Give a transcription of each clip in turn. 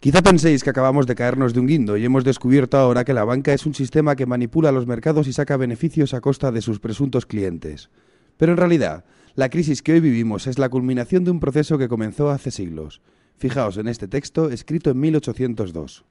Quizá penséis que acabamos de caernos de un guindo y hemos descubierto ahora que la banca es un sistema que manipula los mercados y saca beneficios a costa de sus presuntos clientes. Pero en realidad, la crisis que hoy vivimos es la culminación de un proceso que comenzó hace siglos. Fijaos en este texto escrito en 1802.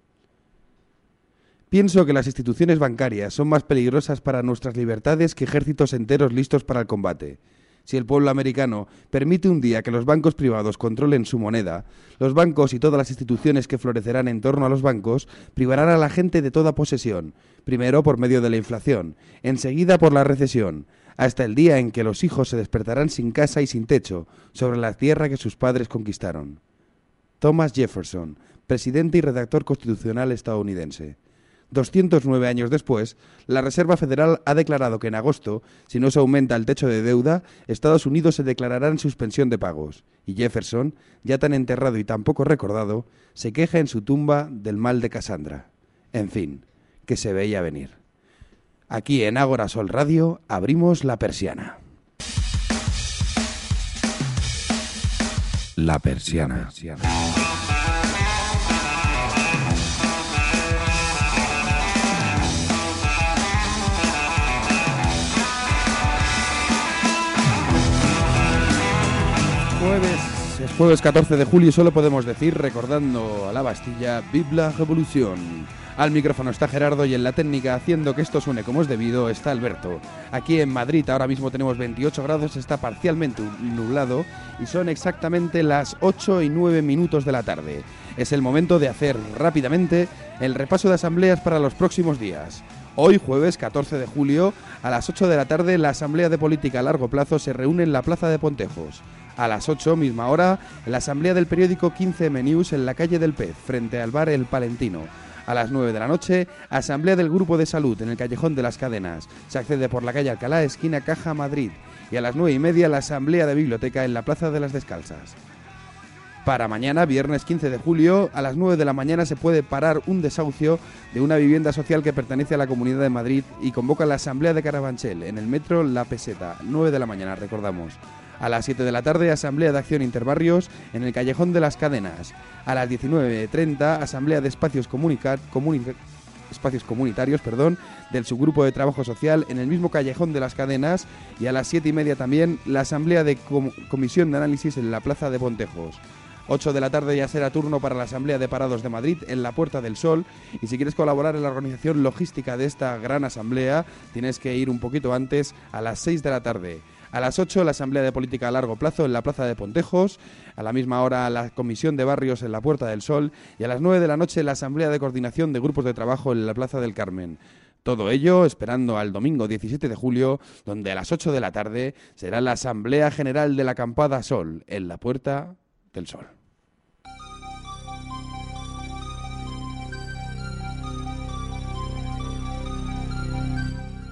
Pienso que las instituciones bancarias son más peligrosas para nuestras libertades que ejércitos enteros listos para el combate si el pueblo americano permite un día que los bancos privados controlen su moneda, los bancos y todas las instituciones que florecerán en torno a los bancos privarán a la gente de toda posesión, primero por medio de la inflación, enseguida por la recesión, hasta el día en que los hijos se despertarán sin casa y sin techo sobre la tierra que sus padres conquistaron. Thomas Jefferson, presidente y redactor constitucional estadounidense. 209 años después, la Reserva Federal ha declarado que en agosto, si no se aumenta el techo de deuda, Estados Unidos se declarará en suspensión de pagos. Y Jefferson, ya tan enterrado y tan poco recordado, se queja en su tumba del mal de Cassandra. En fin, que se veía venir. Aquí en Ágora Sol Radio abrimos la persiana. La persiana. Jueves, es jueves 14 de julio y solo podemos decir, recordando a la Bastilla, Vive la Revolución. Al micrófono está Gerardo y en la técnica, haciendo que esto suene como es debido, está Alberto. Aquí en Madrid ahora mismo tenemos 28 grados, está parcialmente nublado y son exactamente las 8 y 9 minutos de la tarde. Es el momento de hacer rápidamente el repaso de asambleas para los próximos días. Hoy, jueves 14 de julio, a las 8 de la tarde, la Asamblea de Política a Largo Plazo se reúne en la Plaza de Pontejos a las 8, misma hora, en la asamblea del periódico 15M News en la calle del Pez, frente al bar El Palentino. A las 9 de la noche, asamblea del Grupo de Salud en el Callejón de las Cadenas. Se accede por la calle Alcalá, esquina Caja, Madrid. Y a las 9 y media, la asamblea de biblioteca en la Plaza de las Descalzas. Para mañana, viernes 15 de julio, a las 9 de la mañana se puede parar un desahucio de una vivienda social que pertenece a la Comunidad de Madrid y convoca la Asamblea de Carabanchel en el metro La Peseta. 9 de la mañana, recordamos. A las 7 de la tarde, Asamblea de Acción Interbarrios en el Callejón de las Cadenas. A las 19.30, Asamblea de Espacios, Espacios Comunitarios perdón, del Subgrupo de Trabajo Social en el mismo Callejón de las Cadenas. Y a las 7 y media también, la Asamblea de Comisión de Análisis en la Plaza de Pontejos. 8 de la tarde ya será turno para la Asamblea de Parados de Madrid en la Puerta del Sol. Y si quieres colaborar en la organización logística de esta gran asamblea, tienes que ir un poquito antes a las 6 de la tarde. A las 8 la Asamblea de Política a Largo Plazo en la Plaza de Pontejos, a la misma hora la Comisión de Barrios en la Puerta del Sol y a las 9 de la noche la Asamblea de Coordinación de Grupos de Trabajo en la Plaza del Carmen. Todo ello esperando al domingo 17 de julio, donde a las 8 de la tarde será la Asamblea General de la Acampada Sol en la Puerta del Sol.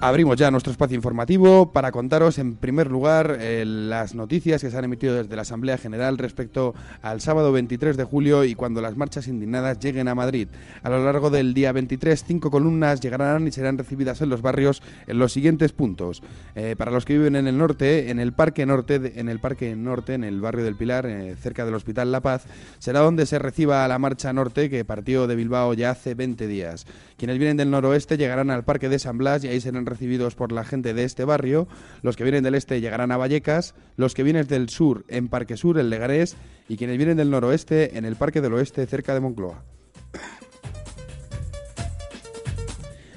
Abrimos ya nuestro espacio informativo para contaros en primer lugar eh, las noticias que se han emitido desde la Asamblea General respecto al sábado 23 de julio y cuando las marchas indignadas lleguen a Madrid. A lo largo del día 23, cinco columnas llegarán y serán recibidas en los barrios en los siguientes puntos. Eh, para los que viven en el norte, en el Parque Norte, en el Parque Norte, en el barrio del Pilar, eh, cerca del Hospital La Paz, será donde se reciba la marcha norte que partió de Bilbao ya hace 20 días. Quienes vienen del noroeste llegarán al Parque de San Blas y ahí serán recibidos por la gente de este barrio. Los que vienen del este llegarán a Vallecas, los que vienen del sur en Parque Sur, en Legarés, y quienes vienen del noroeste en el Parque del Oeste, cerca de Moncloa.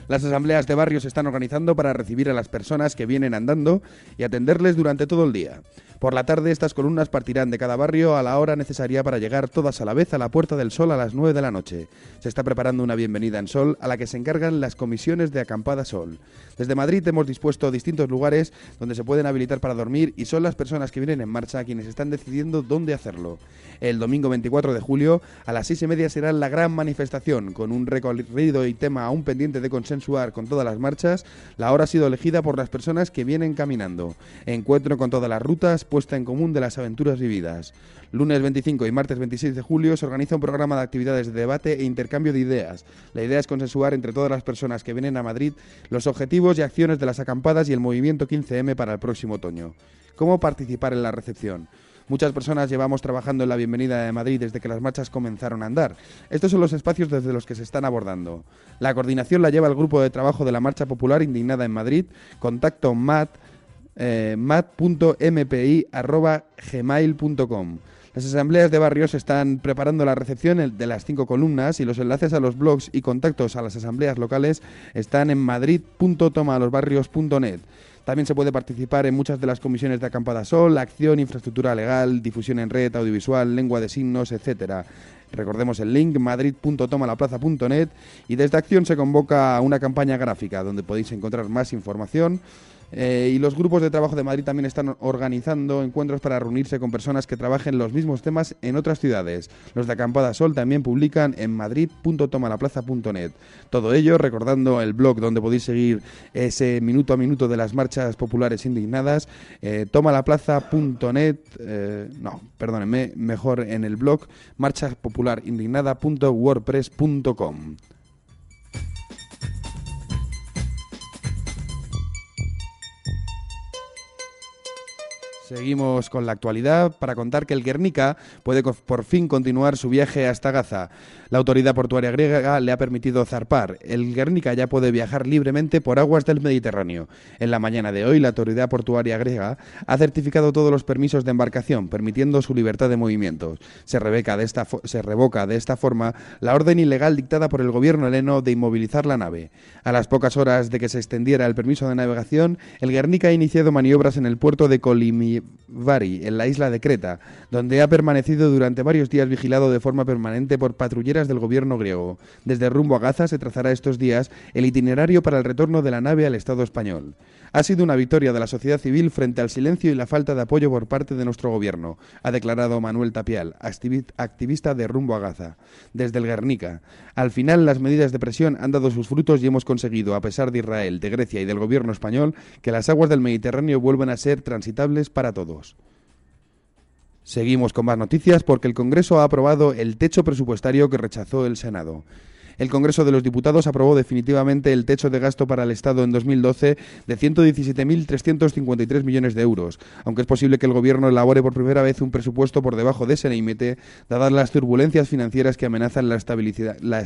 Las asambleas de barrio se están organizando para recibir a las personas que vienen andando y atenderles durante todo el día. Por la tarde estas columnas partirán de cada barrio a la hora necesaria para llegar todas a la vez a la Puerta del Sol a las 9 de la noche. Se está preparando una bienvenida en Sol a la que se encargan las comisiones de acampada Sol. Desde Madrid hemos dispuesto distintos lugares donde se pueden habilitar para dormir y son las personas que vienen en marcha quienes están decidiendo dónde hacerlo. El domingo 24 de julio a las 6 y media será la gran manifestación con un recorrido y tema aún pendiente de consensuar con todas las marchas. La hora ha sido elegida por las personas que vienen caminando. Encuentro con todas las rutas, puesta en común de las aventuras vividas. Lunes 25 y martes 26 de julio se organiza un programa de actividades de debate e intercambio de ideas. La idea es consensuar entre todas las personas que vienen a Madrid los objetivos y acciones de las acampadas y el movimiento 15M para el próximo otoño. ¿Cómo participar en la recepción? Muchas personas llevamos trabajando en la bienvenida de Madrid desde que las marchas comenzaron a andar. Estos son los espacios desde los que se están abordando. La coordinación la lleva el grupo de trabajo de la Marcha Popular Indignada en Madrid, contacto mat, eh, mat.mpi.gmail.com. Las asambleas de barrios están preparando la recepción de las cinco columnas y los enlaces a los blogs y contactos a las asambleas locales están en madrid.tomalosbarrios.net. También se puede participar en muchas de las comisiones de Acampada Sol, acción, infraestructura legal, difusión en red, audiovisual, lengua de signos, etcétera. Recordemos el link madrid.tomalaplaza.net y desde Acción se convoca una campaña gráfica donde podéis encontrar más información eh, y los grupos de trabajo de Madrid también están organizando encuentros para reunirse con personas que trabajen los mismos temas en otras ciudades. Los de Acampada Sol también publican en madrid.tomalaplaza.net. Todo ello recordando el blog donde podéis seguir ese minuto a minuto de las marchas populares indignadas, eh, tomalaplaza.net, eh, no, perdónenme, mejor en el blog marchaspopularindignada.wordpress.com. Seguimos con la actualidad para contar que el Guernica puede por fin continuar su viaje hasta Gaza. La autoridad portuaria griega le ha permitido zarpar. El Guernica ya puede viajar libremente por aguas del Mediterráneo. En la mañana de hoy, la autoridad portuaria griega ha certificado todos los permisos de embarcación, permitiendo su libertad de movimientos. Se, de esta se revoca de esta forma la orden ilegal dictada por el gobierno heleno de inmovilizar la nave. A las pocas horas de que se extendiera el permiso de navegación, el Guernica ha iniciado maniobras en el puerto de Colimi Vari, en la isla de Creta, donde ha permanecido durante varios días vigilado de forma permanente por patrulleras del gobierno griego. Desde rumbo a Gaza se trazará estos días el itinerario para el retorno de la nave al Estado español. Ha sido una victoria de la sociedad civil frente al silencio y la falta de apoyo por parte de nuestro gobierno, ha declarado Manuel Tapial, activista de Rumbo a Gaza, desde el Guernica. Al final, las medidas de presión han dado sus frutos y hemos conseguido, a pesar de Israel, de Grecia y del gobierno español, que las aguas del Mediterráneo vuelvan a ser transitables para todos. Seguimos con más noticias porque el Congreso ha aprobado el techo presupuestario que rechazó el Senado el Congreso de los Diputados aprobó definitivamente el techo de gasto para el Estado en 2012 de 117.353 millones de euros, aunque es posible que el Gobierno elabore por primera vez un presupuesto por debajo de ese límite, dadas las turbulencias financieras que amenazan la estabilidad, la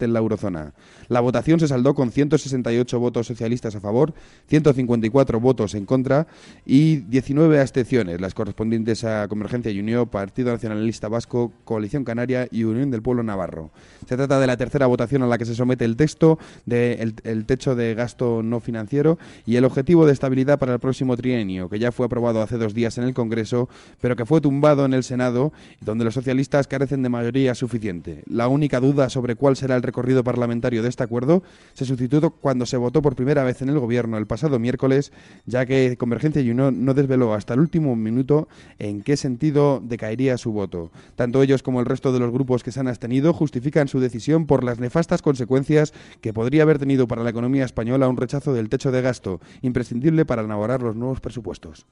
en la eurozona. La votación se saldó con 168 votos socialistas a favor, 154 votos en contra y 19 abstenciones, las correspondientes a Convergencia y Unión, Partido Nacionalista Vasco, Coalición Canaria y Unión del Pueblo Navarro. Se trata de la tercera votación a la que se somete el texto del el techo de gasto no financiero y el objetivo de estabilidad para el próximo trienio, que ya fue aprobado hace dos días en el Congreso, pero que fue tumbado en el Senado, donde los socialistas carecen de mayoría suficiente. La única duda sobre cuál será el recorrido parlamentario de este acuerdo se sustituyó cuando se votó por primera vez en el Gobierno el pasado miércoles, ya que Convergencia y Unión no desveló hasta el último minuto en qué sentido decaería su voto. Tanto ellos como el resto de los grupos que se han abstenido justifican su decisión por las nefastas consecuencias que podría haber tenido para la economía española un rechazo del techo de gasto, imprescindible para elaborar los nuevos presupuestos.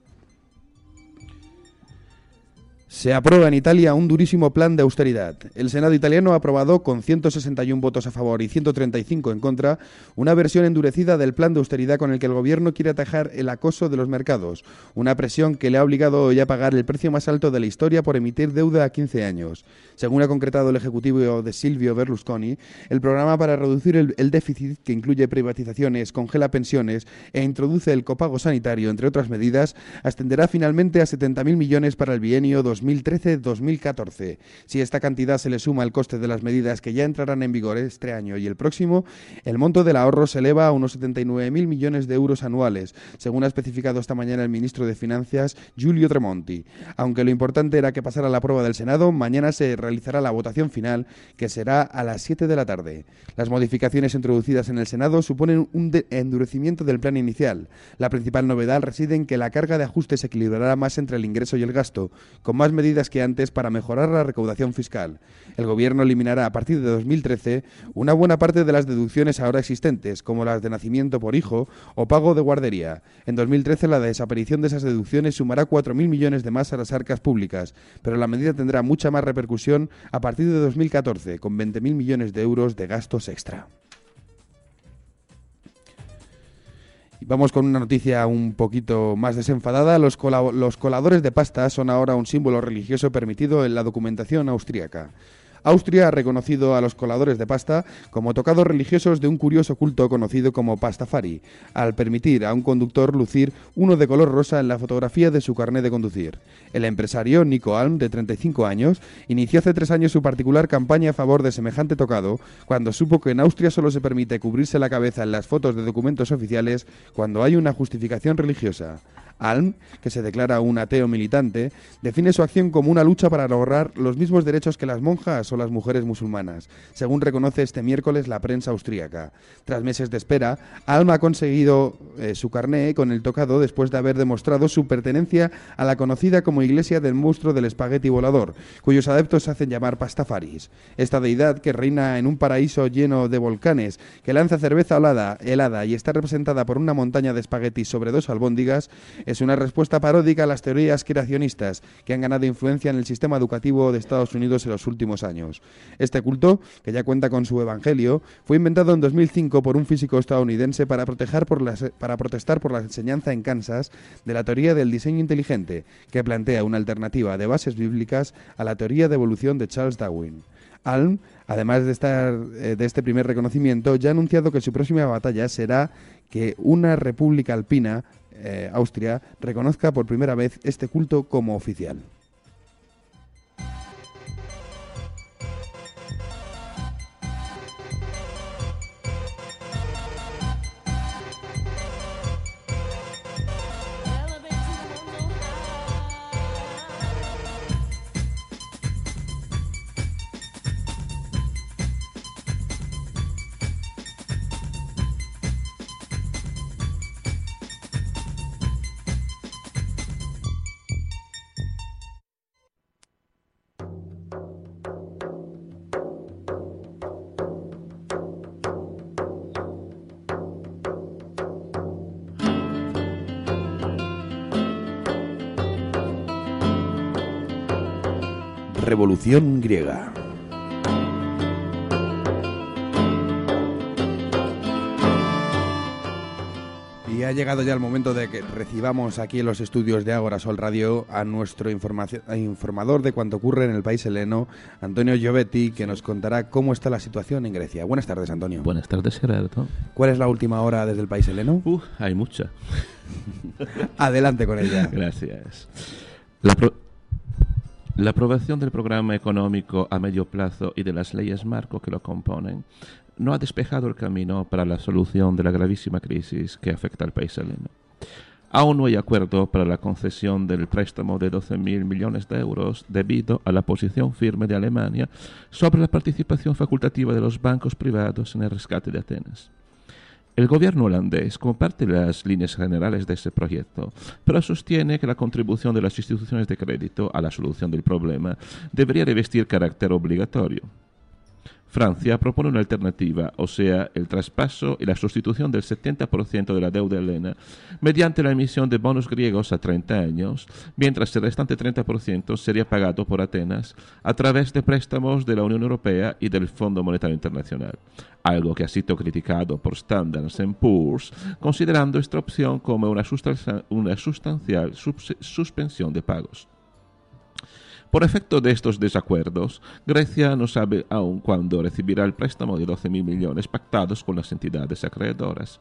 Se aprueba en Italia un durísimo plan de austeridad. El Senado italiano ha aprobado, con 161 votos a favor y 135 en contra, una versión endurecida del plan de austeridad con el que el gobierno quiere atajar el acoso de los mercados, una presión que le ha obligado hoy a pagar el precio más alto de la historia por emitir deuda a 15 años. Según ha concretado el Ejecutivo de Silvio Berlusconi, el programa para reducir el, déficit, que incluye privatizaciones, congela pensiones e introduce el copago sanitario, entre otras medidas, ascenderá finalmente a 70.000 millones para el bienio 2020 2013-2014. Si esta cantidad se le suma el coste de las medidas que ya entrarán en vigor este año y el próximo, el monto del ahorro se eleva a unos 79.000 millones de euros anuales, según ha especificado esta mañana el ministro de Finanzas, Giulio Tremonti. Aunque lo importante era que pasara la prueba del Senado, mañana se realizará la votación final, que será a las 7 de la tarde. Las modificaciones introducidas en el Senado suponen un endurecimiento del plan inicial. La principal novedad reside en que la carga de ajuste se equilibrará más entre el ingreso y el gasto, con más medidas que antes para mejorar la recaudación fiscal. El Gobierno eliminará a partir de 2013 una buena parte de las deducciones ahora existentes, como las de nacimiento por hijo o pago de guardería. En 2013 la desaparición de esas deducciones sumará 4.000 millones de más a las arcas públicas, pero la medida tendrá mucha más repercusión a partir de 2014, con 20.000 millones de euros de gastos extra. Vamos con una noticia un poquito más desenfadada. Los, coladores de pasta son ahora un símbolo religioso permitido en la documentación austríaca. Austria ha reconocido a los coladores de pasta como tocados religiosos de un curioso culto conocido como pastafari, al permitir a un conductor lucir uno de color rosa en la fotografía de su carnet de conducir. El empresario Nico Alm, de 35 años, inició hace tres años su particular campaña a favor de semejante tocado cuando supo que en Austria solo se permite cubrirse la cabeza en las fotos de documentos oficiales cuando hay una justificación religiosa. Alm, que se declara un ateo militante, define su acción como una lucha para lograr los mismos derechos que las monjas o las mujeres musulmanas, según reconoce este miércoles la prensa austríaca. Tras meses de espera, Alm ha conseguido eh, su carné con el tocado después de haber demostrado su pertenencia a la conocida como Iglesia del Monstruo del Espagueti Volador, cuyos adeptos se hacen llamar pastafaris. Esta deidad, que reina en un paraíso lleno de volcanes, que lanza cerveza helada, helada y está representada por una montaña de espaguetis sobre dos albóndigas, es una respuesta paródica a las teorías creacionistas que han ganado influencia en el sistema educativo de Estados Unidos en los últimos años. Este culto, que ya cuenta con su evangelio, fue inventado en 2005 por un físico estadounidense para, por para protestar por la enseñanza en Kansas de la teoría del diseño inteligente, que plantea una alternativa de bases bíblicas a la teoría de evolución de Charles Darwin. Alm, además de, estar, eh, de este primer reconocimiento, ya ha anunciado que su próxima batalla será que una república alpina eh, Austria reconozca por primera vez este culto como oficial. Revolución griega. Y ha llegado ya el momento de que recibamos aquí en los estudios de Ágora Sol Radio a nuestro informador de cuanto ocurre en el país heleno, Antonio Giovetti, que nos contará cómo está la situación en Grecia. Buenas tardes, Antonio. Buenas tardes, Gerardo. ¿Cuál es la última hora desde el país heleno? Uh, hay mucha. Adelante con ella. Gracias. La, la aprobación del programa económico a medio plazo y de las leyes marco que lo componen no ha despejado el camino para la solución de la gravísima crisis que afecta al país heleno. Aún no hay acuerdo para la concesión del préstamo de 12.000 millones de euros debido a la posición firme de Alemania sobre la participación facultativa de los bancos privados en el rescate de Atenas. El gobierno holandés comparte las líneas generales de ese proyecto, pero sostiene que la contribución de las instituciones de crédito a la solución del problema debería revestir carácter obligatorio. Francia propone una alternativa, o sea, el traspaso y la sustitución del 70% de la deuda helena mediante la emisión de bonos griegos a 30 años, mientras el restante 30% sería pagado por Atenas a través de préstamos de la Unión Europea y del Fondo Monetario Internacional, algo que ha sido criticado por Standard Poor's, considerando esta opción como una, sustancial suspensión de pagos. Por efecto de estos desacuerdos, Grecia no sabe aún cuándo recibirá el préstamo de 12.000 millones pactados con las entidades acreedoras,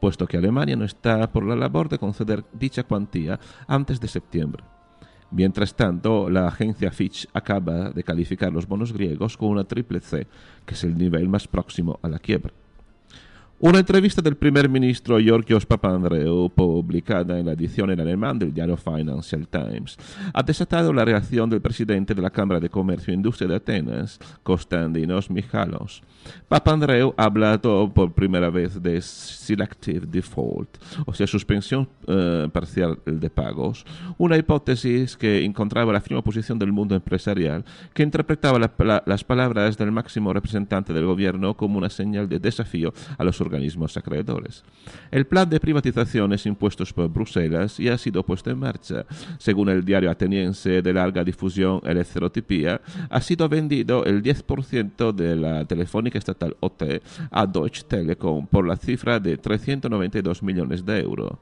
puesto que Alemania no está por la labor de conceder dicha cuantía antes de septiembre. Mientras tanto, la agencia Fitch acaba de calificar los bonos griegos con una triple C, que es el nivel más próximo a la quiebra. Una entrevista del primer ministro Georgios Papandreou, publicada en la edición en alemán del diario Financial Times, ha desatado la reacción del presidente de la Cámara de Comercio e Industria de Atenas, Konstantinos Michalos. Papandreou ha hablado por primera vez de selective default, o sea, suspensión eh, parcial de pagos, una hipótesis que encontraba la firme oposición del mundo empresarial, que interpretaba las palabras del máximo representante del gobierno como una señal de desafío a los organismos acreedores. El plan de privatizaciones impuestos por Bruselas ya ha sido puesto en marcha. Según el diario ateniense de larga difusión El Estereotipía, ha sido vendido el 10% de la telefónica estatal OT a Deutsche Telekom por la cifra de 392 millones de euros.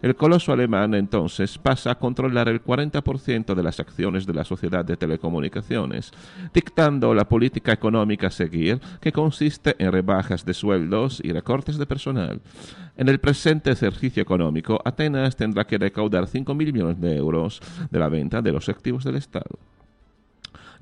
El coloso alemán entonces pasa a controlar el 40% de las acciones de la sociedad de telecomunicaciones, dictando la política económica a seguir, que consiste en rebajas de sueldos y recortes de personal. En el presente ejercicio económico, Atenas tendrá que recaudar 5.000 millones de euros de la venta de los activos del Estado.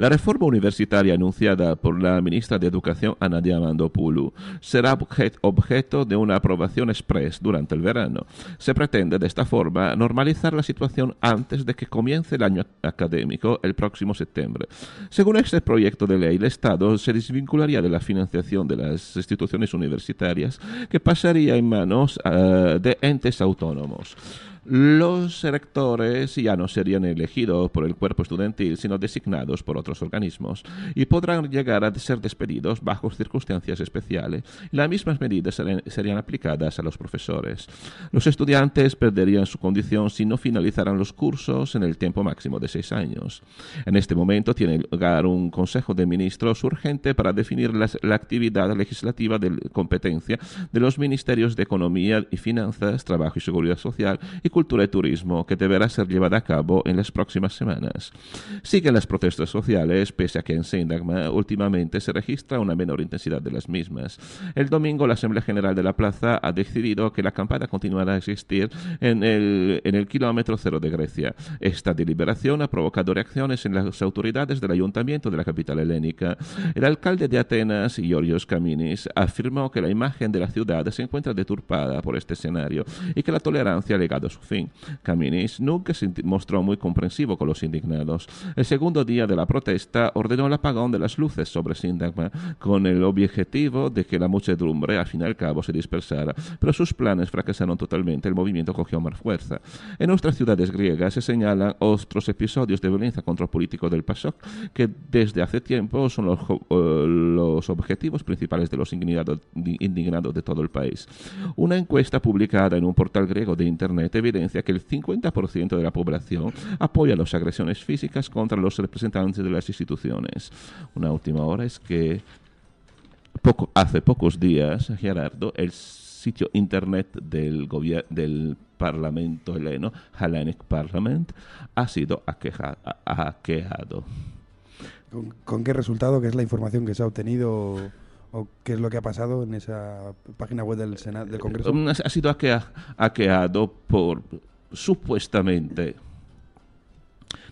La reforma universitaria anunciada por la ministra de Educación, Ana Diamandopoulos, será objeto de una aprobación express durante el verano. Se pretende de esta forma normalizar la situación antes de que comience el año académico el próximo septiembre. Según este proyecto de ley, el Estado se desvincularía de la financiación de las instituciones universitarias que pasaría en manos eh, de entes autónomos los rectores ya no serían elegidos por el cuerpo estudiantil, sino designados por otros organismos, y podrán llegar a ser despedidos bajo circunstancias especiales. Las mismas medidas serían aplicadas a los profesores. Los estudiantes perderían su condición si no finalizaran los cursos en el tiempo máximo de seis años. En este momento tiene lugar un Consejo de Ministros urgente para definir la actividad legislativa de competencia de los Ministerios de Economía y Finanzas, Trabajo y Seguridad Social y Cultura y Turismo, que deberá ser llevada a cabo en las próximas semanas. Siguen las protestas sociales, pese a que en Sindagma últimamente se registra una menor intensidad de las mismas. El domingo la Asamblea General de la Plaza ha decidido que la acampada continuará a existir en el, en el kilómetro cero de Grecia. Esta deliberación ha provocado reacciones en las autoridades del ayuntamiento de la capital helénica. El alcalde de Atenas, Georgios Kaminis, afirmó que la imagen de la ciudad se encuentra deturpada por este escenario y que la tolerancia ha legado su fin. Caminis nunca se mostró muy comprensivo con los indignados. El segundo día de la protesta ordenó el apagón de las luces sobre Sindagma con el objetivo de que la muchedumbre al fin y al cabo se dispersara, pero sus planes fracasaron totalmente. El movimiento cogió más fuerza. En nuestras ciudades griegas se señalan otros episodios de violencia contra el político del PASOK que desde hace tiempo son los, eh, los objetivos principales de los indignados, indignados de todo el país. Una encuesta publicada en un portal griego de Internet evidencia que el 50% de la población apoya las agresiones físicas contra los representantes de las instituciones. Una última hora es que poco, hace pocos días, Gerardo, el sitio internet del, del Parlamento heleno, Hellenic Parliament, ha sido hackeado. ¿Con, ¿Con, qué resultado? ¿Qué es la información que se ha obtenido? ¿O qué es lo que ha pasado en esa página web del, Senado, del Congreso? Mm, ha sido hackeado por supuestamente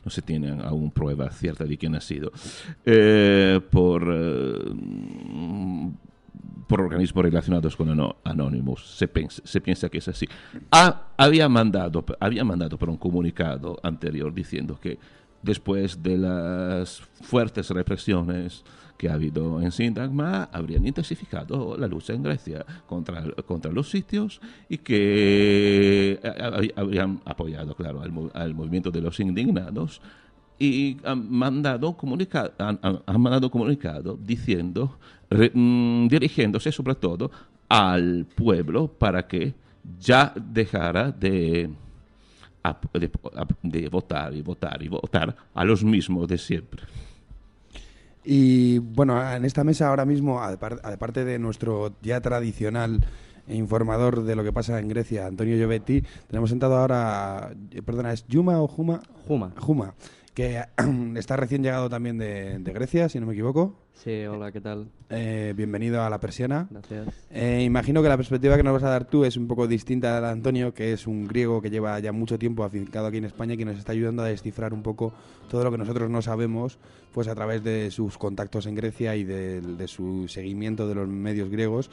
no se tiene aún prueba cierta de quién ha sido, eh, por, eh, por organismos relacionados con Anonymous. Se, se piensa que es así. había, mandado, había mandado por un comunicado anterior diciendo que después de las fuertes represiones que ha habido en Sintagma habrían intensificado la lucha en Grecia contra, contra los sitios y que eh, habrían apoyado, claro, al, movimiento de los indignados y han mandado, comunicado, han, mandado comunicado diciendo, mm, dirigiéndose sobre todo al pueblo para que ya dejara de, de votar y votar y votar a los mismos de siempre. Y bueno, en esta mesa ahora mismo, aparte de nuestro ya tradicional informador de lo que pasa en Grecia, Antonio Giovetti, tenemos sentado ahora, eh, perdona, ¿es Yuma o Juma? Juma. Juma, que está recién llegado también de, Grecia, si no me equivoco. Sí, hola, ¿qué tal? Eh, bienvenido a la persiana. Gracias. Eh, imagino que la perspectiva que nos vas a dar tú es un poco distinta a la de Antonio, que es un griego que lleva ya mucho tiempo afincado aquí en España y que nos está ayudando a descifrar un poco todo lo que nosotros no sabemos, pues a través de sus contactos en Grecia y de su seguimiento de los medios griegos.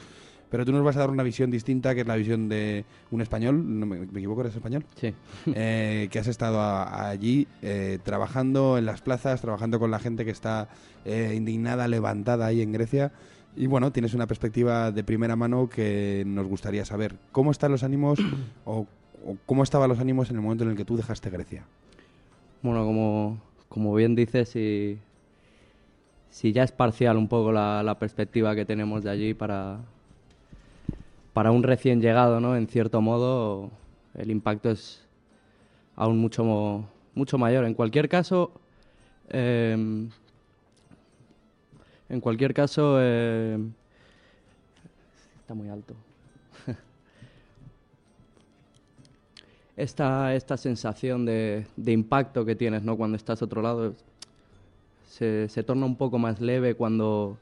Pero tú nos vas a dar una visión distinta, que es la visión de un español, ¿no me, equivoco, eres español? Sí. Eh, que has estado allí eh, trabajando en las plazas, trabajando con la gente que está eh, indignada, levantada ahí en Grecia. Y bueno, tienes una perspectiva de primera mano que nos gustaría saber. ¿Cómo están los ánimos o, cómo estaban los ánimos en el momento en el que tú dejaste Grecia? Bueno, como, como bien dices, si, si ya es parcial un poco la, la perspectiva que tenemos de allí para, para un recién llegado, ¿no? En cierto modo, el impacto es aún mucho, mucho mayor. En cualquier caso, em, en cualquier caso, em, está muy alto. esta, esta sensación de, de, impacto que tienes ¿no? cuando estás otro lado se, se torna un poco más leve cuando,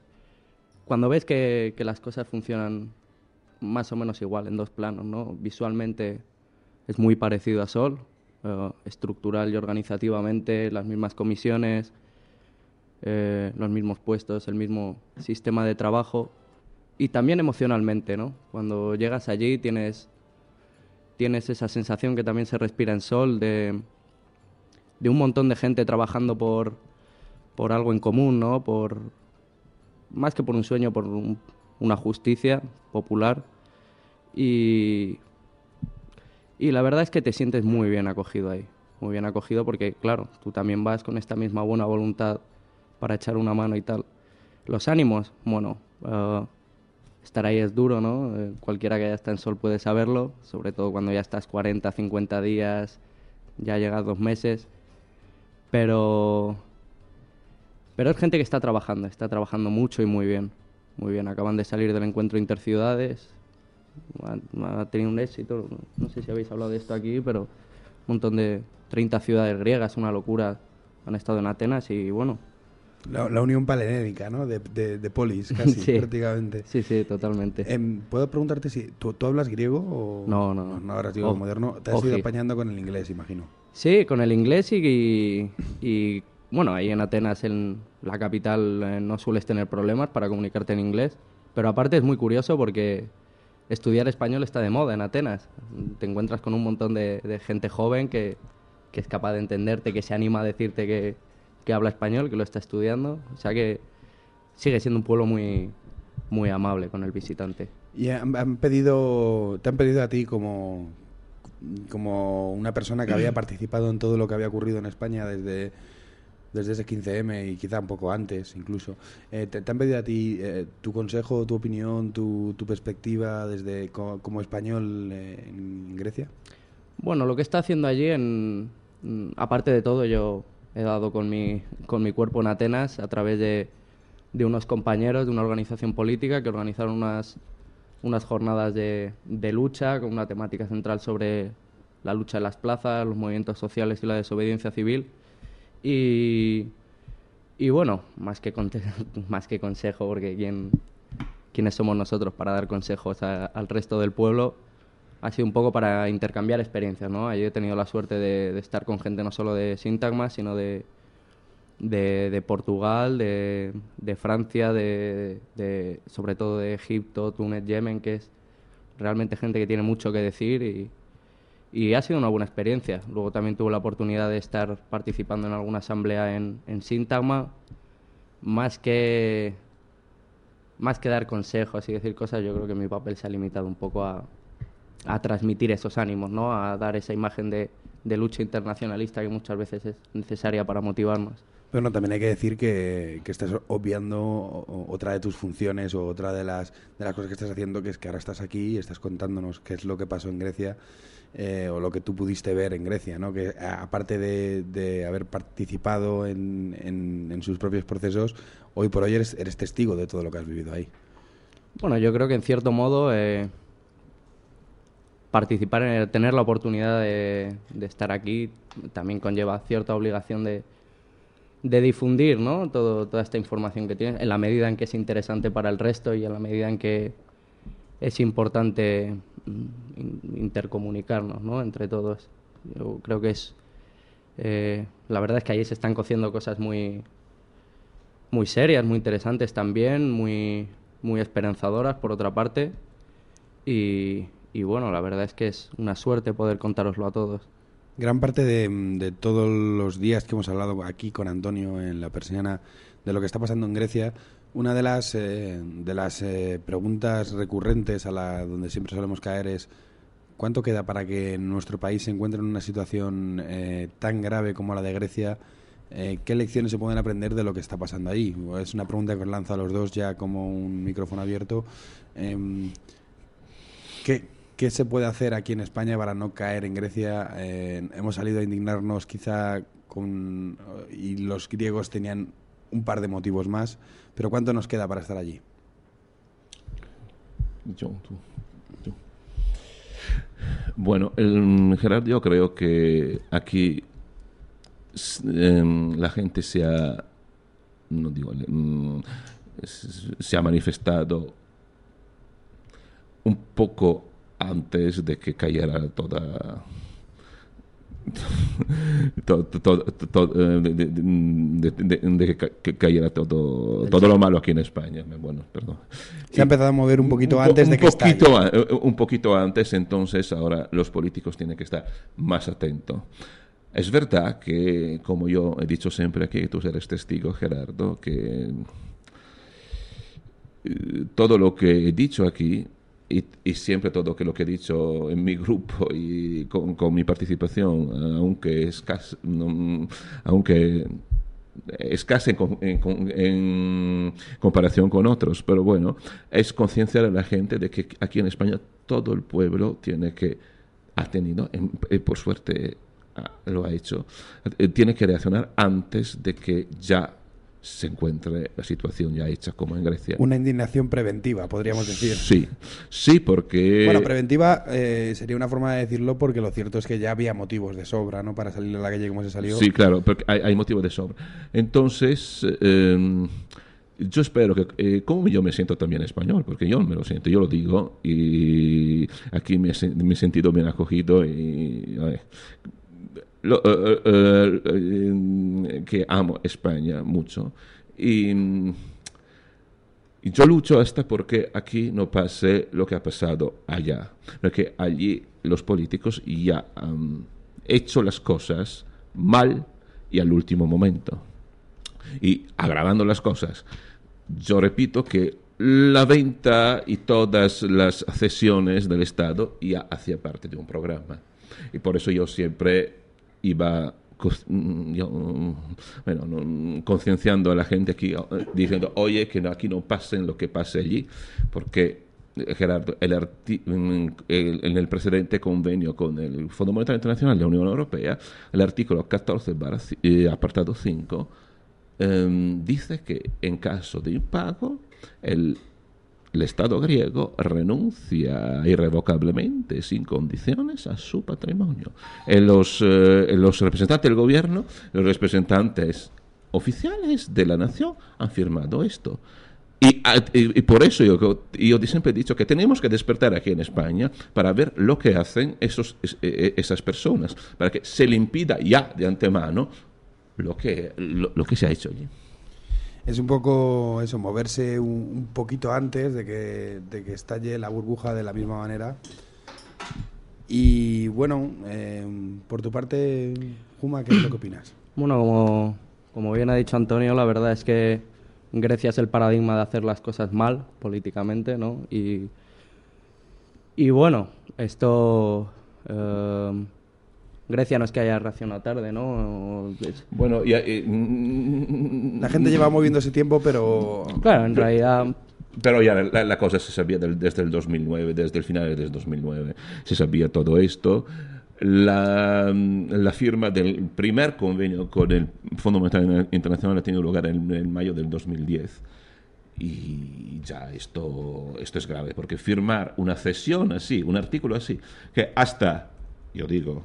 cuando ves que, que, las cosas funcionan más o menos igual en dos planos. ¿no? Visualmente es muy parecido a Sol, uh, estructural y organizativamente, las mismas comisiones, eh, los mismos puestos, el mismo sistema de trabajo y también emocionalmente. ¿no? Cuando llegas allí tienes tienes esa sensación que también se respira en Sol de, de un montón de gente trabajando por, por algo en común, ¿no? Por, más que por un sueño, por un, una justicia popular. Y, y la verdad es que te sientes muy bien acogido ahí. Muy bien acogido porque, claro, tú también vas con esta misma buena voluntad para echar una mano y tal. Los ánimos, bueno, uh, estar ahí es duro, ¿no? Eh, cualquiera que ya está en sol puede saberlo, sobre todo cuando ya estás 40, 50 días, ya llegas dos meses. Pero. Pero es gente que está trabajando, está trabajando mucho y muy bien. Muy bien, acaban de salir del encuentro interciudades. Ha, ha tenido un éxito, no sé si habéis hablado de esto aquí, pero un montón de 30 ciudades griegas, una locura. Han estado en Atenas y bueno, la, la, unión palenética, ¿no? De, de, de polis, casi, sí. prácticamente. Sí, sí, totalmente. Eh, ¿Puedo preguntarte si tú, tú, hablas griego o...? No, no. No, ahora griego oh, moderno. Te has ido apañando con el inglés, imagino. Sí, con el inglés y, y, y bueno, ahí en Atenas, en la capital, eh, no sueles tener problemas para comunicarte en inglés. Pero aparte es muy curioso porque estudiar español está de moda en Atenas. Te encuentras con un montón de, de gente joven que, que es capaz de entenderte, que se anima a decirte que que habla español, que lo está estudiando. O sea que sigue siendo un pueblo muy, muy amable con el visitante. ¿Y han, han pedido, te han pedido a ti como, como una persona que había participado en todo lo que había ocurrido en España desde, desde ese 15M y quizá un poco antes incluso. Eh, te, han pedido a ti eh, tu consejo, tu opinión, tu, perspectiva desde como, español eh, en Grecia? Bueno, lo que está haciendo allí, en, aparte de todo, yo he dado con mi, con mi cuerpo en Atenas a través de, de unos compañeros de una organización política que organizaron unas, unas jornadas de, de, lucha con una temática central sobre la lucha en las plazas, los movimientos sociales y la desobediencia civil. Y, y bueno, más que, más que consejo, porque ¿quién, quiénes somos nosotros para dar consejos al resto del pueblo, ha sido un poco para intercambiar experiencias, ¿no? Yo he tenido la suerte de, estar con gente no solo de Sintagma, sino de, de, Portugal, de, de Francia, de, sobre todo de Egipto, Túnez, Yemen, que es realmente gente que tiene mucho que decir y, y ha sido una buena experiencia. Luego también tuve la oportunidad de estar participando en alguna asamblea en, en Sintagma, más que más que dar consejos y decir cosas, yo creo que mi papel se ha limitado un poco a, a transmitir esos ánimos, ¿no? a dar esa imagen de, de, lucha internacionalista que muchas veces es necesaria para motivarnos. Pero también hay que decir que, que estás obviando otra de tus funciones o otra de las, de las cosas que estás haciendo, que es que ahora estás aquí y estás contándonos qué es lo que pasó en Grecia eh, o lo que tú pudiste ver en Grecia, ¿no? que aparte de, de haber participado en, en, en, sus propios procesos, hoy por hoy eres, eres testigo de todo lo que has vivido ahí. Bueno, yo creo que en cierto modo... Eh participar en tener la oportunidad de, de, estar aquí también conlleva cierta obligación de, de difundir ¿no? Todo, toda esta información que tienes en la medida en que es interesante para el resto y en la medida en que es importante intercomunicarnos ¿no? entre todos. Creo que es... Eh, la verdad es que allí se están cociendo cosas muy, muy serias, muy interesantes también, muy, muy esperanzadoras por otra parte. Y, y bueno, la verdad es que es una suerte poder contároslo a todos. Gran parte de, de, todos los días que hemos hablado aquí con Antonio en la persiana de lo que está pasando en Grecia, una de las, eh, de las eh, preguntas recurrentes a la donde siempre solemos caer es ¿cuánto queda para que nuestro país se encuentre en una situación eh, tan grave como la de Grecia? Eh, ¿Qué lecciones se pueden aprender de lo que está pasando ahí? Es una pregunta que os lanzo a los dos ya como un micrófono abierto. ¿Qué, ¿Qué se puede hacer aquí en España para no caer en Grecia? Eh, hemos salido a indignarnos quizá con... y los griegos tenían un par de motivos más, pero ¿cuánto nos queda para estar allí? Bueno, el, Gerardo, yo creo que aquí eh, la gente se ha, no digo, mm, se ha manifestado un poco antes de que cayera toda de, que cayera todo todo lo malo aquí en España. Bueno perdón. Se ha empezado a mover un poquito antes de que poquito eh, un poquito antes entonces ahora los políticos tienen que estar más atentos. Es verdad que como yo he dicho siempre aquí tú eres testigo Gerardo que eh, todo lo que he dicho aquí y, siempre todo que lo que he dicho en mi grupo y con, mi participación, aunque escasa, aunque escasa en, comparación con otros, pero bueno, es concienciar a la gente de que aquí en España todo el pueblo tiene que, ha tenido, eh, por suerte lo ha hecho, eh, tiene que reaccionar antes de que ya se encuentre la situación ya hecha como en Grecia. Una indignación preventiva, podríamos decir. Sí, sí, porque... Bueno, preventiva eh, sería una forma de decirlo porque lo cierto es que ya había motivos de sobra, ¿no? Para salir a la calle como se salió. Sí, claro, porque hay, motivos de sobra. Entonces... Em, yo espero que, eh, como yo me siento también español, porque yo me lo siento, yo lo digo, y aquí me, me he sentido bien acogido y lo, eh, eh, eh, que amo España mucho. Y, yo lucho hasta porque aquí no pase lo que ha pasado allá, porque allí los políticos ya han hecho las cosas mal y al último momento. Y agravando las cosas, yo repito que la venta y todas las cesiones del Estado ya hacía parte de un programa. Y por eso yo siempre iba mm, mm, bueno, concienciando a la gente aquí, eh, diciendo, oye, que aquí no pasen lo que pase allí, porque eh, Gerardo, el mm, en el precedente convenio con el Fondo Monetario Internacional de la Unión Europea, el artículo 14, eh, apartado 5, em, dice que en caso de impago, el el Estado griego renuncia irrevocablemente, sin condiciones, a su patrimonio. En los, eh, los representantes del gobierno, los representantes oficiales de la nación han firmado esto. Y, y, por eso yo, yo, siempre he dicho que tenemos que despertar aquí en España para ver lo que hacen esos, e, e, esas personas, para que se le impida ya de antemano lo que, lo que se ha hecho allí es un poco eso, moverse un, poquito antes de que, de que estalle la burbuja de la misma manera. Y bueno, eh, por tu parte, Juma, ¿qué es lo que opinas? Bueno, como, como bien ha dicho Antonio, la verdad es que Grecia es el paradigma de hacer las cosas mal políticamente, ¿no? Y, y bueno, esto eh, Grecia no es que haya reaccionado tarde, ¿no? Bueno, y, mm, la gente lleva moviendo ese tiempo, pero... Claro, en realidad... Pero ya la, cosa se sabía desde el 2009, desde el final del 2009, se sabía todo esto. La, la, firma del primer convenio con el Fondo Monetario Internacional ha tenido lugar en, en, mayo del 2010. Y ya esto, esto es grave, porque firmar una cesión así, un artículo así, que hasta, yo digo,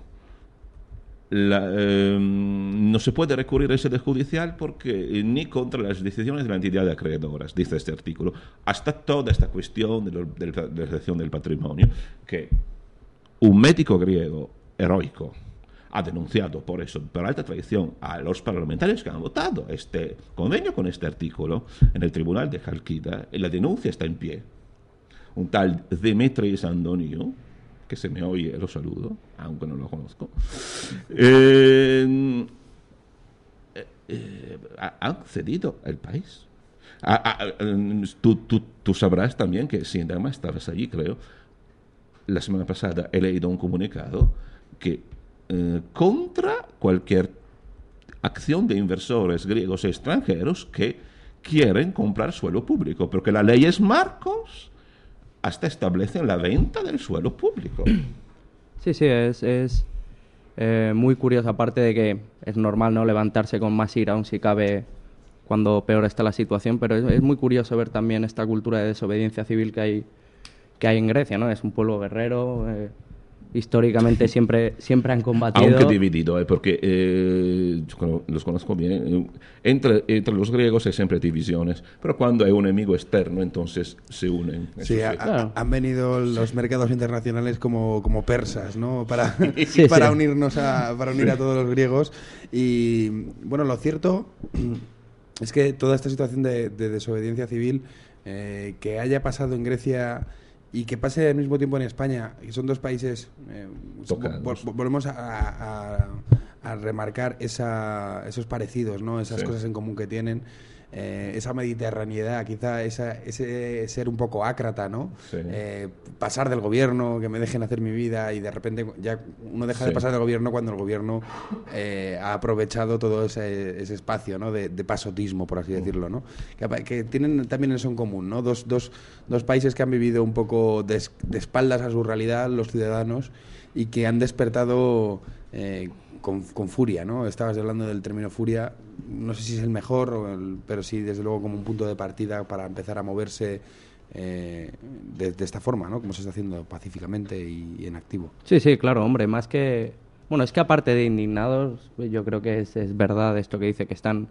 Em, no se puede recurrir a sede judicial porque ni contra las decisiones de la entidad de acreedoras, dice este artículo, hasta toda esta cuestión de, la recepción del patrimonio, que un médico griego heroico ha denunciado por eso, por alta traición, a los parlamentarios que han votado este convenio con este artículo en el tribunal de Jalquida, y la denuncia está en pie. Un tal Dimitris Andoniou, que se me oye, lo saludo, aunque no lo conozco, eh, eh, han cedido el país. tú, sabrás también que, si además estabas allí, creo, la semana pasada he leído un comunicado que eh, contra cualquier acción de inversores griegos e extranjeros que quieren comprar suelo público, porque la ley es Marcos hasta establecen la venta del suelo público. Sí, sí, es, es eh, muy curioso, aparte de que es normal no levantarse con más ira, aún si cabe cuando peor está la situación, pero es, es muy curioso ver también esta cultura de desobediencia civil que hay, que hay en Grecia, ¿no? Es un pueblo guerrero, eh, históricamente siempre, siempre han combatido. Aunque dividido, ¿eh? porque eh, yo los conozco bien. eh, Entre, entre los griegos hay siempre divisiones, pero cuando hay un enemigo externo, entonces se unen. eso Sí, a- Claro. han venido los mercados internacionales como, como persas, ¿no? Para, Sí, para sí. unirnos a, para unir a todos los griegos. Y bueno, lo cierto es que toda esta situación de, de desobediencia civil eh, que haya pasado en Grecia y que pase al mismo tiempo en España, que son dos países, eh, vol- volvemos a, a- a remarcar esa- esos parecidos, ¿no? esas Sí. cosas en común que tienen. Eh, esa mediterraneidad, quizá esa, ese ser un poco ácrata, ¿no? Sí. Eh, pasar del gobierno, que me dejen hacer mi vida y de repente ya uno deja de pasar del gobierno cuando el gobierno eh, ha aprovechado todo ese, ese espacio ¿no? de, de pasotismo, por Mm. así decirlo, ¿no? Que, tienen también eso en común, ¿no? Dos, dos, dos países que han vivido un poco de, es- de espaldas a su realidad, los ciudadanos, y que han despertado eh, con, furia, ¿no? Estabas hablando del término furia, no sé si es el mejor, el- pero sí, desde luego, como un punto de partida para empezar a moverse eh, de, de esta forma, ¿no? Como se está haciendo pacíficamente y, y en activo. Sí, sí, claro, hombre, más que... Bueno, es que aparte de indignados, yo creo que es, es verdad esto que dice, que están,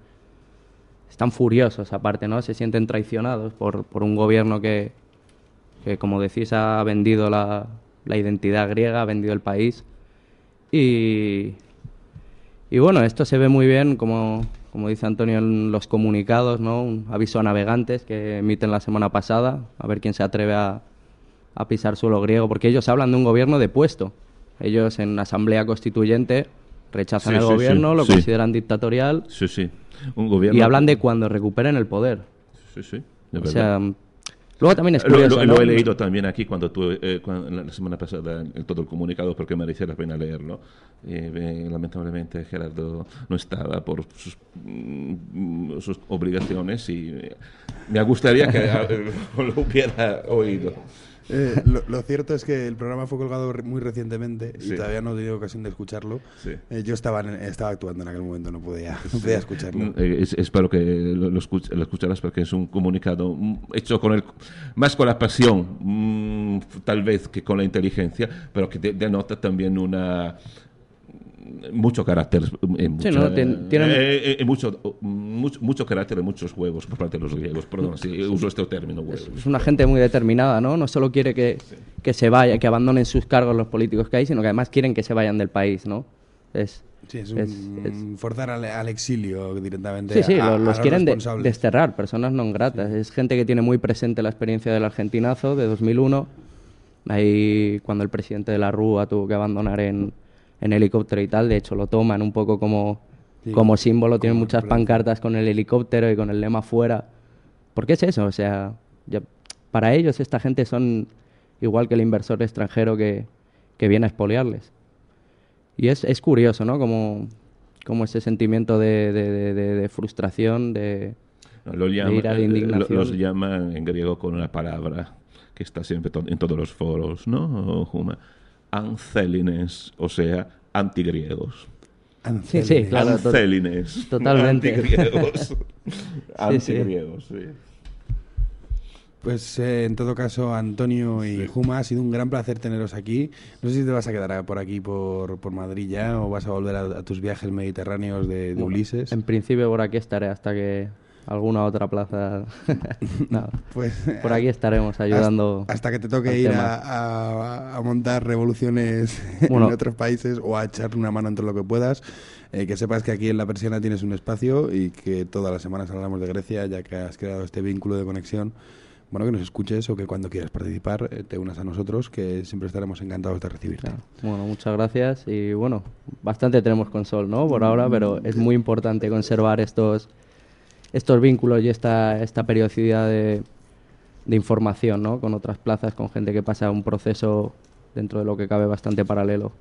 están furiosos aparte, ¿no? Se sienten traicionados por, por un gobierno que, que, como decís, ha vendido la, la identidad griega, ha vendido el país. Y, y bueno, esto se ve muy bien, como, como dice Antonio, en los comunicados, ¿no? Un aviso a navegantes que emiten la semana pasada, a ver quién se atreve a, a pisar suelo griego, porque ellos hablan de un gobierno depuesto. Ellos en asamblea constituyente rechazan Sí, el sí, gobierno, sí, lo consideran dictatorial Sí, sí. Un gobierno. y hablan de cuando recuperen el poder. Sí, sí. de O verdad. sea, luego también es Lo, curioso, lo- ¿no? lo he leído también aquí cuando tuve eh, cuando- la semana pasada todo el comunicado porque merecía la pena leerlo. Eh, eh, lamentablemente Gerardo no estaba por sus, mm, sus obligaciones y me gustaría que lo hubiera oído. Eh, lo, lo cierto es que el programa fue colgado muy recientemente y Sí. todavía no he tenido ocasión de escucharlo. Sí. Eh, yo estaba, en- estaba actuando en aquel momento, no podía, no podía escucharlo. Eh, es- espero que lo, lo escuch- lo escucharás porque es un comunicado mm, hecho con el más con la pasión mm, tal vez que con la inteligencia pero que de- denota también una mucho carácter eh, mucha- no, tien- tienen- eh, eh, mucho, mucho mucho carácter en muchos juegos por parte de los griegos perdón si uso este término huevos. Es una gente muy determinada, ¿no? No solo quiere que, que se vaya, que abandonen sus cargos los políticos que hay, sino que además quieren que se vayan del país, ¿no? Es, Sí, es, un, es- es- forzar al, al exilio directamente. Sí, sí, a- lo- a los, quieren de- desterrar, personas no gratas. Es gente que tiene muy presente la experiencia del argentinazo de 2001, ahí cuando el presidente de la Rúa tuvo que abandonar en, en helicóptero y tal. De hecho, lo toman un poco como, Sí, como símbolo, tienen como muchas pancartas con el helicóptero y con el lema fuera. ¿Por qué es eso? O sea, ya- para ellos esta gente son igual que el inversor extranjero que, que viene a expoliarles. Y es, es curioso, ¿no? Como, como ese sentimiento de, de- de- de- de frustración, de... No, lo de llama- ira, de eh, indignación. lo- los llaman en griego con una palabra que está siempre to- en todos los foros ¿no? Juma? Ancelines o sea antigriegos Sí, sí, claro. to- Ancelines. totalmente. Antigriegos. Antigriegos, sí. Pues eh, en todo caso, Antonio y Juma, ha sido un gran placer teneros aquí. No sé si te vas a quedar por aquí, por, por Madrid ya, o vas a volver a, a tus viajes mediterráneos de, de Ulises. En principio por aquí estaré hasta que alguna otra plaza... Nada. Pues, Por aquí estaremos ayudando. Hasta, hasta que te toque ir a, a- a montar revoluciones Bueno. en otros países o a echar una mano entre lo que puedas. Eh, que sepas que aquí en La Persiana tienes un espacio y que todas las semanas hablamos de Grecia, ya que has creado este vínculo de conexión. Bueno, que nos escuches o que cuando quieras participar eh, te unas a nosotros, que siempre estaremos encantados de recibirte. Bueno, muchas gracias y bueno, bastante tenemos con Sol, ¿no? Por ahora, pero es muy importante conservar estos estos vínculos y esta esta periodicidad de, de información, ¿no? Con otras plazas, con gente que pasa un proceso dentro de lo que cabe bastante paralelo.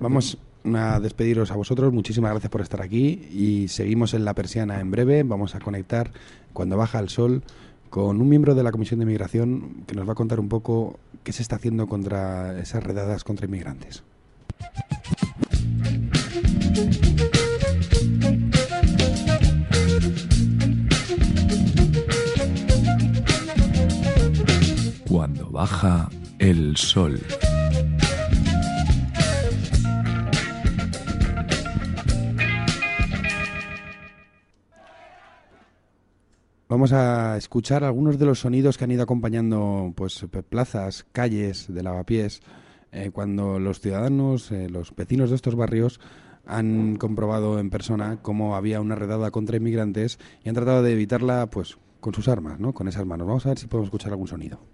Vamos a despediros a vosotros. Muchísimas gracias por estar aquí y seguimos en La Persiana en breve. Vamos a conectar cuando baja el sol con un miembro de la Comisión de Inmigración que nos va a contar un poco qué se está haciendo contra esas redadas contra inmigrantes. Cuando baja el sol. Vamos a escuchar algunos de los sonidos que han ido acompañando pues plazas, calles de lavapiés, eh, cuando los ciudadanos, eh, los vecinos de estos barrios han comprobado en persona cómo había una redada contra inmigrantes y han tratado de evitarla pues con sus armas, ¿no? Con esas manos. Vamos a ver si podemos escuchar algún sonido.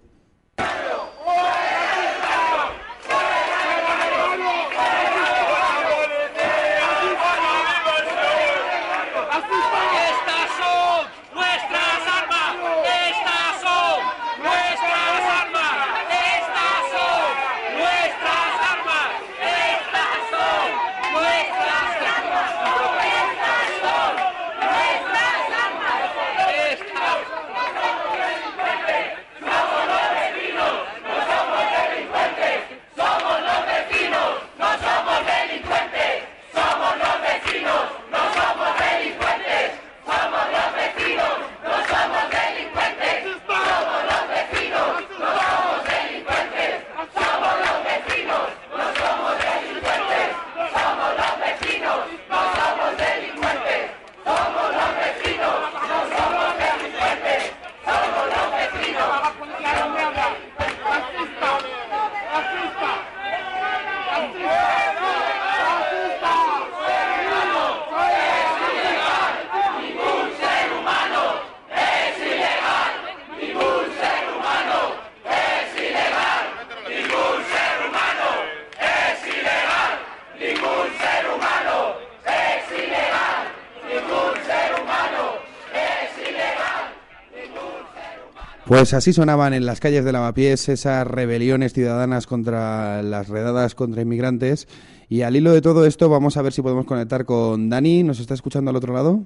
Pues así sonaban en las calles de Lavapiés esas rebeliones ciudadanas contra las redadas contra inmigrantes. Y al hilo de todo esto, vamos a ver si podemos conectar con Dani. ¿Nos está escuchando al otro lado?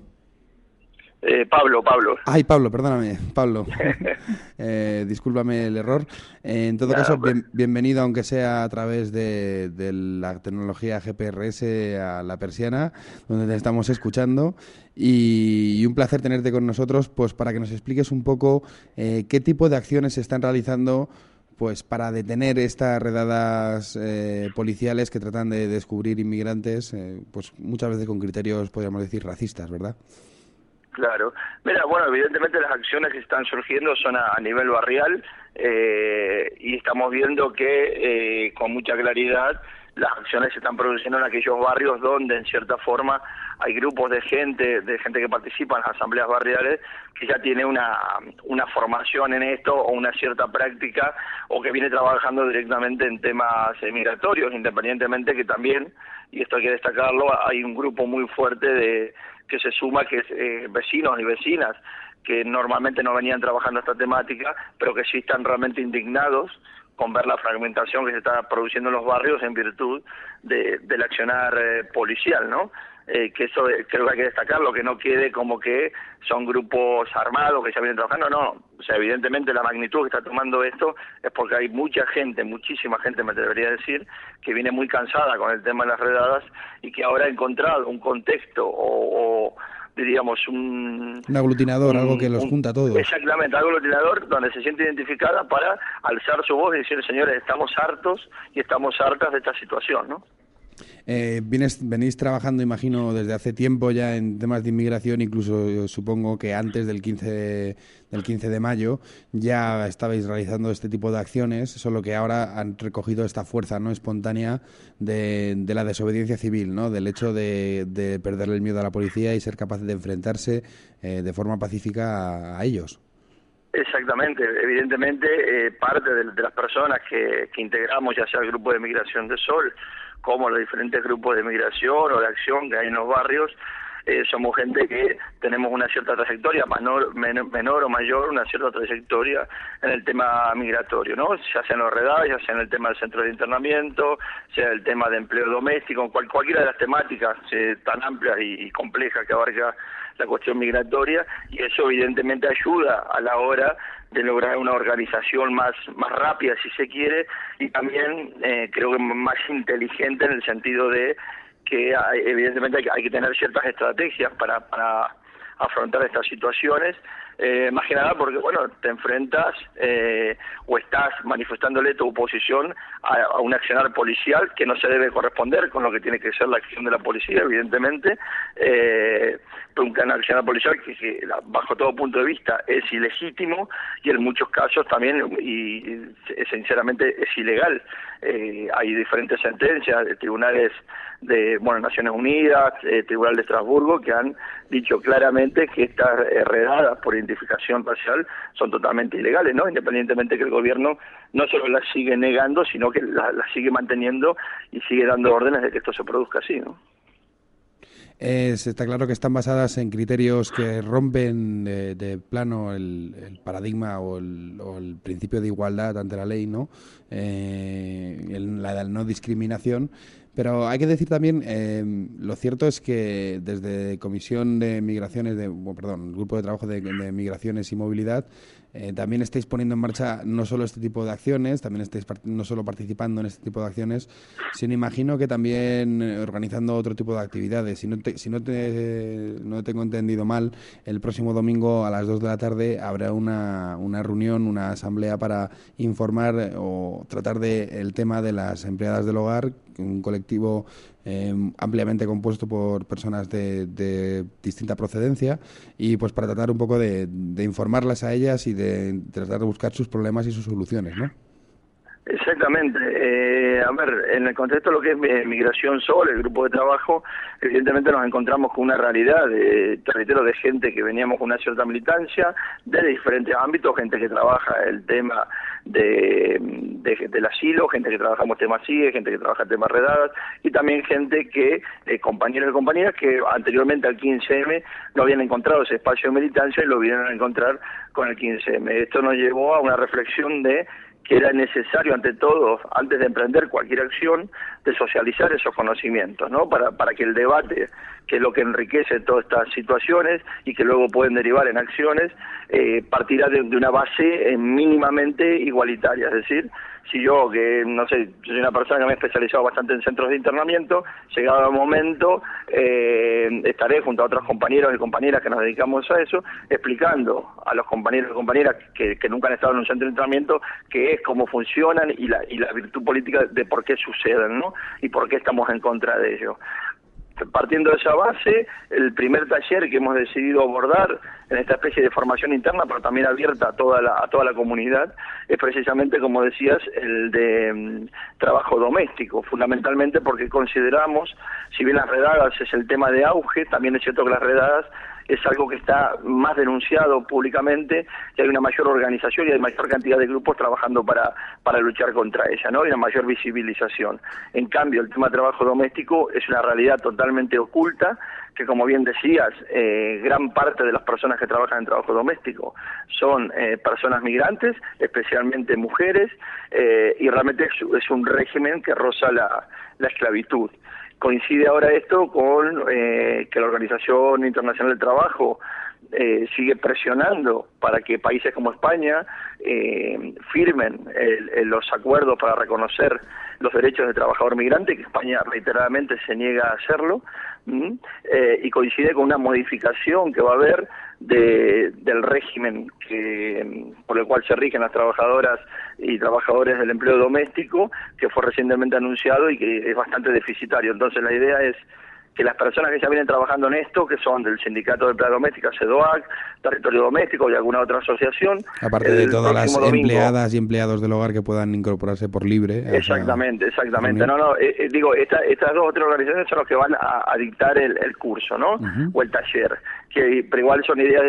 Eh, Pablo, Pablo. Ay, Pablo, perdóname, Pablo. eh, discúlpame el error. Eh, en todo caso, pues. bienvenido, aunque sea a través de, la tecnología GPRS a la persiana, donde te estamos escuchando. Y, un placer tenerte con nosotros, pues para que nos expliques un poco eh, qué tipo de acciones se están realizando pues para detener estas redadas policiales que tratan de descubrir inmigrantes, pues muchas veces con criterios, podríamos decir, racistas, ¿verdad? Claro. Mira, bueno, evidentemente las acciones que están surgiendo son a, nivel barrial eh, y estamos viendo que eh, con mucha claridad las acciones se están produciendo en aquellos barrios donde en cierta forma hay grupos de gente, de gente que participa en las asambleas barriales que ya tiene una, una formación en esto o una cierta práctica o que viene trabajando directamente en temas migratorios, independientemente que también, y esto hay que destacarlo, hay un grupo muy fuerte de que se suma que es eh, vecinos y vecinas que normalmente no venían trabajando esta temática, pero que sí están realmente indignados con ver la fragmentación que se está produciendo en los barrios en virtud de, del accionar eh, policial, ¿no? Eh, que eso creo que hay que destacarlo, que no quede como que son grupos armados que ya vienen trabajando, no, o sea, evidentemente la magnitud que está tomando esto es porque hay mucha gente, muchísima gente me debería decir, que viene muy cansada con el tema de las redadas y que ahora ha encontrado un contexto o, diríamos un... Un aglutinador, algo que los junta a todos. Exactamente, algo aglutinador donde se siente identificada para alzar su voz y decir, señores, estamos hartos y estamos hartas de esta situación, ¿no? Eh, vienes, venís trabajando, imagino, desde hace tiempo ya en temas de inmigración, incluso supongo que antes del 15 de, del 15 de mayo ya estabais realizando este tipo de acciones, solo que ahora han recogido esta fuerza no espontánea de, la desobediencia civil, ¿no? del hecho de, de, perder el miedo a la policía y ser capaces de enfrentarse eh, de forma pacífica a, ellos. Exactamente, evidentemente eh, parte de, las personas que, que integramos, ya sea el grupo de migración de Sol, como los diferentes grupos de migración o de acción que hay en los barrios, eh, somos gente que tenemos una cierta trayectoria, menor, menor o mayor, una cierta trayectoria en el tema migratorio, ¿no? Ya sea en los redados, ya sea en el tema del centro de internamiento, sea el tema de empleo doméstico, cual, cualquiera de las temáticas eh, tan amplias y, complejas que abarca la cuestión migratoria y eso evidentemente ayuda a la hora de lograr una organización más, más rápida, si se quiere, y también eh, creo que más inteligente en el sentido de que evidentemente hay, que tener ciertas estrategias para afrontar estas situaciones eh, más que nada porque, bueno, te enfrentas eh, o estás manifestándole tu oposición a, un accionar policial que no se debe corresponder con lo que tiene que ser la acción de la policía, evidentemente, eh, un accionar policial que, bajo todo punto de vista es ilegítimo y en muchos casos también, y, sinceramente, es ilegal. Eh, hay diferentes sentencias de tribunales de bueno Naciones Unidas, eh, Tribunal de Estrasburgo, que han dicho claramente que estas redadas por identificación racial son totalmente ilegales, ¿no? Independientemente que el gobierno no solo las sigue negando, sino que las sigue manteniendo y sigue dando órdenes de que esto se produzca así, ¿no? está claro que están basadas en criterios que rompen de, plano el, paradigma o el, principio de igualdad ante la ley, ¿no? Eh, la no discriminación pero hay que decir también, eh, lo cierto es que desde Comisión de Migraciones, de, perdón, Grupo de Trabajo de, Migraciones y Movilidad, eh, también estáis poniendo en marcha no solo este tipo de acciones, también estáis no solo participando en este tipo de acciones, sino imagino que también organizando otro tipo de actividades. Si no, si no, te, no tengo entendido mal, el próximo domingo a las 2 de la tarde habrá una, una reunión, una asamblea para informar o tratar de el tema de las empleadas del hogar un colectivo em, ampliamente compuesto por personas de, distinta procedencia y pues para tratar un poco de, informarlas a ellas y de tratar de buscar sus problemas y sus soluciones, ¿no? Exactamente. Eh, a ver, en el contexto de lo que es Migración Sol, el grupo de trabajo, evidentemente nos encontramos con una realidad de, territorio de gente que veníamos con una cierta militancia, de diferentes ámbitos, gente que trabaja el tema de, del asilo, gente que trabajamos temas CIE, gente que trabaja temas redadas, y también gente que, eh, compañeros y compañeras que anteriormente al 15M no habían encontrado ese espacio de militancia y lo vinieron a encontrar con el 15M. Esto nos llevó a una reflexión de que era necesario ante todo, antes de emprender cualquier acción, de socializar esos conocimientos, ¿no? Para, para que el debate, que es lo que enriquece todas estas situaciones y que luego pueden derivar en acciones, eh, partirá de, una base eh, mínimamente igualitaria, es decir, si yo, que no sé, soy una persona que me he especializado bastante en centros de internamiento, llegado el momento, eh, estaré junto a otros compañeros y compañeras que nos dedicamos a eso, explicando a los compañeros y compañeras que, que nunca han estado en un centro de internamiento qué es, cómo funcionan y la, y la virtud política de por qué suceden, ¿no? Y por qué estamos en contra de ello partiendo de esa base, el primer taller que hemos decidido abordar en esta especie de formación interna, pero también abierta a toda la, a toda la comunidad, es precisamente, como decías, el de mm, trabajo doméstico, fundamentalmente porque consideramos, si bien las redadas es el tema de auge, también es cierto que las redadas es algo que está más denunciado públicamente y hay una mayor organización y hay mayor cantidad de grupos trabajando para, para luchar contra ella, ¿no? Y una mayor visibilización. En cambio, el tema de trabajo doméstico es una realidad totalmente oculta que como bien decías, eh, gran parte de las personas que trabajan en trabajo doméstico son eh, personas migrantes, especialmente mujeres, eh, y realmente es, un régimen que roza la, la esclavitud. Coincide ahora esto con eh, que la Organización Internacional del Trabajo eh, sigue presionando para que países como España eh, firmen los acuerdos para reconocer los derechos del trabajador migrante, que España reiteradamente se niega a hacerlo, eh, y coincide con una modificación que va a haber de, del régimen que, por el cual se rigen las trabajadoras y trabajadores del empleo doméstico, que fue recientemente anunciado y que es bastante deficitario. Entonces la idea es que las personas que ya vienen trabajando en esto, que son del Sindicato de Empleo Doméstica, CEDOAC, Territorio Doméstico y alguna otra asociación. Aparte de todas las empleadas y empleados del hogar que puedan incorporarse por libre. Exactamente, exactamente. No, no, eh, eh, digo, estas dos otras organizaciones son los que van a, dictar el, curso, ¿no? O el taller. Que, pero igual son ideas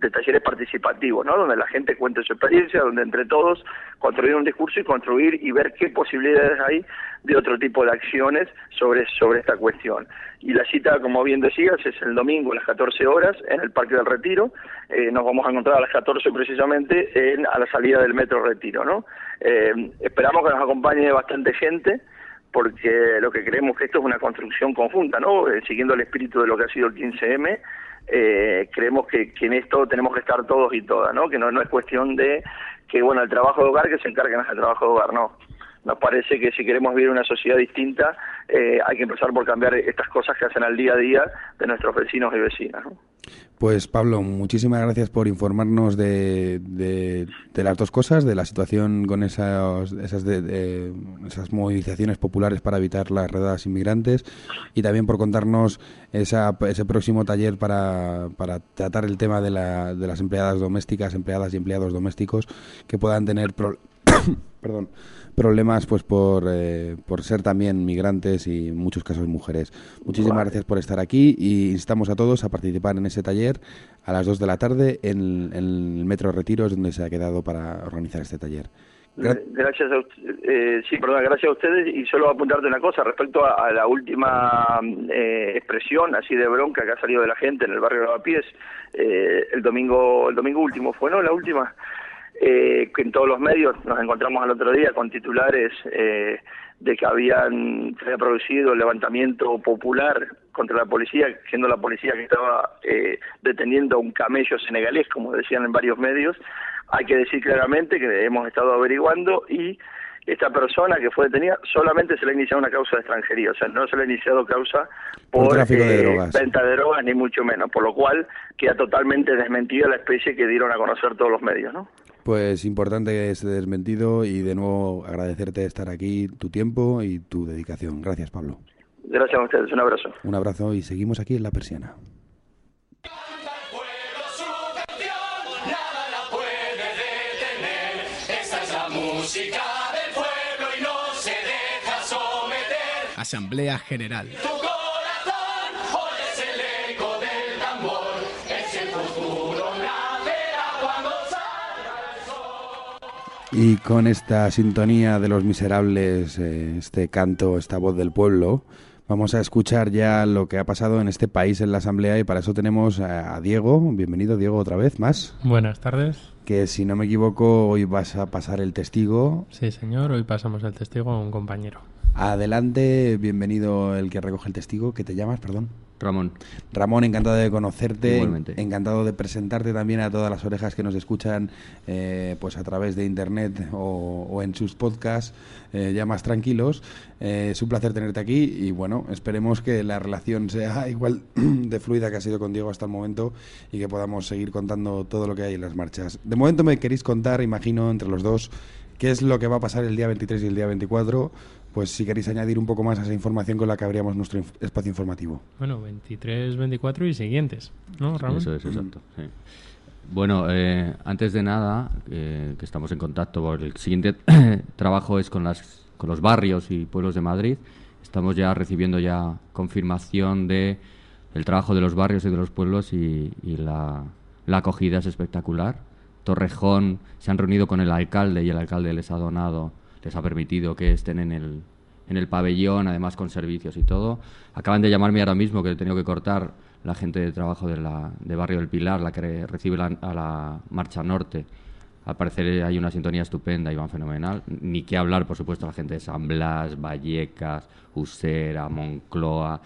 de, talleres participativos, ¿no? Donde la gente cuente su experiencia, donde entre todos construir un discurso y construir y ver qué posibilidades hay de otro tipo de acciones sobre, sobre esta cuestión. Y la cita, como bien decías, es el domingo a las 14 horas en el Parque del Retiro. Eh, nos vamos a encontrar a las 14 precisamente en, a la salida del Metro Retiro, ¿no? Eh, esperamos que nos acompañe bastante gente porque lo que creemos que esto es una construcción conjunta, ¿no? Eh, siguiendo el espíritu de lo que ha sido el 15M, eh, creemos que, que, en esto tenemos que estar todos y todas, ¿no? Que no, no es cuestión de que, bueno, el trabajo de hogar que se encarguen del trabajo de hogar, no. Nos parece que si queremos vivir una sociedad distinta, eh, hay que empezar por cambiar estas cosas que hacen al día a día de nuestros vecinos y vecinas. ¿no? Pues Pablo, muchísimas gracias por informarnos de, de, las dos cosas, de la situación con esas, esas, de, esas movilizaciones populares para evitar las redadas inmigrantes y también por contarnos esa, ese próximo taller para, para tratar el tema de, la, de las empleadas domésticas, empleadas y empleados domésticos que puedan tener perdón, problemas pues por, eh, por ser también migrantes y en muchos casos mujeres. Muchísimas gracias por estar aquí y instamos a todos a participar en ese taller a las 2 de la tarde en, el Metro Retiros donde se ha quedado para organizar este taller. gracias a eh, sí, perdón, gracias a ustedes y solo apuntarte una cosa respecto a, la última eh, expresión así de bronca que ha salido de la gente en el barrio de Lavapiés eh, el domingo el domingo último fue, ¿no? La última eh, en todos los medios nos encontramos al otro día con titulares eh, de que habían se había producido el levantamiento popular contra la policía, siendo la policía que estaba eh, deteniendo a un camello senegalés, como decían en varios medios. Hay que decir claramente que hemos estado averiguando y esta persona que fue detenida solamente se le ha iniciado una causa de extranjería, o sea, no se le ha iniciado causa por, eh, venta de drogas, ni mucho menos, por lo cual queda totalmente desmentida la especie que dieron a conocer todos los medios, ¿no? Pues importante ese desmentido y de nuevo agradecerte estar aquí, tu tiempo y tu dedicación. Gracias, Pablo. Gracias a ustedes, un abrazo. Un abrazo y seguimos aquí en La Persiana. Asamblea General. Y con esta sintonía de los miserables, eh, este canto, esta voz del pueblo, vamos a escuchar ya lo que ha pasado en este país en la Asamblea y para eso tenemos a Diego. Bienvenido Diego otra vez más. Buenas tardes. Que si no me equivoco hoy vas a pasar el testigo. Sí señor, hoy pasamos el testigo a un compañero. Adelante, bienvenido el que recoge el testigo. ¿Qué te llamas, perdón? Ramón. Ramón, encantado de conocerte, encantado de presentarte también a todas las orejas que nos escuchan eh, pues a través de internet o, en sus podcasts eh, ya más tranquilos. Eh, es un placer tenerte aquí y bueno, esperemos que la relación sea igual de fluida que ha sido con Diego hasta el momento y que podamos seguir contando todo lo que hay en las marchas. De momento me queréis contar, imagino, entre los dos, qué es lo que va a pasar el día 23 y el día 24 pues si queréis añadir un poco más a esa información con la que abríamos nuestro espacio informativo. Bueno, 23, 24 y siguientes, ¿no, Ramón? Eso es, exacto. Bueno, eh, antes de nada, eh, que estamos en contacto, el siguiente trabajo es con, las, con los barrios y pueblos de Madrid. Estamos ya recibiendo ya confirmación de el trabajo de los barrios y de los pueblos y, la, la acogida es espectacular. Torrejón se han reunido con el alcalde y el alcalde les ha donado les ha permitido que estén en el, en el pabellón, además con servicios y todo. Acaban de llamarme ahora mismo que he tenido que cortar la gente de trabajo de, la, de Barrio del Pilar, la que recibe a la Marcha Norte. Al parecer hay una sintonía estupenda y van fenomenal. Ni qué hablar, por supuesto, la gente de San Blas, Vallecas, Usera, Moncloa,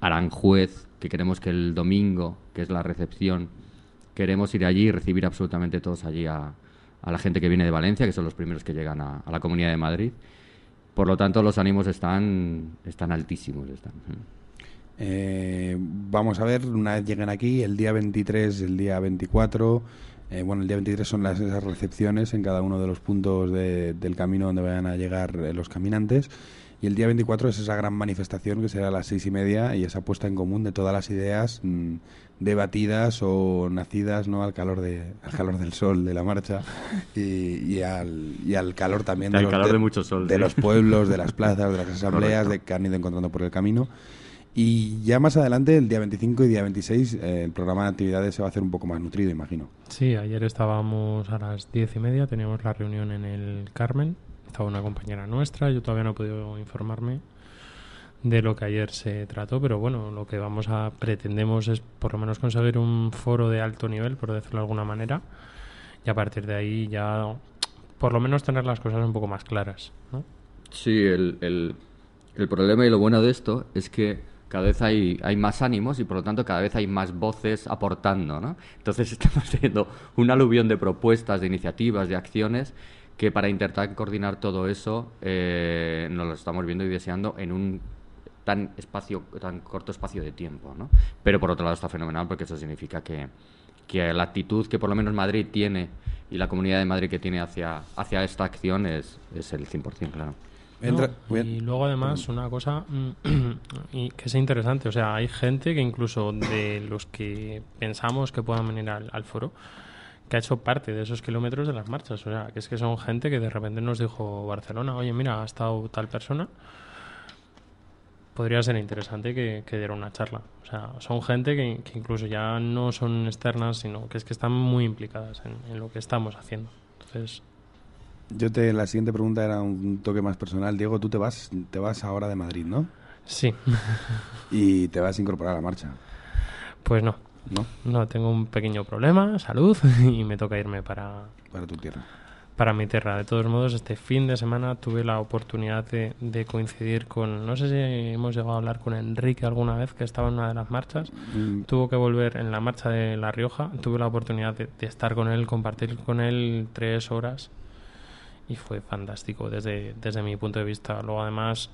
Aranjuez, que queremos que el domingo, que es la recepción, queremos ir allí y recibir absolutamente todos allí a, a la gente que viene de Valencia, que son los primeros que llegan a, la Comunidad de Madrid. Por lo tanto, los ánimos están, están altísimos. Están. Eh, vamos a ver, una vez lleguen aquí, el día 23, el día 24, eh, bueno, el día 23 son las, esas recepciones en cada uno de los puntos del camino donde vayan a llegar eh, los caminantes. Y el día 24 es esa gran manifestación que será a las seis y media y esa puesta en común de todas las ideas mm, debatidas o nacidas no al calor de al calor del sol de la marcha y, al, y al calor también de, los, de, los pueblos, de las plazas, de las asambleas de que han ido encontrando por el camino. Y ya más adelante, el día 25 y día 26, eh, el programa de actividades se va a hacer un poco más nutrido, imagino. Sí, ayer estábamos a las diez y media, teníamos la reunión en el Carmen, estaba una compañera nuestra, yo todavía no he podido informarme de lo que ayer se trató, pero bueno, lo que vamos a pretendemos es por lo menos conseguir un foro de alto nivel, por decirlo de alguna manera, y a partir de ahí ya por lo menos tener las cosas un poco más claras, ¿no? Sí, el, el, el problema y lo bueno de esto es que cada vez hay, hay más ánimos y por lo tanto cada vez hay más voces aportando, ¿no? Entonces estamos teniendo un aluvión de propuestas, de iniciativas, de acciones que para intentar coordinar todo eso eh, nos lo estamos viendo y deseando en un tan espacio tan corto espacio de tiempo, ¿no? Pero por otro lado está fenomenal porque eso significa que, que la actitud que por lo menos Madrid tiene y la comunidad de Madrid que tiene hacia, hacia esta acción es, es el 100%, claro. No, y luego además una cosa y que es interesante, o sea, hay gente que incluso de los que pensamos que puedan venir al, al foro, que ha hecho parte de esos kilómetros de las marchas, o sea, que es que son gente que de repente nos dijo Barcelona, oye, mira, ha estado tal persona, podría ser interesante que, que diera una charla. O sea, son gente que, que incluso ya no son externas, sino que es que están muy implicadas en, en lo que estamos haciendo. Entonces, Yo te la siguiente pregunta era un toque más personal. Diego, tú te vas te vas ahora de Madrid, ¿no? Sí. y te vas a incorporar a la marcha. Pues no. ¿No? No, tengo un pequeño problema, salud, y me toca irme para, Para tu tierra. Para mi tierra. De todos modos, este fin de semana tuve la oportunidad de, de coincidir con, no sé si hemos llegado a hablar con Enrique alguna vez, que estaba en una de las marchas. Mm, Tuvo que volver en la marcha de La Rioja. Tuve la oportunidad de, de estar con él, compartir con él tres horas. Y fue fantástico desde, desde mi punto de vista. Luego, además,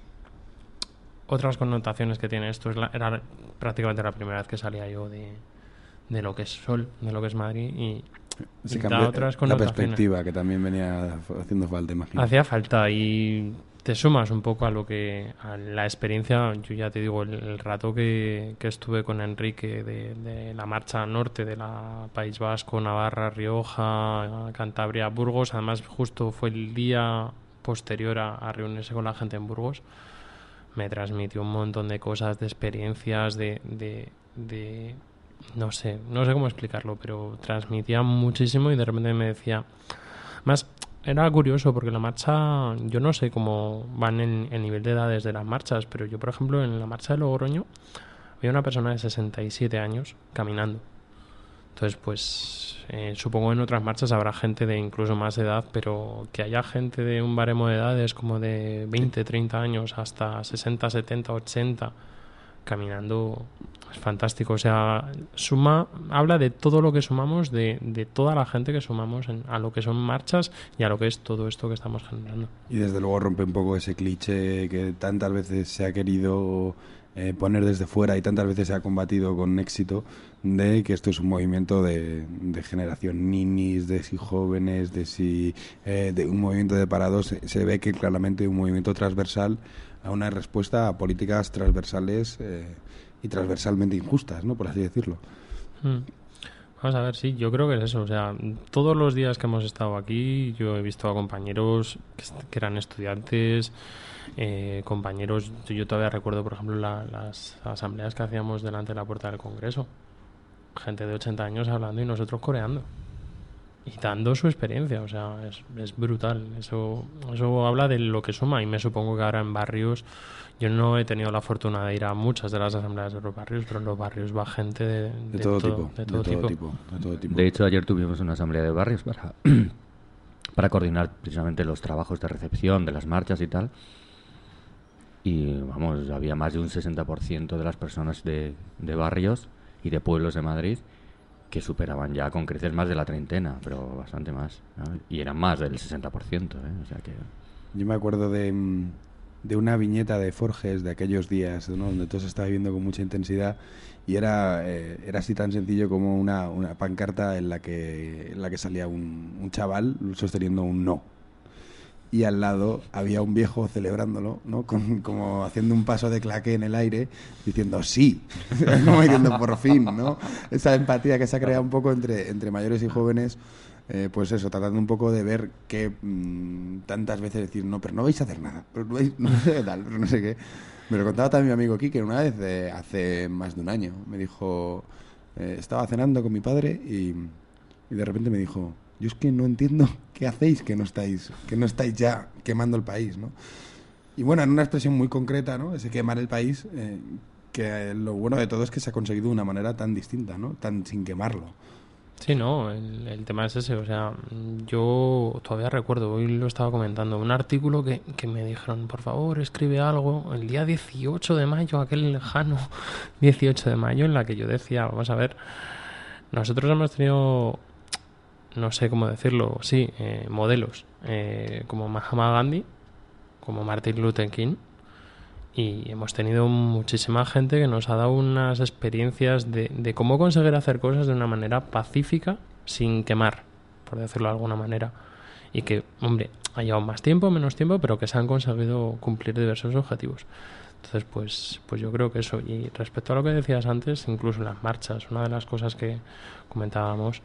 otras connotaciones que tiene esto. Es la- era prácticamente la primera vez que salía yo de, de lo que es Sol, de lo que es Madrid. Y, se cambió otras la perspectiva que también venía haciendo falta, imagino. Hacía falta y te sumas un poco a lo que a la experiencia. Yo ya te digo, el, el rato que, que estuve con Enrique de, de la marcha norte de la País Vasco, Navarra, Rioja, Cantabria, Burgos. Además, justo fue el día posterior a, a reunirse con la gente en Burgos. Me transmitió un montón de cosas, de experiencias, de, de, de no sé, no sé cómo explicarlo, pero transmitía muchísimo y de repente me decía, más era curioso porque la marcha, yo no sé cómo van en el nivel de edades de las marchas, pero yo, por ejemplo, en la marcha de Logroño había una persona de 67 años caminando. Entonces, pues eh, supongo en otras marchas habrá gente de incluso más edad, pero que haya gente de un baremo de edades como de 20, 30 años hasta 60, 70, 80 caminando es fantástico. O sea, suma, habla de todo lo que sumamos, de, de toda la gente que sumamos a lo que son marchas y a lo que es todo esto que estamos generando. Y desde luego rompe un poco ese cliché que tantas veces se ha querido eh, poner desde fuera y tantas veces se ha combatido con éxito de que esto es un movimiento de, de generación ninis, de si jóvenes, de si eh, de un movimiento de parados. Se, se ve que claramente un movimiento transversal a una respuesta a políticas transversales eh, y transversalmente injustas, ¿no? Por así decirlo. Mm. Vamos a ver, sí, yo creo que es eso. O sea, todos los días que hemos estado aquí, yo he visto a compañeros que eran estudiantes, eh, compañeros. Yo todavía recuerdo, por ejemplo, la- las asambleas que hacíamos delante de la puerta del Congreso. Gente de 80 años hablando y nosotros coreando. Y dando su experiencia, o sea, es, es brutal. Eso, eso habla de lo que suma. Y me supongo que ahora en barrios, yo no he tenido la fortuna de ir a muchas de las asambleas de los barrios, pero en los barrios va gente de, De, todo, tipo, de todo tipo. de todo tipo. De hecho, ayer tuvimos una asamblea de barrios para, para coordinar precisamente los trabajos de recepción de las marchas y tal. Y vamos, había más de un 60% de las personas de, de barrios y de pueblos de Madrid que superaban ya con creces más de la treintena, pero bastante más. Y eran más del 60%. ¿eh? O sea que Yo me acuerdo de, mm, de una viñeta de Forges de aquellos días, donde todo se estaba viviendo con mucha intensidad y era, eh, era así tan sencillo como una, una pancarta en la que, en la que salía un, un chaval sosteniendo un no. Y al lado había un viejo celebrándolo, ¿no? Como haciendo un paso de claque en el aire, diciendo sí, como diciendo por fin, ¿no? Esa empatía que se ha creado un poco entre, entre mayores y jóvenes eh, pues eso, tratando un poco de ver que mm, tantas veces decir, no, pero no vais a hacer nada, pero no, sé qué tal, pero no sé qué. Me lo contaba también mi amigo que una vez, eh, hace más de un año, me dijo, eh, estaba cenando con mi padre y, y de repente me dijo, yo es que no entiendo qué hacéis que no estáis, que no estáis ya quemando el país, ¿no? Y bueno, en una expresión muy concreta, ¿no? Ese quemar el país, eh, que lo bueno de todo es que se ha conseguido de una manera tan distinta, ¿no? Tan sin quemarlo. Sí, no, el, el tema es ese. O sea, yo todavía recuerdo, hoy lo estaba comentando, un artículo que, que me dijeron, por favor, escribe algo. El día 18 de mayo, aquel lejano 18 de mayo, en la que yo decía, vamos a ver, nosotros hemos tenido, no sé cómo decirlo, sí, eh, modelos eh, como Mahatma Gandhi, como Martin Luther King, y hemos tenido muchísima gente que nos ha dado unas experiencias de, de cómo conseguir hacer cosas de una manera pacífica sin quemar, por decirlo de alguna manera. Y que, hombre, ha llevado más tiempo, menos tiempo, pero que se han conseguido cumplir diversos objetivos. Entonces, pues, pues yo creo que eso. Y respecto a lo que decías antes, incluso las marchas, una de las cosas que comentábamos,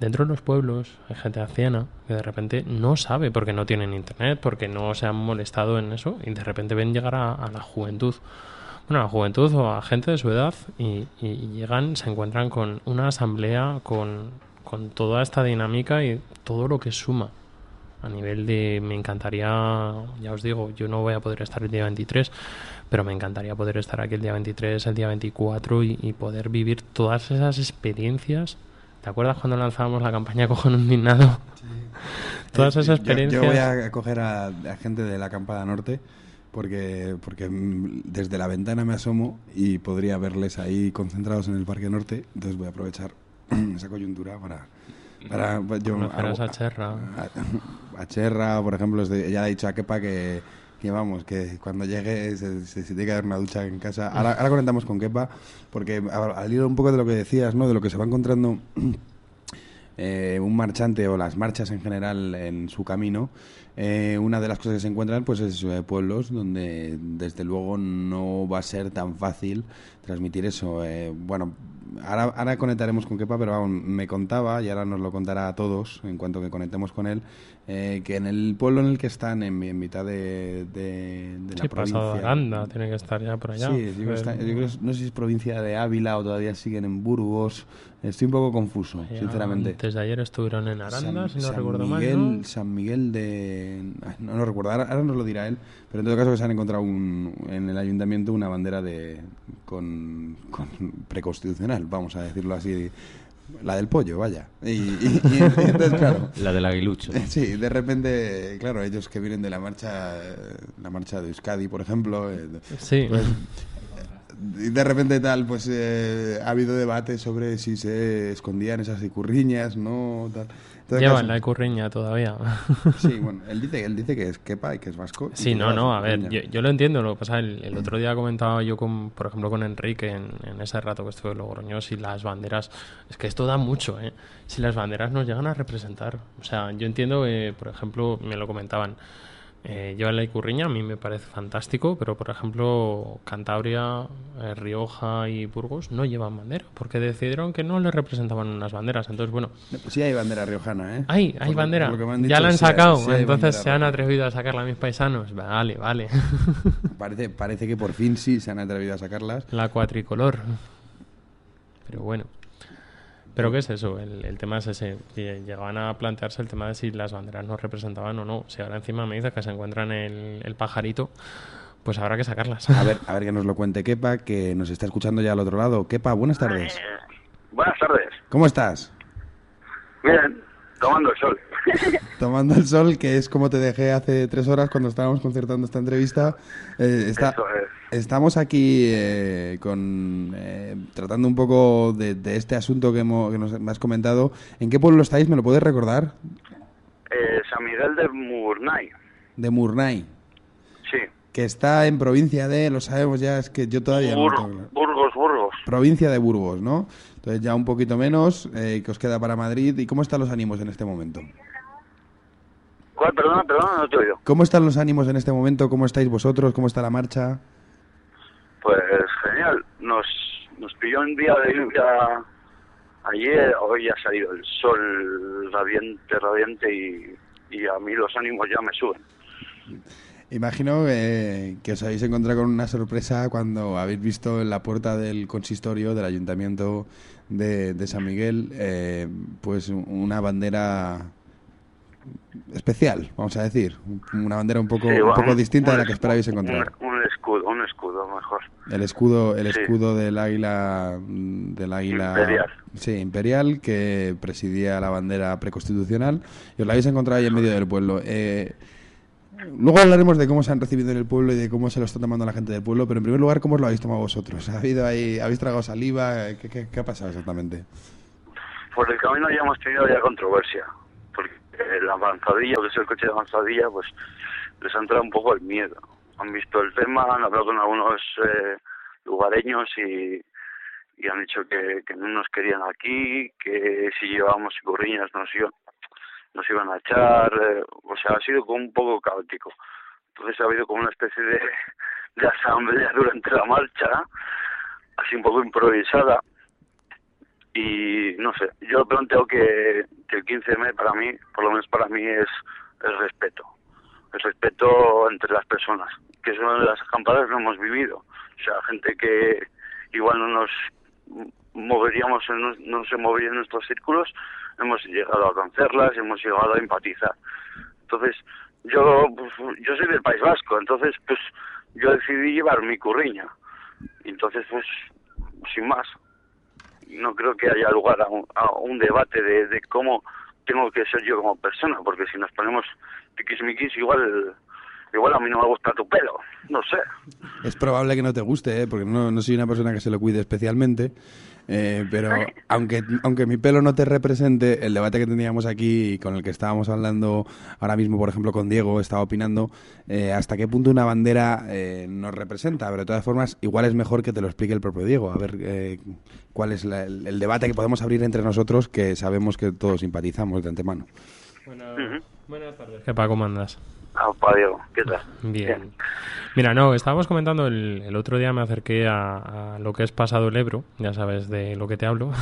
dentro de los pueblos hay gente anciana que de repente no sabe porque no tienen internet, porque no se han molestado en eso y de repente ven llegar a, la juventud. Bueno, a la juventud o a gente de su edad y, llegan, se encuentran con una asamblea, con, con toda esta dinámica y todo lo que suma. A nivel de, me encantaría, ya os digo, yo no voy a poder estar el día 23, pero me encantaría poder estar aquí el día 23, el día 24 y, y poder vivir todas esas experiencias. ¿Te acuerdas cuando lanzábamos la campaña Cogen un Dignado? Todas esas Yo- experiencias. Yo, voy a coger a, a gente de la acampada norte porque, porque desde la ventana me asomo y podría verles ahí concentrados en el Parque Norte. Entonces voy a aprovechar esa coyuntura para... para yo a Cherra. a, a Cherra, por ejemplo, es de- ya le he dicho a Kepa que, que vamos, que cuando llegue se, se- se tiene que dar una ducha en casa. Ahora, ahora conectamos con Kepa, porque al hilo un poco de lo que decías, ¿no? De lo que se va encontrando eh, un marchante o las marchas en general en su camino, eh, una de las cosas que se encuentran pues es eh, pueblos donde desde luego no va a ser tan fácil transmitir eso. Bueno, ahora, ahora conectaremos con Kepa, pero vamos, me contaba, y ahora nos lo contará a todos en cuanto que conectemos con él, eh, que en el pueblo en el que están, en, en mitad de, de, de la Sí, provincia... pasado de Aranda, tiene que estar ya por allá. Sí, yo creo está- yo creo no sé si es provincia de Ávila o todavía siguen en Burgos. Estoy un poco confuso, Ya, sinceramente. Antes de ayer estuvieron en Aranda, si no San recuerdo Miguel, mal. ¿no? San Miguel de... No lo recuerdo, ahora, ahora nos lo dirá él, pero en todo caso que se han encontrado un- en el ayuntamiento una bandera de con, con preconstitucional, vamos a decirlo así, la del pollo, vaya. Y, y- y entonces, claro, La del aguilucho. Sí, de repente, claro, ellos que vienen de la marcha, la marcha de Euskadi, por ejemplo, eh, Sí. pues, y de repente tal, pues eh, ha habido debate sobre si se escondían esas icurriñas, no, tal. En Llevan caso- la ecurriña todavía. Sí, bueno, él dice, él dice que es quepa y que es vasco. Sí, no, lleva no, a ver, yo, yo lo entiendo. Lo que pasa, el, el otro día comentaba yo, con, por ejemplo, con Enrique en, en ese rato que estuve en Logroño, si las banderas. Es que esto da mucho, ¿eh? Si las banderas nos llegan a representar. O sea, yo entiendo, que, por ejemplo, me lo comentaban. Eh, llevan la icurriña, a mí me parece fantástico, pero por ejemplo, Cantabria, eh, Rioja y Burgos no llevan bandera porque decidieron que no les representaban unas banderas. Entonces, bueno, Sí hay bandera riojana, ¿eh? Hay, hay bandera. lo ya la han sí sacado. sí entonces se han atrevido a sacarla mis paisanos. Vale, vale. Parece, parece que por fin sí se han atrevido a sacarlas. la cuatricolor. Pero bueno. Pero ¿qué es eso? El, el tema es ese. Llegaban a plantearse el tema de si las banderas nos representaban o no. Si ahora encima me dices que se encuentran el, el pajarito, pues habrá que sacarlas. A ver, a ver que nos lo cuente Kepa, que nos está escuchando ya al otro lado. Kepa, buenas tardes. Buenas tardes. ¿Cómo estás? Bien, tomando el sol. Tomando el sol, que es como te dejé hace tres horas cuando estábamos concertando esta entrevista. Eh, está, Eso es. estamos aquí eh, con eh, tratando un poco de, de este asunto que, hemos, que nos me has comentado. ¿En qué pueblo estáis? ¿Me lo puedes recordar? Eh, San Miguel de Murnay. De Murnay, Sí. que está en provincia de, lo sabemos ya, es que yo todavía no Bur-. Burgos, Burgos. Provincia de Burgos, ¿no? Entonces ya un poquito menos, eh, que os queda para Madrid. ¿Y cómo están los ánimos en este momento? ¿Cuál? Perdona, perdona, no te oído. ¿Cómo están los ánimos en este momento? ¿Cómo estáis vosotros? ¿Cómo está la marcha? Pues genial. Nos, nos pilló un día de lluvia ayer. Hoy ha salido el sol radiante, radiante y, y a mí los ánimos ya me suben. Imagino eh, que os habéis encontrado con una sorpresa cuando habéis visto en la puerta del consistorio del ayuntamiento de, de San Miguel eh, pues un- una bandera especial, vamos a decir, una bandera un poco, Sí, un poco distinta de la que esperabais encontrar. Un, un escudo, un escudo mejor. El escudo, el Sí. escudo del águila, del águila Imperial. Sí, imperial que presidía la bandera preconstitucional y os la habéis encontrado ahí en medio del pueblo. Eh, luego hablaremos de cómo se han recibido en el pueblo y de cómo se lo está tomando la gente del pueblo, pero en primer lugar, ¿cómo os lo habéis tomado vosotros? ¿Ha habido ahí, habéis tragado saliva? ¿Qué, qué, ha pasado exactamente? Por el camino ya hemos tenido ya controversia, porque la avanzadilla, lo que es el coche de avanzadilla, pues les ha entrado un poco el miedo. Han visto el tema, han hablado con algunos eh, lugareños y, han dicho que, no nos querían aquí, que si llevábamos curriñas nos, iba- nos iban a echar, eh, o sea, ha sido como un poco caótico. Entonces ha habido como una especie de, de asamblea durante la marcha, así un poco improvisada, y no sé, yo planteo que, que el 15M para mí, por lo menos para mí, es el respeto. El respeto entre las personas, que eso en las acampadas lo hemos vivido. O sea, gente que igual no nos moveríamos, nos- no se movería en nuestros círculos, hemos llegado a conocerlas, hemos llegado a empatizar. Entonces, yo pues, yo soy del País Vasco, entonces pues yo decidí llevar mi curriña. Entonces, pues, sin más, no creo que haya lugar a un, a un debate de, de cómo tengo que ser yo como persona, porque si nos ponemos tiquismiquis, igual, igual a mí no me gusta tu pelo, no sé. Es probable que no te guste, ¿eh? porque no, no soy una persona que se lo cuide especialmente. eh, pero aunque, aunque mi pelo no te represente, el debate que teníamos aquí y con el que estábamos hablando ahora mismo, por ejemplo, con Diego, estaba opinando eh, hasta qué punto una bandera eh, nos representa. Pero de todas formas, igual es mejor que te lo explique el propio Diego. A ver eh, cuál es la- el, el debate que podemos abrir entre nosotros, que sabemos que todos simpatizamos de antemano. Buenas tardes. ¿Qué Paco mandas? Ah, pa, Diego, ¿qué tal? Bien. Mira, no, estábamos comentando el, el otro día me acerqué a, a lo que es pasado el Ebro, ya sabes de lo que te hablo.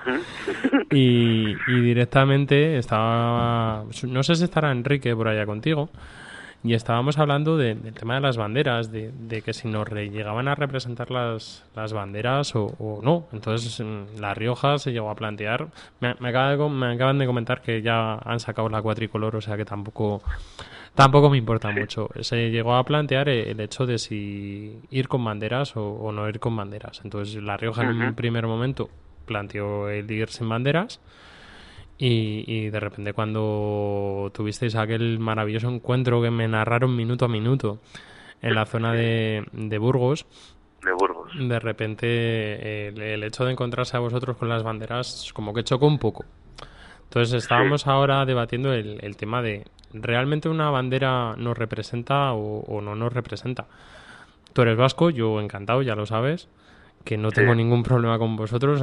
y, y directamente estaba, no sé si estará Enrique por allá contigo, y estábamos hablando de- del tema de las banderas, de, de que si nos llegaban a representar las, las banderas o, o no. Entonces, mm, La Rioja se llegó a plantear. Me, me acaba de me acaban de comentar que ya han sacado la cuatricolor, o sea que tampoco tampoco me importa mucho. Se llegó a plantear eh, el hecho de si ir con banderas o, o no ir con banderas. Entonces, La Rioja en un primer momento planteó el ir sin banderas. Y, y de repente cuando tuvisteis aquel maravilloso encuentro que me narraron minuto a minuto en la zona de, de Burgos, De Burgos. de repente el, el hecho de encontrarse a vosotros con las banderas como que chocó un poco. Entonces estábamos ahora debatiendo el, el tema de ¿realmente una bandera nos representa o, o no nos representa? Tú eres vasco, yo encantado, ya lo sabes, que no tengo ningún problema con vosotros.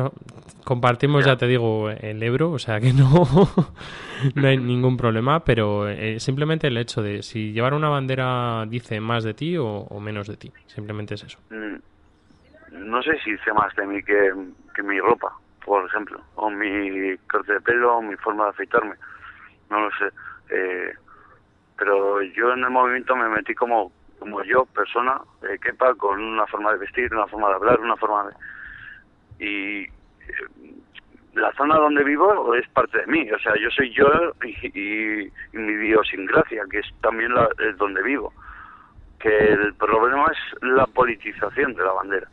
Compartimos, ya te digo, el Ebro, o sea que no, no hay ningún problema, pero eh, simplemente el hecho de si llevar una bandera dice más de ti o, o menos de ti, simplemente es eso. Mm, No sé si dice más de mí que, que mi ropa, por ejemplo, o mi corte de pelo, o mi forma de afeitarme. No lo sé. Eh, pero yo en el movimiento me metí como, como yo, persona, eh, quepa, con una forma de vestir, una forma de hablar, una forma de... Y eh, la zona donde vivo es parte de mí, o sea, yo soy yo y, y- y mi idiosincrasia, que es también la, es donde vivo. Que el problema es la politización de la bandera.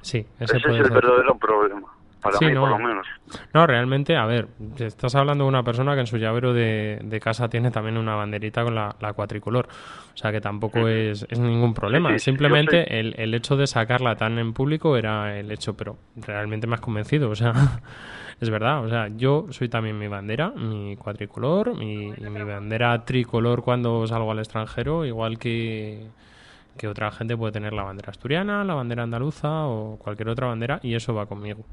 Sí, Ese, ese es el ser. verdadero problema, para Sí, mí no. por lo menos. No, realmente, a ver, estás hablando de una persona que en su llavero de, de casa tiene también una banderita con la, la cuatricolor. O sea que tampoco es, es ningún problema. Sí, Simplemente soy- el, el hecho de sacarla tan en público era el hecho, pero realmente me has convencido. O sea, es verdad. O sea, yo soy también mi bandera, mi cuatricolor, mi, y mi bandera tricolor cuando salgo al extranjero, igual que, que otra gente puede tener la bandera asturiana, la bandera andaluza o cualquier otra bandera, y eso va conmigo.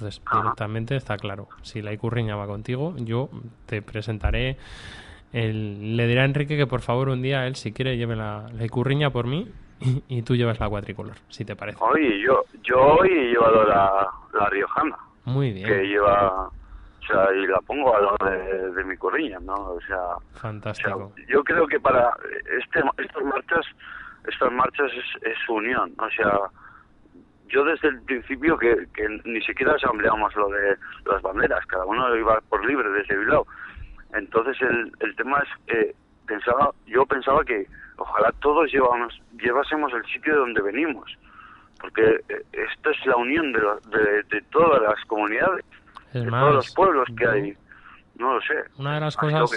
Entonces, directamente está claro. Si la Icurriña va contigo, yo te presentaré. El, le diré a Enrique que por favor un día él, si quiere, lleve la, la Icurriña por mí y, y tú llevas la cuatricolor, si te parece. Oye, yo, yo hoy he llevado la, la riojana, Muy bien. que lleva, o sea, y la pongo a lo de, de mi corriña, ¿no? O sea, Fantástico. yo creo que para este, estas marchas, estas marchas es, es unión, o sea, yo desde el principio que, que ni siquiera asambleamos lo de las banderas, cada uno iba por libre desde Bilbao. Entonces el, el tema es, eh, pensaba, yo pensaba que ojalá todos llevamos, llevásemos el sitio de donde venimos, porque eh, esto es la unión de, lo- de, de todas las comunidades, Es de más, todos los pueblos que hay. No lo sé. Una de las cosas,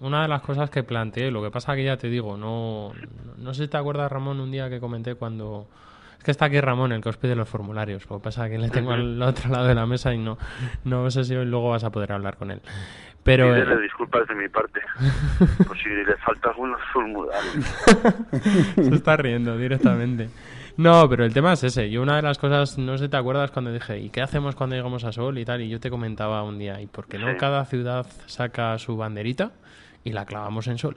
una de las cosas que planteé, lo que pasa que ya te digo, no, no sé si te acuerdas Ramón un día que comenté cuando es que está aquí Ramón, el que os pide los formularios. Lo que pasa que le tengo al otro lado de la mesa y no, no sé si hoy luego vas a poder hablar con él. Pero Pídele eh, disculpas de mi parte, por si le falta algunos formularios. se está riendo directamente. No, pero el tema es ese. Yo una de las cosas, no sé te acuerdas cuando dije, ¿y qué hacemos cuando llegamos a Sol y tal? Y yo te comentaba un día, ¿y por qué no Sí. cada ciudad saca su banderita y la clavamos en Sol?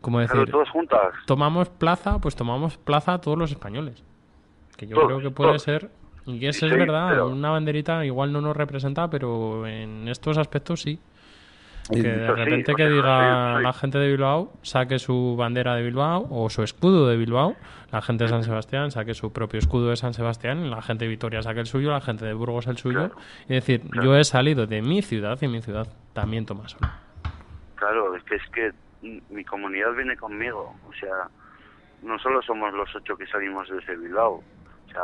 Como decir, Claro, todos juntas. tomamos plaza, pues tomamos plaza todos los españoles. Que yo Todos, creo que puede todos. ser, y que eso Sí, es verdad, pero- una banderita igual no nos representa, pero en estos aspectos sí. Que de repente que diga la gente de Bilbao, saque su bandera de Bilbao o su escudo de Bilbao, la gente de San Sebastián saque su propio escudo de San Sebastián, la gente de Vitoria saque el suyo, la gente de Burgos el suyo. Y decir, yo he salido de mi ciudad y mi ciudad también toma sol. Claro, es que es que mi comunidad viene conmigo. O sea, no solo somos los ocho que salimos desde Bilbao. O sea,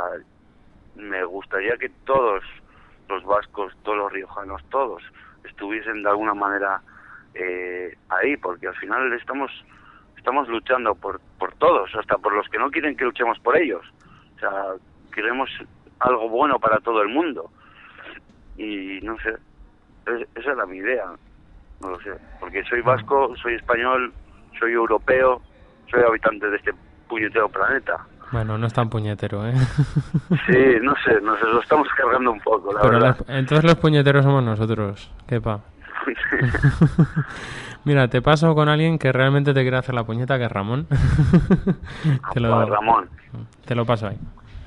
me gustaría que todos los vascos, todos los riojanos, todos estuviesen de alguna manera eh, ahí, porque al final estamos estamos luchando por, por todos, hasta por los que no quieren que luchemos por ellos. O sea, queremos algo bueno para todo el mundo. Y no sé, es- esa era mi idea. No lo sé, porque soy vasco, soy español, soy europeo, soy habitante de este puñetero planeta. Bueno, no es tan puñetero, ¿eh? Sí, no sé, nos lo estamos cargando un poco, la Pero verdad. entonces los puñeteros somos nosotros. Kepa. Mira, te paso con alguien que realmente te quiere hacer la puñeta, que es Ramón. te, Ramón. te lo paso ahí.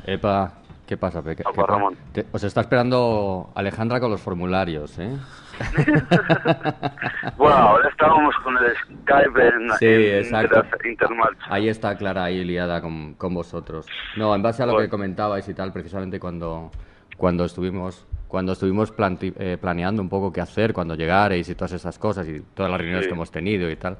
Epa, ¿qué pasa, Peque? ¿Qué pa- Ramón. Te- os está esperando Alejandra con los formularios, ¿eh? Bueno, ahora estábamos con el Skype en, Sí, en exacto. Inter- Intermarcha. Ahí está Clara ahí liada con, con vosotros. No, en base a lo Bueno. que comentabais y tal, precisamente cuando, cuando estuvimos cuando estuvimos eh, planeando un poco qué hacer cuando llegarais y todas esas cosas y todas las reuniones Sí. que hemos tenido y tal.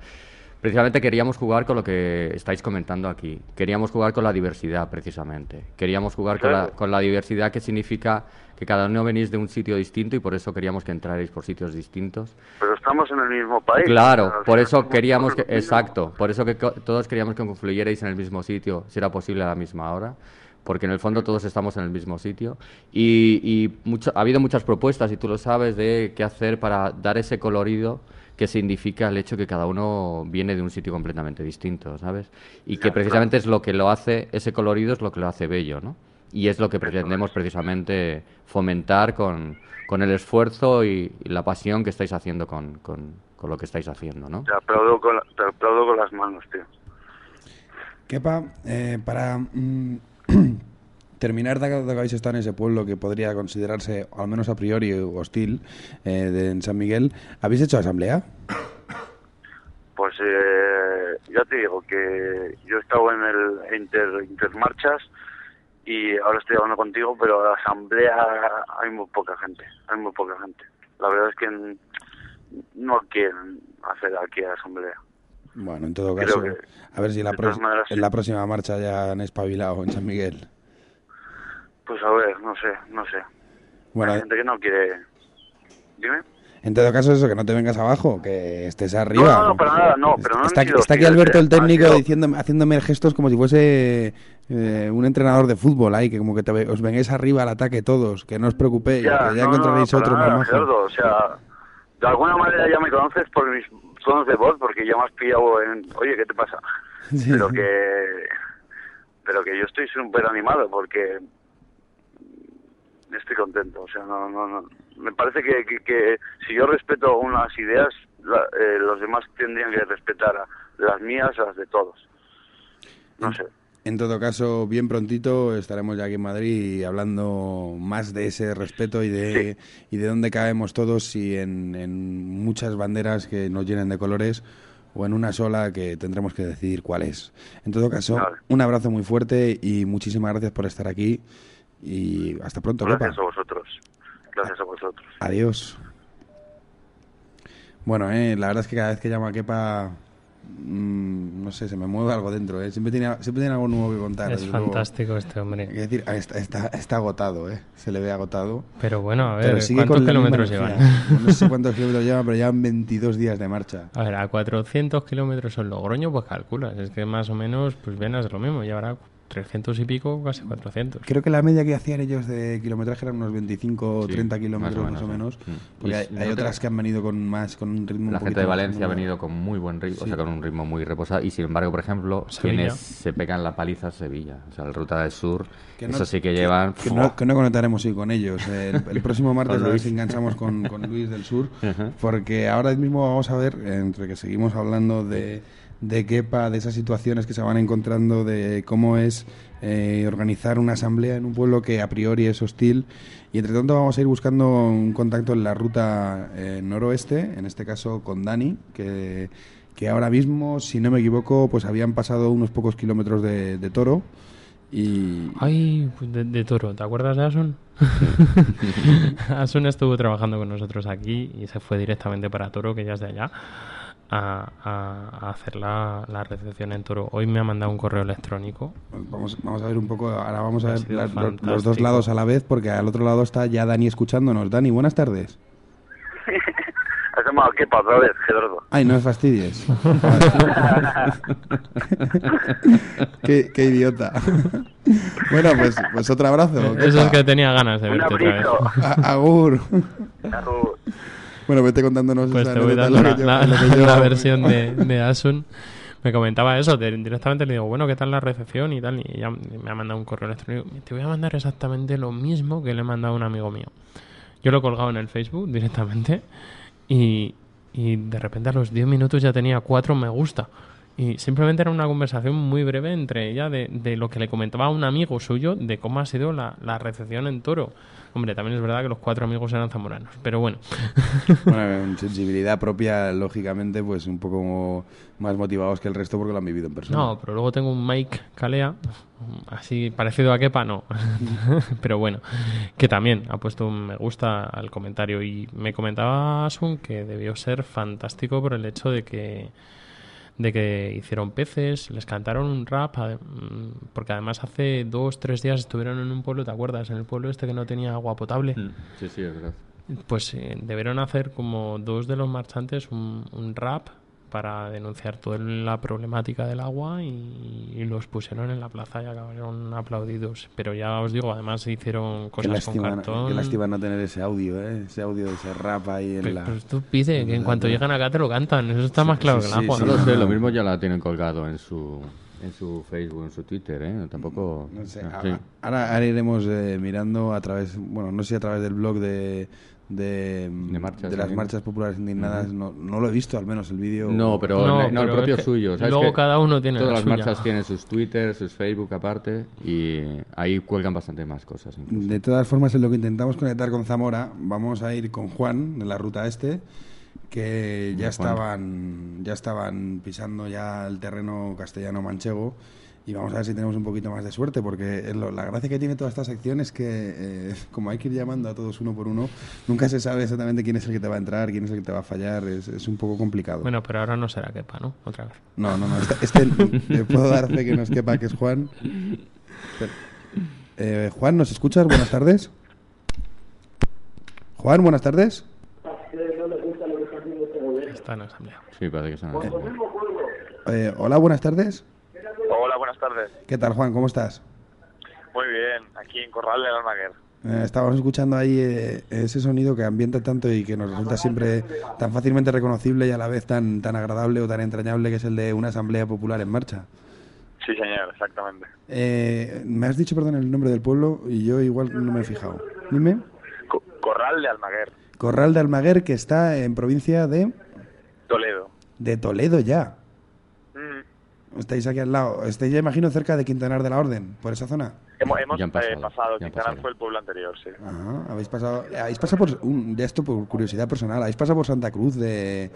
Precisamente queríamos jugar con lo que estáis comentando aquí. Queríamos jugar con la diversidad, precisamente. Queríamos jugar con, la, Claro. con la diversidad que significa que cada uno venís de un sitio distinto y por eso queríamos que entrarais por sitios distintos. Pero estamos en el mismo país. Claro, por eso queríamos que, exacto, por eso que todos queríamos que confluyerais en el mismo sitio, si era posible a la misma hora, porque en el fondo todos estamos en el mismo sitio y, y mucho- ha habido muchas propuestas y tú lo sabes de qué hacer para dar ese colorido que significa el hecho que cada uno viene de un sitio completamente distinto, ¿sabes? Y que precisamente es lo que lo hace, ese colorido es lo que lo hace bello, ¿no? Y es lo que pretendemos precisamente fomentar con, con el esfuerzo y, y la pasión que estáis haciendo con, con- con lo que estáis haciendo, ¿no? Te aplaudo con, la- te aplaudo con las manos, tío. Kepa, eh, para mm, terminar habéis estado en ese pueblo que podría considerarse, al menos a priori, hostil, eh, de en San Miguel, ¿habéis hecho asamblea? Pues eh, ya te digo que yo he estado en el Inter, Intermarchas y ahora estoy hablando contigo, pero la asamblea hay muy poca gente, hay muy poca gente. La verdad es que no quieren hacer aquí asamblea. Bueno, en todo caso, que, a ver si la en la próxima marcha ya han espabilado en San Miguel. Pues a ver, no sé, no sé. Bueno, Hay gente que no quiere... Dime. en todo caso, eso, que no te vengas abajo, que estés arriba. No, no, para nada, no, pero no está, sido está aquí Alberto, eh, el han técnico, diciéndome, haciéndome gestos como si fuese eh, un entrenador de fútbol ahí, que como que te os vengáis arriba al ataque todos, que no os preocupéis, Ya, que ya no, no, encontraréis para otro más nada, majo. Gerardo, o sea, de alguna manera ya me conoces por mis tonos de voz, porque ya me has pillado en, oye, ¿qué te pasa? Sí. Pero que, pero que yo estoy súper animado, porque estoy contento, o sea, no, no, no. Me parece que, que, que si yo respeto unas ideas, la- eh, los demás tendrían que respetar a las mías, a las de todos. No sé. En todo caso, bien prontito estaremos ya aquí en Madrid hablando más de ese respeto y de, y de dónde caemos todos, si en, en muchas banderas que nos llenen de colores o en una sola que tendremos que decidir cuál es. En todo caso, Vale. un abrazo muy fuerte y muchísimas gracias por estar aquí y hasta pronto. Gracias a vosotros. Gracias a vosotros. Adiós. Bueno, eh, la verdad es que cada vez que llamo a Kepa mm, no sé, se me mueve algo dentro, ¿eh? Siempre tiene, siempre tiene algo nuevo que contar. Es luego. fantástico este hombre. Que decir, ah, está, está, está agotado, ¿eh? Se le ve agotado. Pero bueno, a ver, sigue ¿cuántos kilómetros llevan? No sé cuántos kilómetros llevan, pero llevan 22 días de marcha. A ver, a 400 kilómetros en Logroño, pues calculas. Es que más o menos, pues ven, es lo mismo. Llevará 300 y pico, casi 400. Creo que la media que hacían ellos de kilometraje eran unos 25 o Sí, 30 kilómetros más más o menos, sí. Porque Y hay, otras que han venido con más, con un ritmo un La gente de más Valencia ha venido con muy buen ritmo, o sea, con un ritmo muy reposado. Y sin embargo, por ejemplo, Sevilla. quienes se pegan la paliza es Sevilla. O sea, el Ruta del Sur, Que no- eso sí que llevan... Que no, que no conectaremos hoy con ellos. El, el próximo martes a ver Luis. si enganchamos con, con Luis del Sur. Porque ahora mismo vamos a ver, entre que seguimos hablando de, de Kepa, de esas situaciones que se van encontrando, de cómo es eh, organizar una asamblea en un pueblo que a priori es hostil. Y entre tanto vamos a ir buscando un contacto en la ruta eh, noroeste, en este caso con Dani, que, que ahora mismo, si no me equivoco, pues habían pasado unos pocos kilómetros de, de toro. Y, Ay, pues de, de Toro, ¿te acuerdas de Asun? Asun estuvo trabajando con nosotros aquí y se fue directamente para Toro, que ya es de allá, a, a- hacer la, la recepción en Toro. Hoy me ha mandado un correo electrónico. Vamos, vamos a ver un poco, ahora vamos a Ha ver la- lo- los dos lados a la vez, porque al otro lado está ya Dani escuchándonos. Dani, buenas tardes. Has llamado a Kepa otra vez, Gerardo. Ay, no me fastidies. qué, qué idiota. bueno, pues, pues otro abrazo. ¿qué Eso es que tenía ganas de verte otra vez. Agur. Bueno, vete contándonos Pues esa te voy dando la, yo- la- lo que yo- la versión de, de Asun. Me comentaba eso, directamente le digo, bueno, ¿qué tal la recepción y tal? Y ella me ha mandado un correo electrónico. Te voy a mandar exactamente lo mismo que le he mandado a un amigo mío. Yo lo he colgado en el Facebook directamente y, y de repente a los 10 minutos ya tenía cuatro me gusta. Y simplemente era una conversación muy breve entre ella de, de lo que le comentaba a un amigo suyo de cómo ha sido la, la recepción en Toro. Hombre, también es verdad que los cuatro amigos eran zamoranos, pero bueno. Bueno, en sensibilidad propia, lógicamente, pues un poco más motivados que el resto porque lo han vivido en persona. No, pero luego tengo un Mike Calea, así parecido a Kepa, no. pero bueno, que también ha puesto un me gusta al comentario y me comentaba Asun que debió ser fantástico por el hecho de que de que hicieron peces, les cantaron un rap, mm, porque además hace dos, tres días estuvieron en un pueblo, ¿te acuerdas? En el pueblo este que no tenía agua potable. Mm, Sí, sí, es verdad. Pues eh, debieron hacer como dos de los marchantes un, un rap para denunciar toda la problemática del agua y, y los pusieron en la plaza y acabaron aplaudidos. Pero ya os digo, además hicieron Qué cosas con lástima, cartón. qué lástima no tener ese audio, ¿eh? Ese audio de ese rap ahí en Pe- la... Pues tú pide que en cuanto llegan acá te lo cantan. Eso está Sí, más claro sí, que el agua. sí. No lo sé, lo mismo ya la tienen colgado en su en su Facebook, en su Twitter, ¿eh? Tampoco... No sé, ah, a- sí. ahora, ahora iremos eh, mirando a través, bueno, no sé si a través del blog de, de, De marchas de las marchas populares indignadas, no, no lo he visto al menos el vídeo. No, pero No, el propio es que suyo. ¿sabes luego que cada uno tiene Todas la las suya. marchas tienen sus Twitter, sus Facebook aparte y ahí cuelgan bastante más cosas. incluso. De todas formas, en lo que intentamos conectar con Zamora, vamos a ir con Juan de la ruta este, que ya Juan. estaban, ya estaban pisando ya el terreno castellano manchego. Y vamos a ver si tenemos un poquito más de suerte, porque lo- la gracia que tiene toda esta sección es que, eh, como hay que ir llamando a todos uno por uno, nunca se sabe exactamente quién es el que te va a entrar, quién es el que te va a fallar, es, es un poco complicado. Bueno, pero ahora no será Kepa, ¿no? Otra vez. No, no, no. Este, este le puedo dar fe que no es quepa, que es Juan. Eh, Juan, ¿nos escuchas? Buenas tardes. Juan, buenas tardes. Está en asamblea. Sí, parece que son así. Eh, hola, buenas tardes. Buenas tardes. ¿Qué tal, Juan? ¿Cómo estás? Muy bien, aquí en Corral del Almaguer. Eh, estábamos escuchando ahí eh, ese sonido que ambienta tanto y que nos resulta siempre tan fácilmente reconocible y a la vez tan, tan agradable o tan entrañable que es el de una asamblea popular en marcha. Sí, señor, exactamente. Eh, me has dicho, perdón, el nombre del pueblo y yo igual no me he fijado. Dime. Co- Corral de Almaguer, Corral de Almaguer, que está en provincia de, Toledo. de Toledo ya. Estáis aquí al lado. Estáis ya, imagino, cerca de Quintanar de la Orden, por esa zona. Hemos, hemos Ya han eh, pasado, pasado, ya han Quintanar pasado. fue el pueblo anterior, sí. Ajá, habéis pasado, habéis pasado por, un, de esto por curiosidad personal, habéis pasado por Santa Cruz de,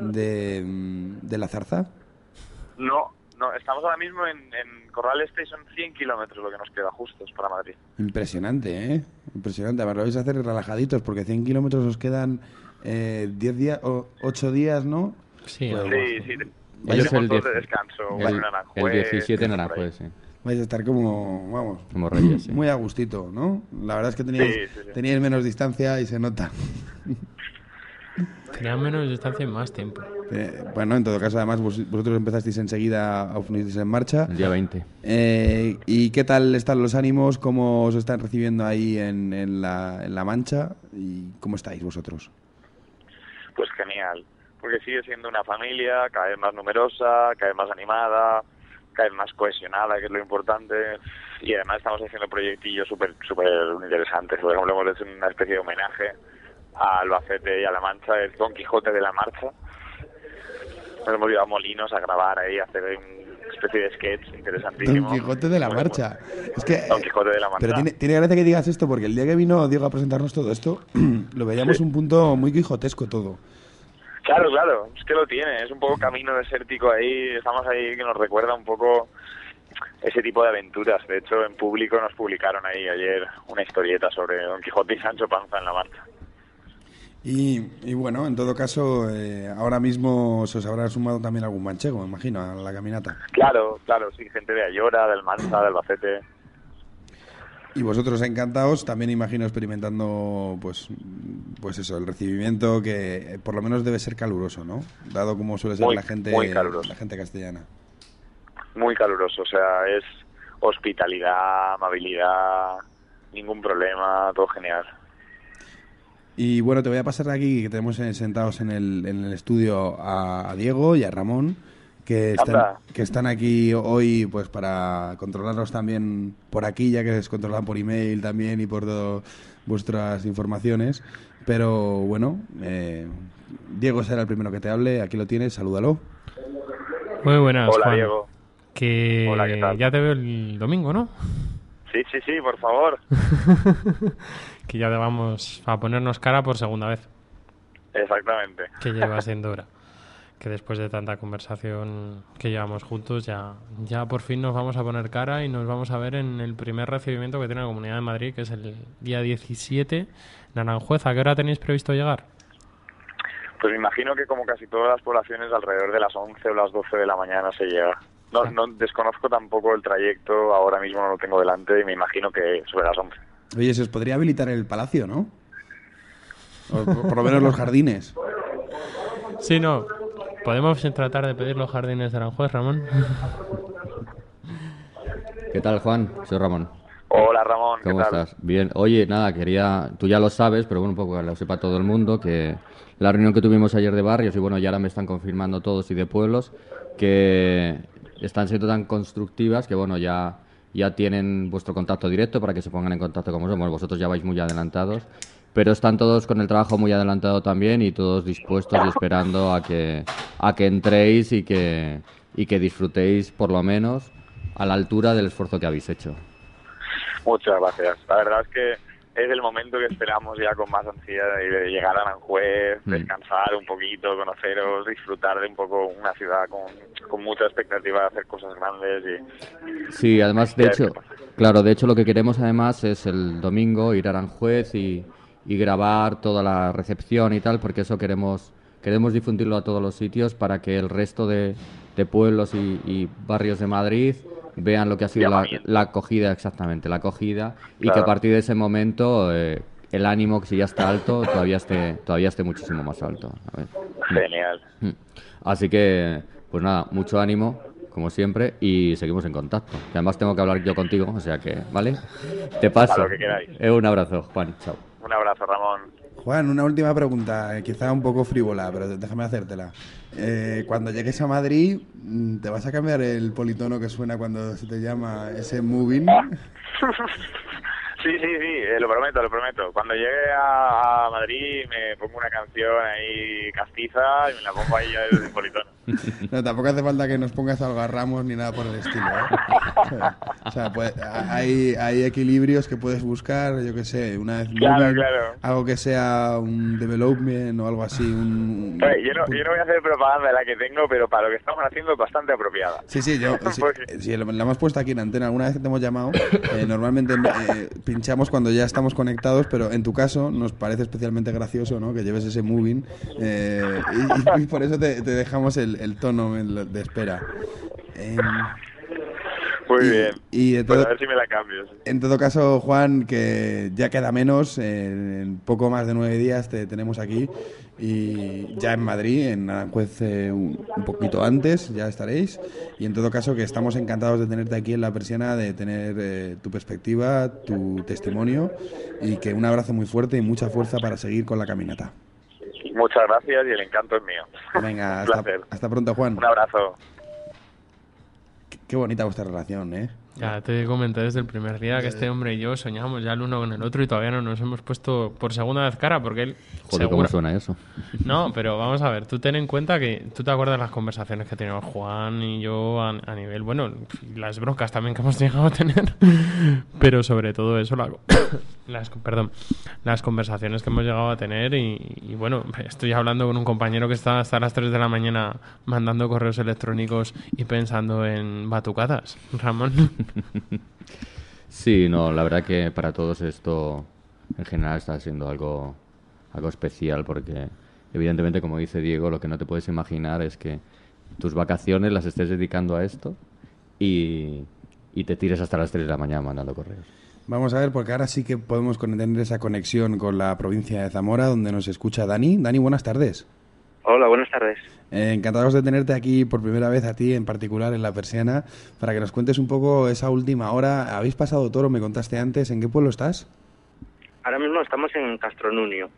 de, mm, de la Zarza. No, no, estamos ahora mismo en, en Corral Este y son 100 kilómetros lo que nos queda justos para Madrid. Impresionante, ¿eh? Impresionante. A ver, lo vais a hacer relajaditos porque 100 kilómetros os quedan eh, 10 días o 8 días, ¿no? Sí, Pues, Sí, sí. Ellos Tenemos el, dos 10 de descanso, el, el 17 en. Aranjuez, sí. Vais a estar como, vamos, Como reyes, sí. muy a gustito, ¿no? La verdad es que teníais, Sí, sí, sí. teníais menos distancia y se nota. Tenían menos distancia y más tiempo. Eh, bueno, en todo caso, además, vos- vosotros empezasteis enseguida, os ponisteis en marcha. El día 20. Eh, ¿Y qué tal están los ánimos? ¿Cómo os están recibiendo ahí en, en la, en la mancha? ¿Y cómo estáis vosotros? Pues genial, porque sigue siendo una familia cada vez más numerosa, cada vez más animada, cada vez más cohesionada, que es lo importante, y además estamos haciendo proyectillos súper súper interesantes. Por ejemplo, hemos hecho una especie de homenaje a Albacete y a La Mancha, el Don Quijote de la Marcha. Nos hemos ido a Molinos a grabar ahí, a hacer una especie de sketch interesantísimo. Don Quijote de la marcha. Es que, Don Quijote de la Mancha. pero tiene, tiene gracia que digas esto, porque el día que vino Diego a presentarnos todo esto, lo veíamos un punto muy quijotesco todo. Claro, claro, es que lo tiene, es un poco camino desértico ahí, estamos ahí que nos recuerda un poco ese tipo de aventuras. De hecho, en público nos publicaron ahí ayer una historieta sobre Don Quijote y Sancho Panza en la marcha. Y, y bueno, en todo caso, eh, ahora mismo se os habrá sumado también algún manchego, me imagino, a la caminata. Claro, claro, sí, gente de Ayora, del Mancha, del Albacete. Y vosotros encantados, también imagino experimentando, pues, pues eso, el recibimiento que eh, por lo menos debe ser caluroso, ¿no? Dado como suele ser Muy- la gente, muy la gente castellana. Muy caluroso, o sea, es hospitalidad, amabilidad, ningún problema, todo genial. Y bueno, te voy a pasar de aquí, que tenemos eh, sentados en el, en el estudio a, a Diego y a Ramón, que están, Anda. que están aquí hoy pues para controlarnos también por aquí, ya que les controlan por email también y por todo vuestras informaciones. Pero bueno, eh, Diego será el primero que te hable, aquí lo tienes, salúdalo. Muy buenas, Hola, Juan. Diego. Que Hola, ¿qué tal? ya te veo el domingo, ¿no? Sí, sí, sí, por favor. que ya te vamos a ponernos cara por segunda vez, Exactamente. que lleva siendo hora. Que después de tanta conversación que llevamos juntos, ya, ya por fin nos vamos a poner cara y nos vamos a ver en el primer recibimiento que tiene la Comunidad de Madrid, que es el día 17 en Aranjuez. ¿A qué hora tenéis previsto llegar? Pues me imagino que como casi todas las poblaciones alrededor de las 11 o las 12 de la mañana se llega. No, no desconozco tampoco el trayecto, ahora mismo no lo tengo delante y me imagino que sobre las 11. Oye, se os podría habilitar el palacio, ¿no? O por, por lo menos los jardines. Sí, no. ¿Podemos tratar de pedir los jardines de Aranjuez, Ramón? ¿Qué tal, Juan? Soy Ramón. Hola Ramón, ¿qué ¿Cómo tal? estás? Bien. Oye, nada, quería... Tú ya lo sabes, pero bueno, un poco que lo sepa todo el mundo, que la reunión que tuvimos ayer de barrios, y bueno, ya ahora me están confirmando todos y de pueblos, que están siendo tan constructivas que bueno, ya, ya tienen vuestro contacto directo para que se pongan en contacto con vosotros. Bueno, vosotros ya vais muy adelantados, pero están todos con el trabajo muy adelantado también y todos dispuestos y esperando a que, a que entréis y que, y que disfrutéis por lo menos a la altura del esfuerzo que habéis hecho. Muchas gracias. La verdad es que es el momento que esperamos ya con más ansiedad de llegar a Aranjuez, Mm. descansar un poquito, conoceros, disfrutar de un poco una ciudad con, con mucha expectativa de hacer cosas grandes y Sí, además, de hecho, claro, de hecho lo que queremos además es el domingo ir a Aranjuez y, y grabar toda la recepción y tal, porque eso queremos queremos difundirlo a todos los sitios para que el resto de, de pueblos y, y barrios de Madrid vean lo que ha sido la, acogida exactamente, la acogida y que a partir de ese momento eh, el ánimo que si ya está alto todavía esté todavía esté muchísimo más alto. A ver. genial. Mm. Así que, pues nada, mucho ánimo, como siempre, y seguimos en contacto. Que además tengo que hablar yo contigo, o sea que, ¿vale? Te paso. Lo que queráis. Eh, un abrazo, Juan. Chao. Un abrazo Ramón. Juan, una última pregunta, eh, quizá un poco frívola, pero déjame hacértela. Eh, cuando llegues a Madrid, mm, ¿te vas a cambiar el politono que suena cuando se te llama ese moving? Sí, sí, sí, eh, lo prometo, lo prometo. Cuando llegue a, a Madrid me pongo una canción ahí castiza y me la pongo ahí ya desde Politono. No, tampoco hace falta que nos pongas algo a Ramos ni nada por el estilo. ¿eh? O sea, pues, a- hay, hay equilibrios que puedes buscar, yo qué sé, una vez Claro, claro. algo que sea un development o algo así. Un, Oye, yo, no, yo no voy a hacer propaganda de la que tengo, pero para lo que estamos haciendo es bastante apropiada. Sí, sí, yo, sí, sí, lo- la hemos puesto aquí en antena. Alguna vez que te hemos llamado, eh, normalmente eh, pinchamos cuando ya estamos conectados, pero en tu caso nos parece especialmente gracioso ¿no? que lleves ese moving eh, y, por eso te, dejamos el, el, tono de espera. Em, Muy y- bien. Y en Pues todo, a ver si me la cambio. sí. en todo caso, Juan, que ya queda menos, en poco más de nueve días te tenemos aquí y ya en Madrid, en Aranjuez eh, un, un poquito antes, ya estaréis. Y en todo caso, que estamos encantados de tenerte aquí en la persiana, de tener eh, tu perspectiva, tu testimonio y que un abrazo muy fuerte y mucha fuerza para seguir con la caminata. Muchas gracias y el encanto es mío. Venga, hasta, hasta pronto, Juan. Un abrazo. Qué, bonita vuestra relación, ¿eh? Ya te comenté desde el primer día que este hombre y yo soñamos ya el uno con el otro y todavía no nos hemos puesto por segunda vez cara porque él... Joder, ¿cómo suena eso? No, pero vamos a ver, tú ten en cuenta que tú te acuerdas las conversaciones que teníamos Juan y yo a, a nivel, bueno, las broncas también que hemos llegado a tener, pero sobre todo eso, la- las, perdón, las conversaciones que hemos llegado a tener y, y bueno, estoy hablando con un compañero que está hasta las 3 de la mañana mandando correos electrónicos y pensando en batucadas, Ramón. Sí, no, la verdad que para todos esto en general está siendo algo, algo especial porque evidentemente, como dice Diego, lo que no te puedes imaginar es que tus vacaciones las estés dedicando a esto y, y te tires hasta las 3 de la mañana mandando correos. Vamos a ver, porque ahora sí que podemos tener esa conexión con la provincia de Zamora, donde nos escucha Dani. Dani, buenas tardes. Hola, buenas tardes. Eh, encantados de tenerte aquí por primera vez a ti, en particular en la persiana, para que nos cuentes un poco esa última hora. Habéis pasado toro, me contaste antes. ¿En qué pueblo estás? Ahora mismo estamos en Castronunio.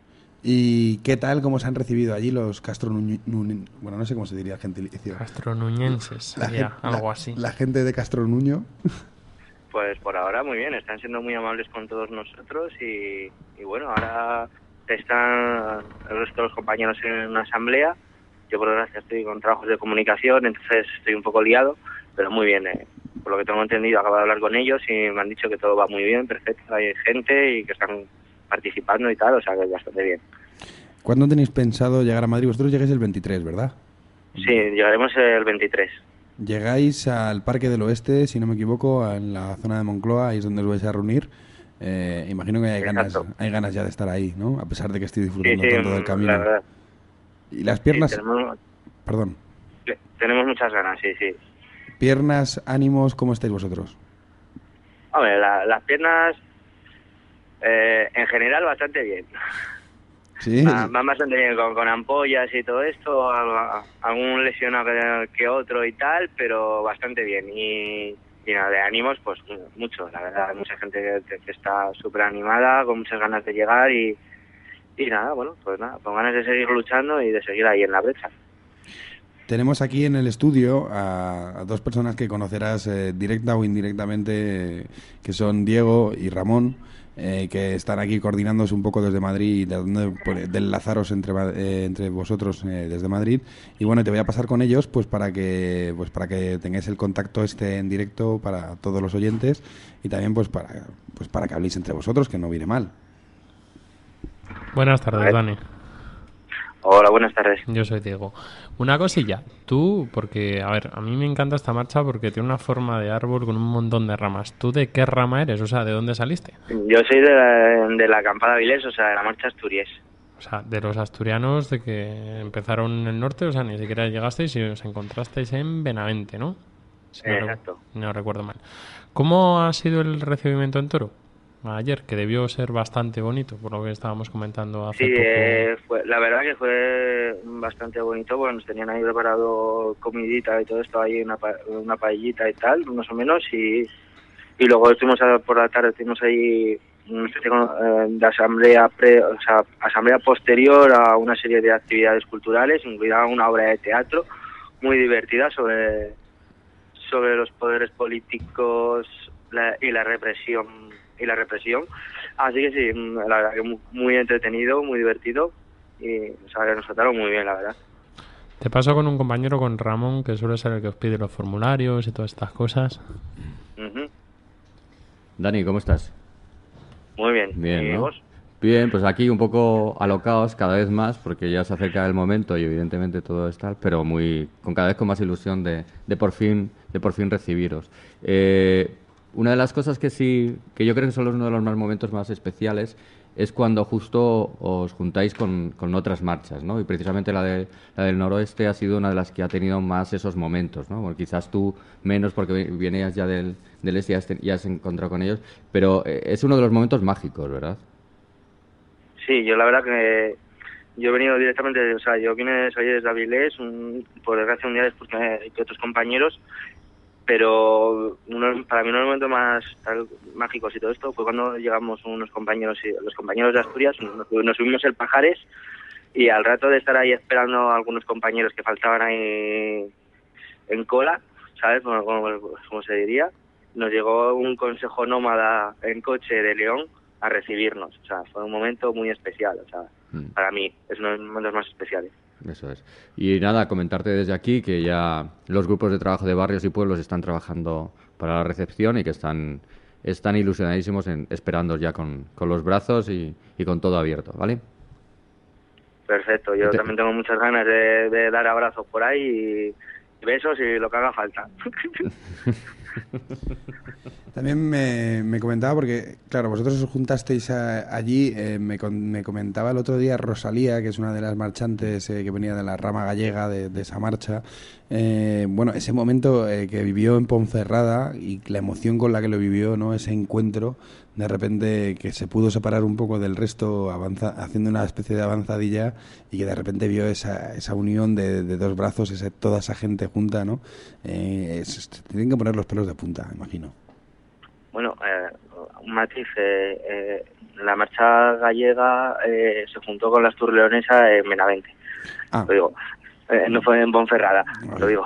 ¿Y qué tal, cómo se han recibido allí los Castronuni... Nuni- Bueno, no sé cómo se diría gentilicio. Castronuñenses, La sería algo la- así. La gente de Castronuño. Pues por ahora muy bien, están siendo muy amables con todos nosotros y, y bueno, ahora están el resto de los compañeros en una asamblea. Yo por desgracia estoy con trabajos de comunicación, entonces estoy un poco liado, pero muy bien. eh. Por lo que tengo entendido, acabo de hablar con ellos y me han dicho que todo va muy bien, perfecto. Hay gente y que están participando y tal, o sea que bastante bien. ¿Cuándo tenéis pensado llegar a Madrid? Vosotros llegáis el 23, ¿verdad? Sí, llegaremos el 23. Llegáis al Parque del Oeste, si no me equivoco, en la zona de Moncloa, ahí es donde os vais a reunir. Eh, imagino que hay ganas, hay ganas ya de estar ahí, ¿no? A pesar de que estoy disfrutando sí, tanto del camino. la. Y las piernas, Sí, tenemos, perdón, tenemos muchas ganas, sí, sí. piernas, ánimos, ¿cómo estáis vosotros? Hombre, la- las piernas eh, en general bastante bien. Sí, Va- Van bastante bien con, con ampollas y todo esto, al- algún lesionado que otro y tal, pero bastante bien. Y, nada, de ánimos, pues mucho, la verdad. Mucha gente que, está súper animada, con muchas ganas de llegar y, y nada, bueno, pues nada, con ganas de seguir luchando y de seguir ahí en la brecha. Tenemos aquí en el estudio a, a dos personas que conocerás eh, directa o indirectamente, eh, que son Diego y Ramón, eh, que están aquí coordinándose un poco desde Madrid y tratando de, pues, de enlazaros entre, ma- eh, entre vosotros eh, desde Madrid. Y bueno, te voy a pasar con ellos pues para que pues para que tengáis el contacto este en directo para todos los oyentes y también pues para pues para que habléis entre vosotros, que no viene mal. Buenas tardes, Dani. Hola, buenas tardes. Yo soy Diego. Una cosilla, tú, porque, a ver, a mí me encanta esta marcha porque tiene una forma de árbol con un montón de ramas. ¿Tú de qué rama eres? O sea, ¿de dónde saliste? Yo soy de la, de la Vilés, o sea, de la marcha Asturias. O sea, de los asturianos de que empezaron en el norte, o sea, ni siquiera llegasteis y os encontrasteis en Benavente, ¿no? Si Exacto. No recuerdo mal. ¿Cómo ha sido el recibimiento en Toro? Ayer, que debió ser bastante bonito, por lo que estábamos comentando hace Sí, poco. eh, fue, la verdad que fue bastante bonito, porque nos tenían ahí preparado comidita y todo esto, ahí una, pa- una paellita y tal, más o menos, y, y luego estuvimos a- por la tarde, estuvimos ahí eh, de asamblea, pre, o sea, asamblea posterior a una serie de actividades culturales, incluida una obra de teatro muy divertida sobre, sobre los poderes políticos la- y la represión y la represión. Así que sí, mm, la verdad que mu- muy entretenido, muy divertido y o sea, nos trataron muy bien, la verdad. Te paso con un compañero, con Ramón, que suele ser el que os pide los formularios y todas estas cosas. Dani, ¿cómo estás? Muy bien. Bien, ¿Y ¿no? vos? Bien, pues aquí un poco alocados cada vez más porque ya se acerca el momento y evidentemente todo está, pero muy con cada vez con más ilusión de, de por fin de por fin recibiros. Eh, una de las cosas que sí que yo creo que son uno de los más momentos más especiales es cuando justo os juntáis con, con otras marchas, ¿no? Y precisamente la, de, la del noroeste ha sido una de las que ha tenido más esos momentos, ¿no? Porque quizás tú menos porque vienes ya del, del este y has, has encontrado con ellos, pero eh, es uno de los momentos mágicos, ¿verdad? Sí, yo la verdad que yo he venido directamente, o sea, yo vine soy desde Avilés, un, por desgracia un día después que otros compañeros, pero uno, para mí uno de los momentos más mágicos y todo esto fue cuando llegamos unos compañeros, los compañeros de Asturias, nos, nos subimos el Pajares y al rato de estar ahí esperando a algunos compañeros que faltaban ahí en cola, ¿sabes? Como, como- como se diría, nos llegó un consejo nómada en coche de León a recibirnos. O sea, fue un momento muy especial. O sea, Mm. para mí es uno de los momentos más especiales. Eso es. Y nada, comentarte desde aquí que ya los grupos de trabajo de barrios y pueblos están trabajando para la recepción y que están, están ilusionadísimos en, esperando ya con, con los brazos y, y con todo abierto, ¿vale? Perfecto. Yo Te- también tengo muchas ganas de, de dar abrazos por ahí y, y besos y lo que haga falta. También me, me comentaba, porque, claro, vosotros os juntasteis allí, eh, me, me comentaba el otro día Rosalía, que es una de las marchantes eh, que venía de la rama gallega de, de esa marcha, eh, bueno, ese momento eh, que vivió en Ponferrada y la emoción con la que lo vivió, ¿no? Ese encuentro, de repente que se pudo separar un poco del resto, avanza, haciendo una especie de avanzadilla y que de repente vio esa, esa unión de, de dos brazos, ese, toda esa gente junta, ¿no? Eh, es- tienen que poner los pelos de punta, imagino. Bueno, eh, un matiz. eh, eh, la marcha gallega eh, se juntó con la Astur-Leonesa en Benavente. Ah. Lo digo. Eh, no fue en Ponferrada, lo digo.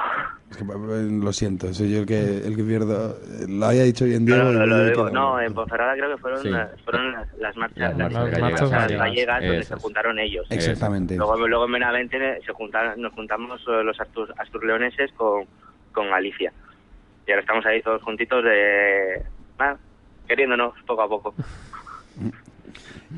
Es que, eh, lo siento, soy yo el que, el que pierdo. Lo había dicho bien Diego. No, no, yo digo. No, en Ponferrada creo que fueron, Sí. las, fueron las, las marchas, Las las, marchas las gallegas. marchas gallegas donde Esas. se juntaron ellos. Exactamente. Luego, luego en Benavente se juntaron, nos juntamos eh, los Astur, asturleoneses con, con Galicia. Y ahora estamos ahí todos juntitos de... ah, queriéndonos poco a poco.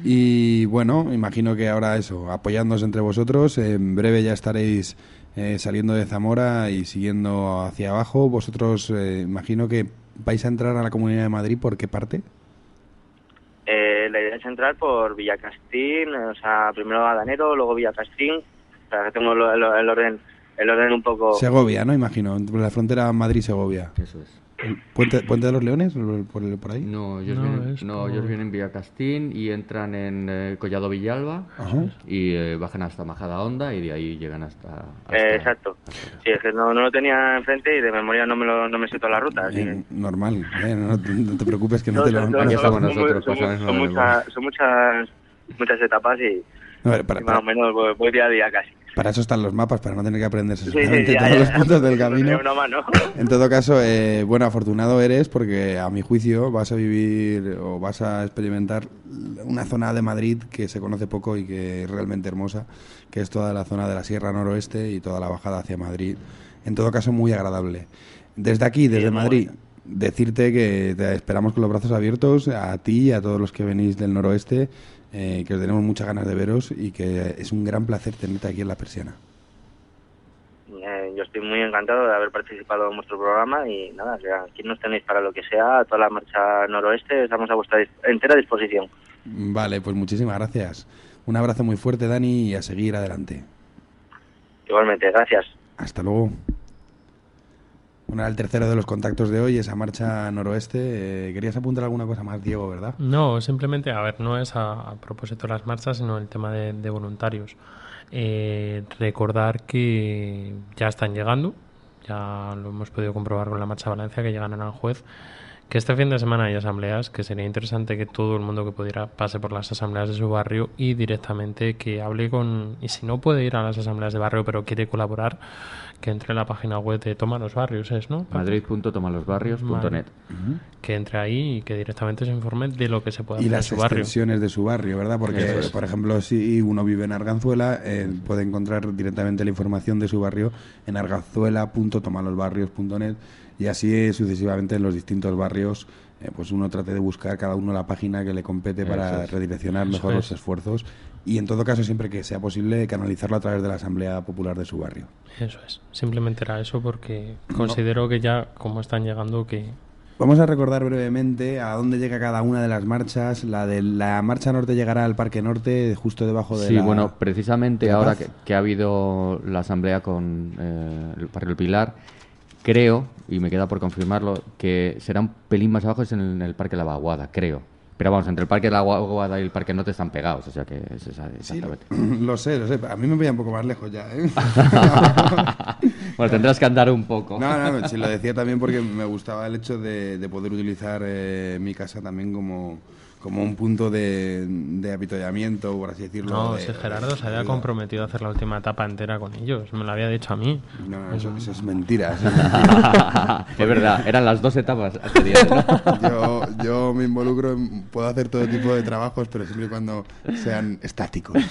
Y bueno, imagino que ahora eso, apoyándonos entre vosotros, en breve ya estaréis eh, saliendo de Zamora y siguiendo hacia abajo. Vosotros, eh, imagino que vais a entrar a la Comunidad de Madrid, ¿por qué parte? Eh, la idea es entrar por Villacastín, o sea, primero Adanero, luego Villacastín. O sea, que tengo lo- lo- el orden el orden un poco... Segovia, ¿no? Imagino, la frontera Madrid-Segovia. Eso es. ¿El ¿Puente, ¿Puente de los Leones? ¿Por, por- por ahí? No, ellos, No, vienen, no, por- ellos vienen vía Castín y entran en eh, Collado Villalba Ajá. y eh, bajan hasta Majada Honda y de ahí llegan hasta... hasta- Eh, exacto. Sí, es que no, no lo tenía enfrente y de memoria no me, lo, no me sé toda la ruta. así que- Eh, normal, eh, no, te- no te preocupes que no, No, te lo... no, Aquí no, estamos son nosotros, son, son de muchas, son muchas, muchas etapas y, A ver, para, y más o para- menos voy, voy día a día casi. Para eso están los mapas, para no tener que aprenderse Sí, sí, exactamente ya, todos ya. los puntos del camino. dio una mano. En todo caso, eh, bueno, afortunado eres porque a mi juicio vas a vivir o vas a experimentar una zona de Madrid que se conoce poco y que es realmente hermosa, que es toda la zona de la Sierra Noroeste y toda la bajada hacia Madrid. En todo caso, muy agradable. Desde aquí, desde Madrid, decirte que te esperamos con los brazos abiertos a ti y a todos los que venís del noroeste, eh, que os tenemos muchas ganas de veros y que es un gran placer tenerte aquí en la persiana. Eh, yo estoy muy encantado de haber participado en vuestro programa y nada, o sea, aquí nos tenéis para lo que sea, toda la marcha noroeste, estamos a vuestra entera disposición. Vale, pues muchísimas gracias. Un abrazo muy fuerte, Dani, y a seguir adelante. Igualmente, gracias. Hasta luego. Bueno, el tercero de los contactos de hoy, esa marcha noroeste. Eh, querías apuntar alguna cosa más, Diego, ¿verdad? No, simplemente, a ver, no es a, a propósito de las marchas, sino el tema de, voluntarios. Eh, recordar que ya están llegando, ya lo hemos podido comprobar con la marcha Valencia, que llegan en Aranjuez, que este fin de semana hay asambleas, que sería interesante que todo el mundo que pudiera pase por las asambleas de su barrio y directamente que hable con, y si no puede ir a las asambleas de barrio pero quiere colaborar, que entre en la página web de Toma los Barrios, ¿es, no? Madrid.tomalosbarrios.net Que entre ahí y que directamente se informe de lo que se puede Y hacer en las su barrio. extensiones de su barrio, ¿verdad? Porque, es. por ejemplo, si uno vive en Arganzuela, eh, puede encontrar directamente la información de su barrio en arganzuela.tomalosbarrios.net y así eh, sucesivamente en los distintos barrios, eh, pues uno trate de buscar cada uno la página que le compete para es. redireccionar mejor los es. esfuerzos y, en todo caso, siempre que sea posible, canalizarlo a través de la Asamblea Popular de su barrio. Eso es. Simplemente era eso porque considero que ya, como están llegando, que Vamos a recordar brevemente a dónde llega cada una de las marchas. La de la marcha norte llegará al Parque Norte, justo debajo de Sí, la... bueno, precisamente ahora que, que ha habido la asamblea con eh, el Barrio El Pilar, creo, y me queda por confirmarlo, que será un pelín más abajo, es en el, en el Parque La Vaguada, creo. Pero vamos, entre el Parque La Vaguada y el Parque Norte están pegados, o sea que es esa- Sí, lo, sé, lo sé. A mí me veía un poco más lejos ya, ¿eh? bueno, tendrás que andar un poco. No, no, si lo decía también porque me gustaba el hecho de, de poder utilizar eh, mi casa también como, como un punto de, de avituallamiento, por así decirlo. No, de- si Gerardo se había de- comprometido a hacer la última etapa entera con ellos. Me lo había dicho a mí. No, no, eso, eso es mentira. eso es mentira. Es verdad, eran las dos etapas ¿no? yo, yo me involucro, en- puedo hacer todo tipo de trabajos, pero siempre y cuando sean estáticos.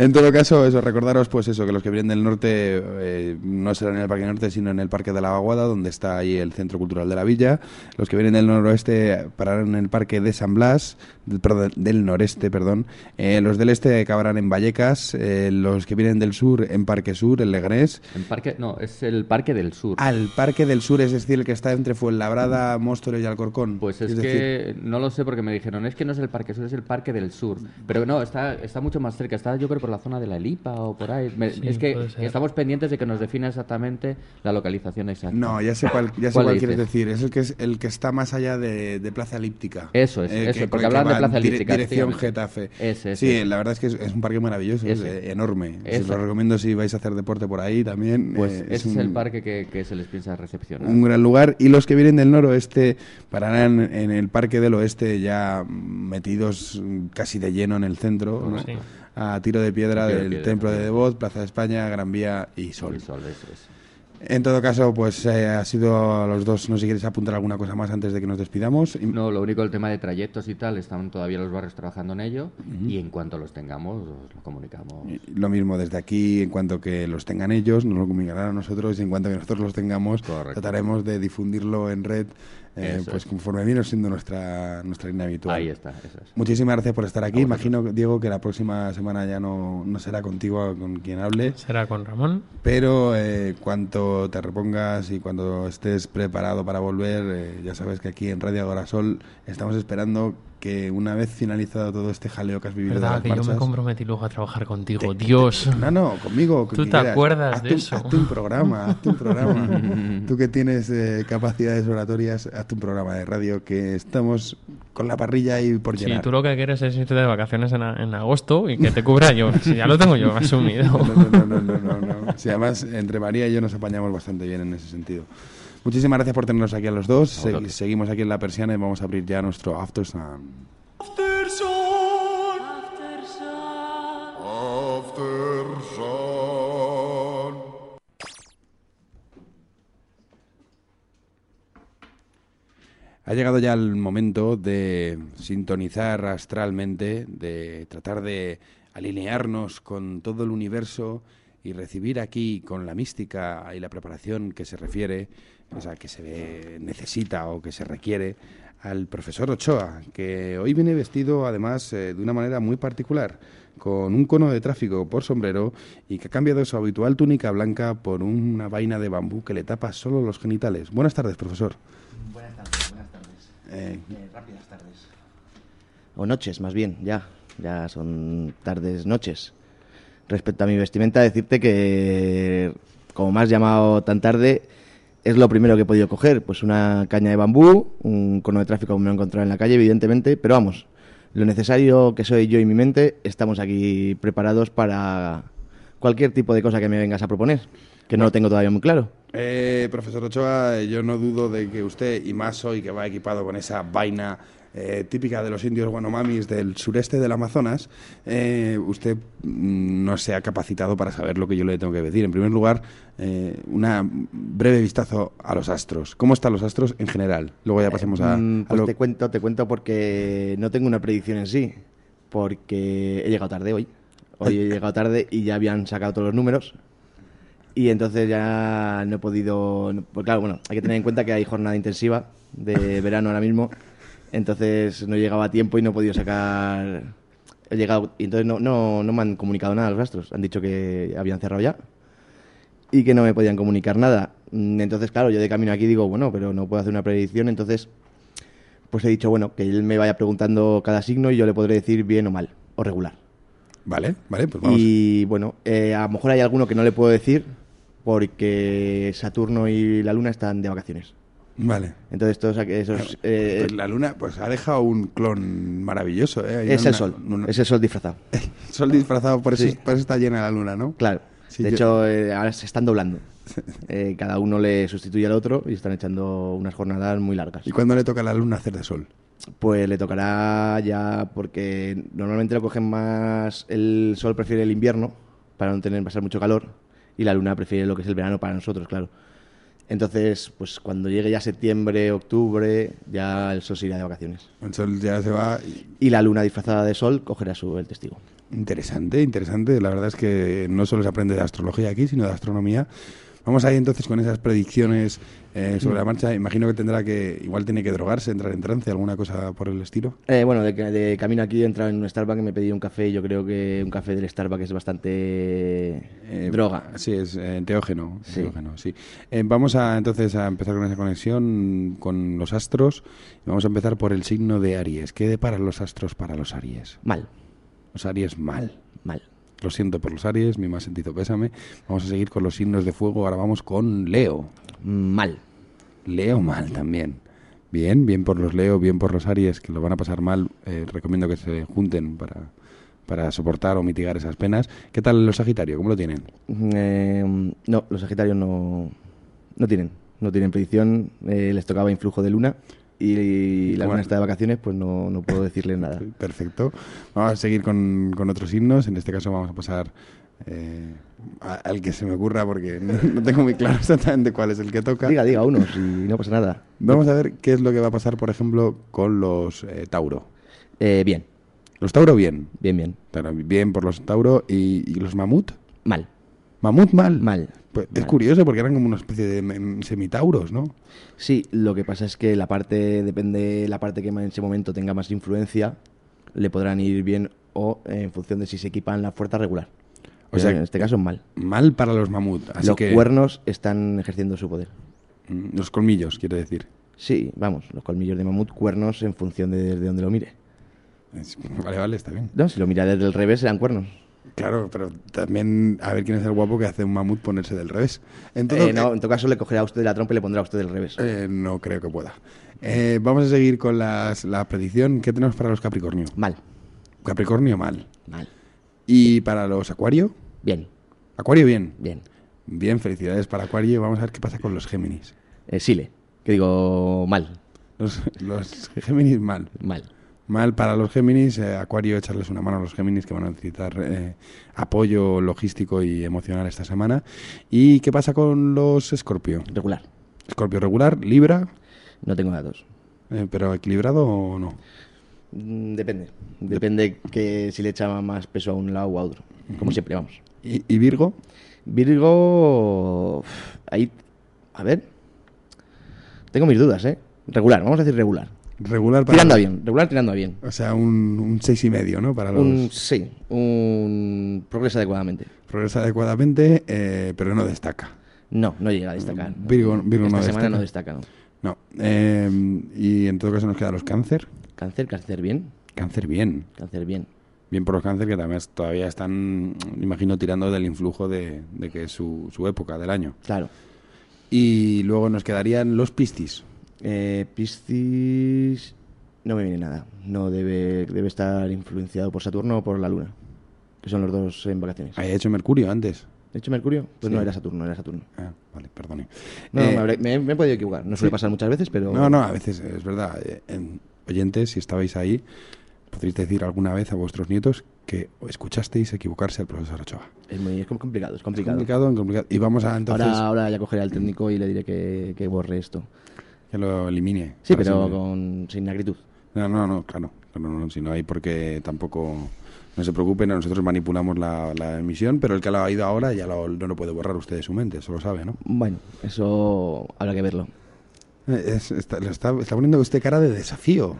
En todo caso, eso, recordaros pues eso, que los que vienen del norte eh, no serán en el Parque Norte, sino en el Parque de la Vaguada, donde está ahí el Centro Cultural de la Villa. Los que vienen del noroeste pararán en el Parque de San Blas, del, perdón, del noreste, perdón. Eh, los del este acabarán en Vallecas, eh, los que vienen del sur en Parque Sur, en Leganés. En parque, no, es el Parque del Sur. Al Parque del Sur, es decir, el que está entre Fuenlabrada, Móstoles y Alcorcón. Pues es, Es que no lo sé porque me dijeron, es que no es el Parque Sur, es el Parque del Sur. Pero no, está, está mucho más cerca, está yo creo por la zona de la Lipa o por ahí. Me- Sí, es que estamos pendientes de que nos defina exactamente la localización exacta. No, ya sé cuál, ya sé ¿Cuál cuál quieres decir. Es el que, es el que está más allá de, de Plaza Elíptica. Eso es, eso, que- porque que hablan de Plaza dire- Elíptica, Dirección. Getafe. Ese, ese, sí, ese. la verdad es que es, es un parque maravilloso, es Ese. enorme. Ese. lo recomiendo si vais a hacer deporte por ahí también. Pues eh, ese es un- el parque que, que se les piensa recepcionar. un gran lugar. Y los que vienen del noroeste pararán en el Parque del Oeste, ya metidos casi de lleno en el centro, ¿no? Sí. A tiro de piedra tiro de del piedra, Templo de. Devot, Plaza de España, Gran Vía y Sol. El sol, eso es. En todo caso, pues eh, ha sido a los dos. No sé si quieres apuntar alguna cosa más antes de que nos despidamos. Y- No, lo único el tema de trayectos y tal, están todavía los barrios trabajando en ello y en cuanto los tengamos os lo comunicamos. Lo mismo desde aquí, en cuanto que los tengan ellos, nos lo comunicarán a nosotros y en cuanto que nosotros los tengamos, Correcto. trataremos de difundirlo en red, eh, pues es. conforme viene siendo nuestra, nuestra línea habitual. Ahí está, eso es. Muchísimas gracias por estar aquí. Imagino, Diego, que la próxima semana ya no, no será contigo con quien hable, Será con Ramón. pero eh, cuanto te repongas y cuando estés preparado para volver, eh, ya sabes que aquí en Radio Agorasol estamos esperando que una vez finalizado todo este jaleo que has vivido de ¿Verdad? las Que yo me comprometí luego a trabajar contigo. Dios. No, no, conmigo. con ¿Tú te quieras. acuerdas Hazte de un- eso? Hazte un programa, hazte un programa. Tú que tienes eh, capacidades oratorias, hazte un programa de radio que estamos con la parrilla y por Si llenar. tú lo que quieres es irte de vacaciones en, a- en agosto y que te cubra yo. Si ya lo tengo yo asumido. No, no, no, no, no, no, no. Sí, además, entre María y yo nos apañamos bastante bien en ese sentido. Muchísimas gracias por tenernos aquí a los dos. Seguimos aquí en la persiana y vamos a abrir ya nuestro After Sun. Ha llegado ya el momento de sintonizar astralmente, de tratar de alinearnos con todo el universo y recibir aquí con la mística y la preparación que se refiere, o sea, que se ve- necesita o que se requiere al profesor Ochoa, que hoy viene vestido además eh, de una manera muy particular, con un cono de tráfico por sombrero y que ha cambiado su habitual túnica blanca por una vaina de bambú que le tapa solo los genitales. Buenas tardes, profesor. Buenas tardes, buenas tardes. Eh, Eh, rápidas tardes. O noches, más bien, ya. Ya son tardes, noches. Respecto a mi vestimenta, decirte que, como me has llamado tan tarde, es lo primero que he podido coger. Pues una caña de bambú, un cono de tráfico como me he encontrado en la calle, evidentemente, pero vamos, lo necesario que soy yo y mi mente, estamos aquí preparados para cualquier tipo de cosa que me vengas a proponer, que no lo tengo todavía muy claro. Eh, profesor Ochoa, yo no dudo de que usted, y más hoy que va equipado con esa vaina eh, típica de los indios guanomamis del sureste del Amazonas, eh, usted mm, no se ha capacitado para saber lo que yo le tengo que decir. En primer lugar, eh, una breve vistazo a los astros. ¿Cómo están los astros en general? Luego ya pasemos a, Mm, a pues lo- te cuento, te cuento porque no tengo una predicción en sí, porque he llegado tarde hoy. Hoy he llegado tarde y ya habían sacado todos los números. Y entonces ya no he podido. Pues claro, bueno, hay que tener en cuenta que hay jornada intensiva de verano ahora mismo. Entonces no llegaba a tiempo y no he podido sacar. He llegado. Y entonces no, no, no me han comunicado nada los astros. Han dicho que habían cerrado ya. y que no me podían comunicar nada. Entonces, claro, yo de camino aquí digo, bueno, pero no puedo hacer una predicción, entonces pues he dicho, bueno, que él me vaya preguntando cada signo y yo le podré decir bien o mal, o regular. Vale, vale, pues vamos. Y bueno, eh, a lo mejor hay alguno que no le puedo decir porque Saturno y la Luna están de vacaciones. Vale. Entonces todos esos... eh, Pues la luna pues ha dejado un clon maravilloso, ¿eh? Hay es una- el sol, una- es el sol disfrazado. sol disfrazado, por eso, Sí. por eso está llena la luna, ¿no? Claro. Sí, de yo- hecho, eh, ahora se están doblando. Eh, cada uno le sustituye al otro y están echando unas jornadas muy largas. ¿Y cuándo le toca a la luna hacer de sol? Pues le tocará ya porque normalmente lo cogen más el sol prefiere el invierno para no tener pasar mucho calor y la luna prefiere lo que es el verano para nosotros, claro. Entonces, pues cuando llegue ya septiembre, octubre, ya el sol se irá de vacaciones. El sol ya se va. y- Y la luna disfrazada de sol cogerá su el testigo. Interesante, interesante. La verdad es que no solo se aprende de astrología aquí, sino de astronomía. Vamos ahí entonces con esas predicciones eh, sobre la marcha. Imagino que tendrá que, igual tiene que drogarse, entrar en trance, alguna cosa por el estilo. Eh, bueno, de, de camino aquí he entrado en un Starbucks y me pedí un café y yo creo que un café del Starbucks es bastante Eh, droga. Sí, es enteógeno. Sí. enteógeno, sí. Vamos a entonces a empezar con esa conexión con los astros. Vamos a empezar por el signo de Aries. ¿Qué deparan los astros para los Aries? Mal. Los Aries mal. Lo siento por los Aries, mi más sentido pésame. Vamos a seguir con los signos de fuego. Ahora vamos con Leo. Mal. Leo mal también. Bien, bien por los Leo, bien por los Aries, que lo van a pasar mal. Eh, recomiendo que se junten para, para soportar o mitigar esas penas. ¿Qué tal los Sagitario? ¿Cómo lo tienen? Eh, no, los Sagitarios no, no tienen. No tienen predicción. Eh, les tocaba influjo de luna y la luna está de vacaciones, pues no, no puedo decirles nada. Perfecto. Vamos a seguir con, con otros signos. En este caso vamos a pasar eh, a- al que se me ocurra porque no, no tengo muy claro exactamente cuál es el que toca. Diga, diga uno, si no pasa nada. Vamos a ver qué es lo que va a pasar, por ejemplo, con los eh, Tauro. Eh, bien. Los Tauro bien. Bien, bien. Bien por los Tauro y, y los Mamut. Mal. Mamut mal. Mal. Pues es curioso porque eran como una especie de semitauros, ¿no? Sí, lo que pasa es que la parte, depende la parte que en ese momento tenga más influencia, le podrán ir bien o eh, en función de si se equipan la fuerza regular. O Pero sea, en este caso mal. Mal para los mamut. Así los que cuernos están ejerciendo su poder. mm, los colmillos, quiero decir. Sí, vamos, los colmillos de mamut, cuernos en función de desde donde lo mire. Vale, vale, está bien. No, si lo mira desde el revés serán cuernos. Claro, pero también a ver quién es el guapo que hace un mamut ponerse del revés. En todo Eh, no, en todo caso le cogerá a usted la trompa y le pondrá a usted del revés. Eh, no creo que pueda. Eh, vamos a seguir con las, la predicción. ¿Qué tenemos para los Capricornio? Mal. Capricornio mal. Mal. ¿Y para los Acuario? Bien. Acuario bien. Bien. Bien, felicidades para Acuario. Vamos a ver qué pasa con los Géminis. Eh, Sile, que digo mal. Los, los Géminis mal. Mal. Mal para los Géminis. eh, Acuario, echarles una mano a los Géminis que van a necesitar eh, apoyo logístico y emocional esta semana. ¿Y qué pasa con los Escorpio? Regular. Escorpio regular, Libra, No tengo datos. eh, pero equilibrado o no. Mm, Depende. Depende que si le echa más peso a un lado o a otro. Como siempre, vamos. ¿Y, y Virgo? Virgo. Ahí. A ver. Tengo mis dudas, ¿eh? Regular, vamos a decir regular. Regular para Tirando a bien, regular tirando a bien. O sea, un, un seis y medio, ¿no? Para los... Un, sí, un progresa adecuadamente. Progresa adecuadamente, eh, pero no destaca. No, no llega a destacar. ¿no? Virgo, Virgo Esta no semana destaca. no destaca, ¿no? No. Eh, y en todo caso nos quedan los cáncer. Cáncer, cáncer bien. Cáncer bien. Cáncer bien. Bien por los cáncer que también todavía están, imagino, tirando del influjo de, de que es su, su época del año. Claro. Y luego nos quedarían los piscis. Eh, Piscis. No me viene nada. No debe, debe estar influenciado por Saturno o por la Luna. Que son los dos en vacaciones. Había hecho Mercurio antes. ¿He hecho Mercurio? Pues Sí. no era Saturno, era Saturno. Ah, vale, perdone. No, Eh, me, me- me he podido equivocar. No suele sí. pasar muchas veces, pero. No, no, a veces es verdad. Eh, en- oyentes, si estabais ahí, podréis decir alguna vez a vuestros nietos que escuchasteis equivocarse al profesor Ochoa. Es muy es com- complicado, es Es complicado. complicado, complicado. Y vamos a entonces Ahora, ahora ya cogeré al técnico y le diré que, que borre esto. Que lo elimine. Sí, pero siempre. con, sin acritud. No, no, no, claro. no, no, si no hay porque tampoco... No se preocupen, nosotros manipulamos la, la emisión, pero el que lo ha ido ahora ya lo- no lo puede borrar usted de su mente, eso lo sabe, ¿no? Bueno, eso habrá que verlo. Eh, es- está, le está, está poniendo usted cara de desafío.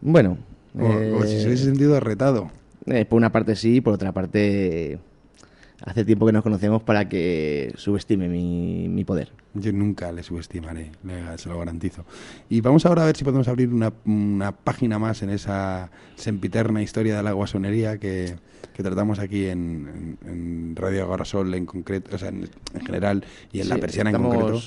Bueno. O, o si se hubiese sentido retado. eh, por una parte sí, por otra parte hace tiempo que nos conocemos para que subestime mi, mi poder. Yo nunca le subestimaré, le- se lo garantizo. Y vamos ahora a ver si podemos abrir una, una página más en esa sempiterna historia de la guasonería que, que tratamos aquí en, en- en Radio Agorasol en concreto, o sea, en, en general y en la Sí, persiana en estamos- concreto.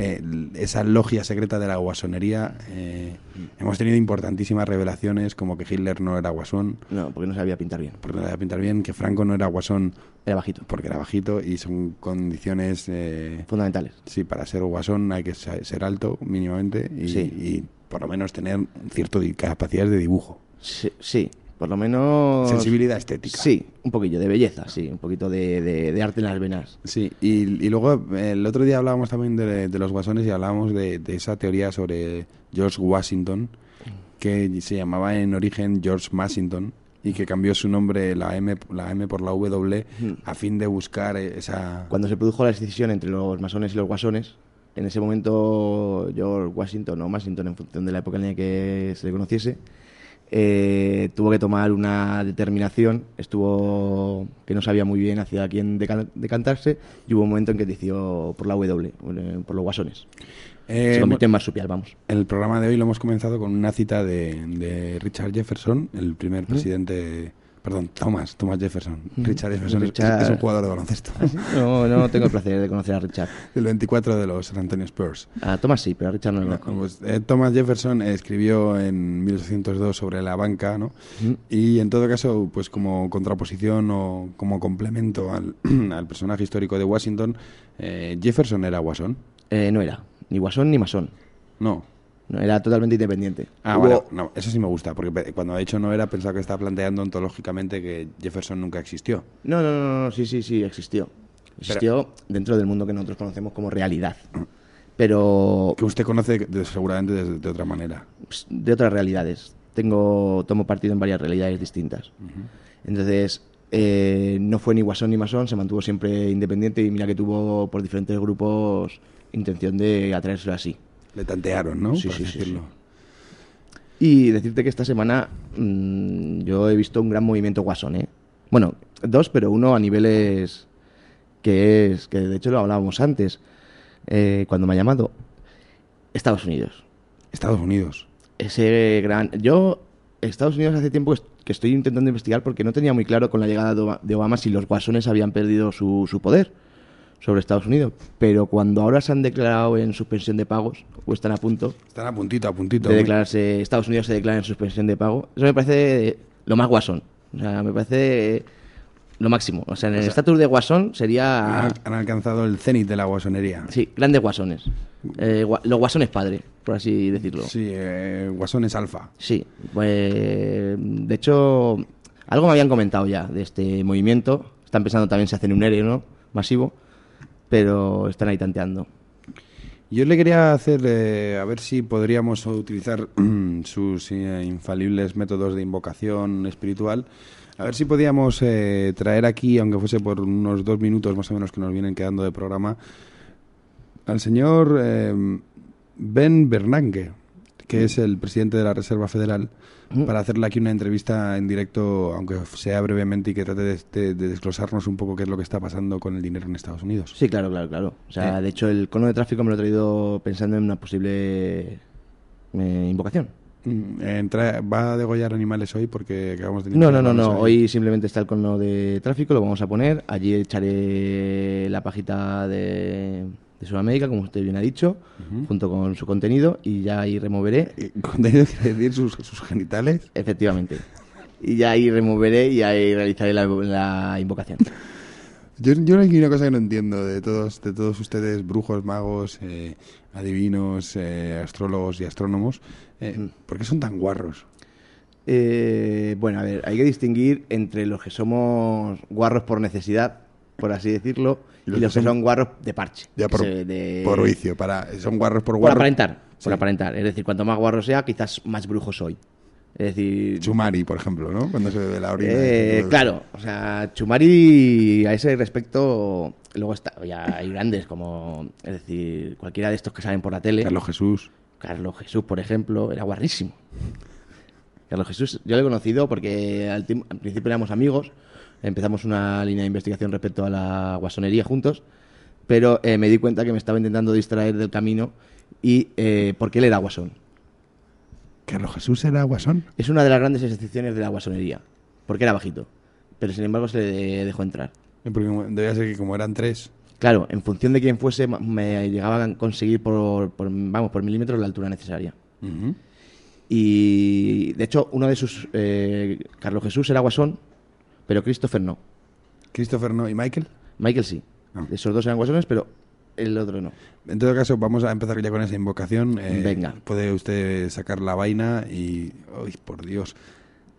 Eh, esa logia secreta de la guasonería. eh, hemos tenido importantísimas revelaciones como que Hitler no era guasón. No, porque no sabía pintar bien. Porque no sabía pintar bien, que Franco no era guasón. Era bajito. Porque era bajito y son condiciones... eh, Fundamentales. Sí, para ser guasón hay que ser alto mínimamente y, Sí. y por lo menos tener cierto di- capacidades de dibujo. Sí, sí, por lo menos... Sensibilidad estética. Sí, un poquillo de belleza, sí, un poquito de, de- de arte en las venas. Sí, y, y luego el otro día hablábamos también de, de los guasones y hablábamos de, de esa teoría sobre George Washington, que se llamaba en origen George Washington y que cambió su nombre, la M, la M por la W, a fin de buscar esa... Cuando se produjo la decisión entre los masones y los guasones, en ese momento George Washington o Washington, en función de la época en la que se le conociese, eh, tuvo que tomar una determinación, estuvo que no sabía muy bien hacia quién decan- decantarse y hubo un momento en que decidió por la W, eh, por los guasones. Eh, se convirtió en marsupial, vamos. El programa de hoy lo hemos comenzado con una cita de, de Richard Jefferson, el primer presidente... Perdón, Thomas, Thomas Jefferson. Mm. Richard Jefferson es- Richard- es un jugador de baloncesto. ¿Ah, sí? No, no tengo el placer de conocer a Richard. El 24 de los San Antonio Spurs. A Thomas sí, pero a Richard no lo conozco. Pues, eh, Thomas Jefferson escribió en 1802 sobre la banca, ¿no? Y en todo caso, pues como contraposición o como complemento al, al personaje histórico de Washington, eh, Jefferson era guasón. Eh, no era, ni guasón ni masón. No. No, era totalmente independiente. Ah, Hubo- bueno, no, eso sí me gusta, porque cuando ha dicho no era, pensaba que estaba planteando ontológicamente que Jefferson nunca existió. No, no, no, no, sí, sí, sí, existió. Existió dentro del mundo que nosotros conocemos como realidad. Pero... Que usted conoce de- seguramente de, de otra manera. pues, de otras realidades. Tengo, tomo partido en varias realidades distintas. Entonces, eh, no fue ni guasón ni masón, se mantuvo siempre independiente y mira que tuvo por diferentes grupos intención de atraérselo así. Le tantearon, ¿no? Sí, sí. Y decirte que esta semana mm, yo he visto un gran movimiento guasón, ¿eh? Bueno, dos, pero uno a niveles que es, que de hecho lo hablábamos antes, eh, cuando me ha llamado, Estados Unidos. Estados Unidos. Ese gran... Yo, Estados Unidos hace tiempo que est- que estoy intentando investigar porque no tenía muy claro con la llegada de Obama, de Obama si los guasones habían perdido su, su poder sobre Estados Unidos. Pero cuando ahora se han declarado en suspensión de pagos, o están a punto, Están a puntito, a puntito. de declararse, Estados Unidos se declara en suspensión de pago. Eso me parece lo más guasón. O sea, me parece lo máximo. O sea, en el estatus de guasón sería... Han, han alcanzado el cenit de la guasonería. Sí, grandes guasones. Eh, gua- los guasones padre, por así decirlo. Sí, eh, guasones alfa. Sí, pues de hecho, algo me habían comentado ya de este movimiento. Están pensando también si hacen un ERE, ¿no? Masivo, pero están ahí tanteando. Yo le quería hacer, eh, a ver si podríamos utilizar sus eh, infalibles métodos de invocación espiritual. A ver si podíamos eh, traer aquí, aunque fuese por unos dos minutos más o menos que nos vienen quedando de programa, al señor Ben Bernanke, que es el presidente de la Reserva Federal, para hacerle aquí una entrevista en directo, aunque sea brevemente, y que trate de, de- de desglosarnos un poco qué es lo que está pasando con el dinero en Estados Unidos. Sí, claro, claro, claro. O sea, Eh. de hecho, el cono de tráfico me lo he traído pensando en una posible eh, invocación. Mm, entra- ¿Va a degollar animales hoy porque acabamos de No, no, no, no. ahí? Hoy simplemente está el cono de tráfico, lo vamos a poner. Allí echaré la pajita de, de Sudamérica, como usted bien ha dicho, junto con su contenido y ya ahí removeré. ¿Contenido quiere decir sus, sus genitales? Efectivamente. Y ya ahí removeré y ahí realizaré la, la invocación. Yo, yo hay una cosa que no entiendo de todos, de todos ustedes, brujos, magos, eh, adivinos, eh, astrólogos y astrónomos. Eh. ¿Por qué son tan guarros? Eh, bueno, a ver, hay que distinguir entre los que somos guarros por necesidad, por así decirlo, y los, que son guarros de parche. Ya por, Se- de- por vicio, para, son guarros por Por guarro. aparentar, Sí. por aparentar. Es decir, cuanto más guarro sea, quizás más brujo soy. Es decir... Chumari, por ejemplo, ¿no? Cuando se bebe la orina. Eh, y claro, o sea, Chumari a ese respecto, luego está, ya hay grandes como, es decir, cualquiera de estos que salen por la tele. Carlos Jesús. Carlos Jesús, por ejemplo, era guarrísimo. Carlos Jesús, yo lo he conocido porque al, al principio éramos amigos, Empezamos una línea de investigación respecto a la guasonería juntos, pero eh, me di cuenta que me estaba intentando distraer del camino y eh, porque él era guasón. ¿Carlos Jesús era guasón? Es una de las grandes excepciones de la guasonería, porque era bajito, pero sin embargo se le dejó entrar. Eh, Porque debía ser que como eran tres. Claro, en función de quién fuese, me llegaban a conseguir por, por, vamos, por milímetros la altura necesaria. Y de hecho, uno de sus. eh, Carlos Jesús era guasón, pero Christopher no. Christopher no y Michael. Michael sí. Ah. Esos dos eran guasones, pero el otro no. En todo caso, vamos a empezar ya con esa invocación. Eh, Venga. Puede usted sacar la vaina y. ¡Ay, por Dios!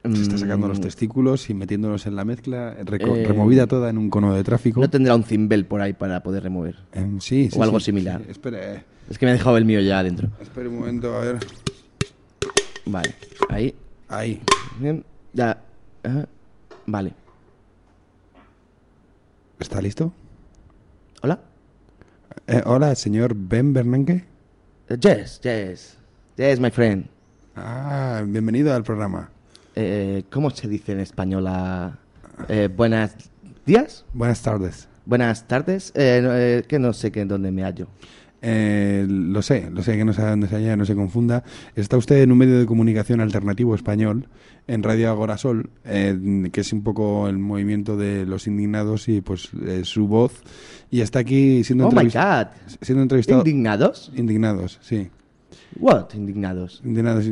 Se está sacando los Mm. testículos y metiéndolos en la mezcla, Eh, removida toda en un cono de tráfico. No tendrá un cimbel por ahí para poder remover. Em, sí, sí, o algo sí, similar. sí. Espere, eh, Es que me he dejado el mío ya adentro. espere un momento, a ver. Vale, ahí. Ahí. Bien, ya. ajá, Vale. ¿Está listo? ¿Hola? Eh, hola, señor Ben Bernanke. Eh, Yes, yes. Yes, my friend. Ah, bienvenido al programa. Eh, ¿Cómo se dice en español? eh, buenas días. Buenas tardes. Buenas tardes. Eh, eh, que no sé que dónde me hallo. Eh, lo sé, lo sé, que no sabe dónde se no se confunda. Está usted en un medio de comunicación alternativo español, en Radio Agora Sol, eh, que es un poco el movimiento de los indignados y pues eh, su voz. Y está aquí siendo, Oh my God. siendo entrevistado. ¿Indignados? Indignados, sí. What? Indignados. Indignados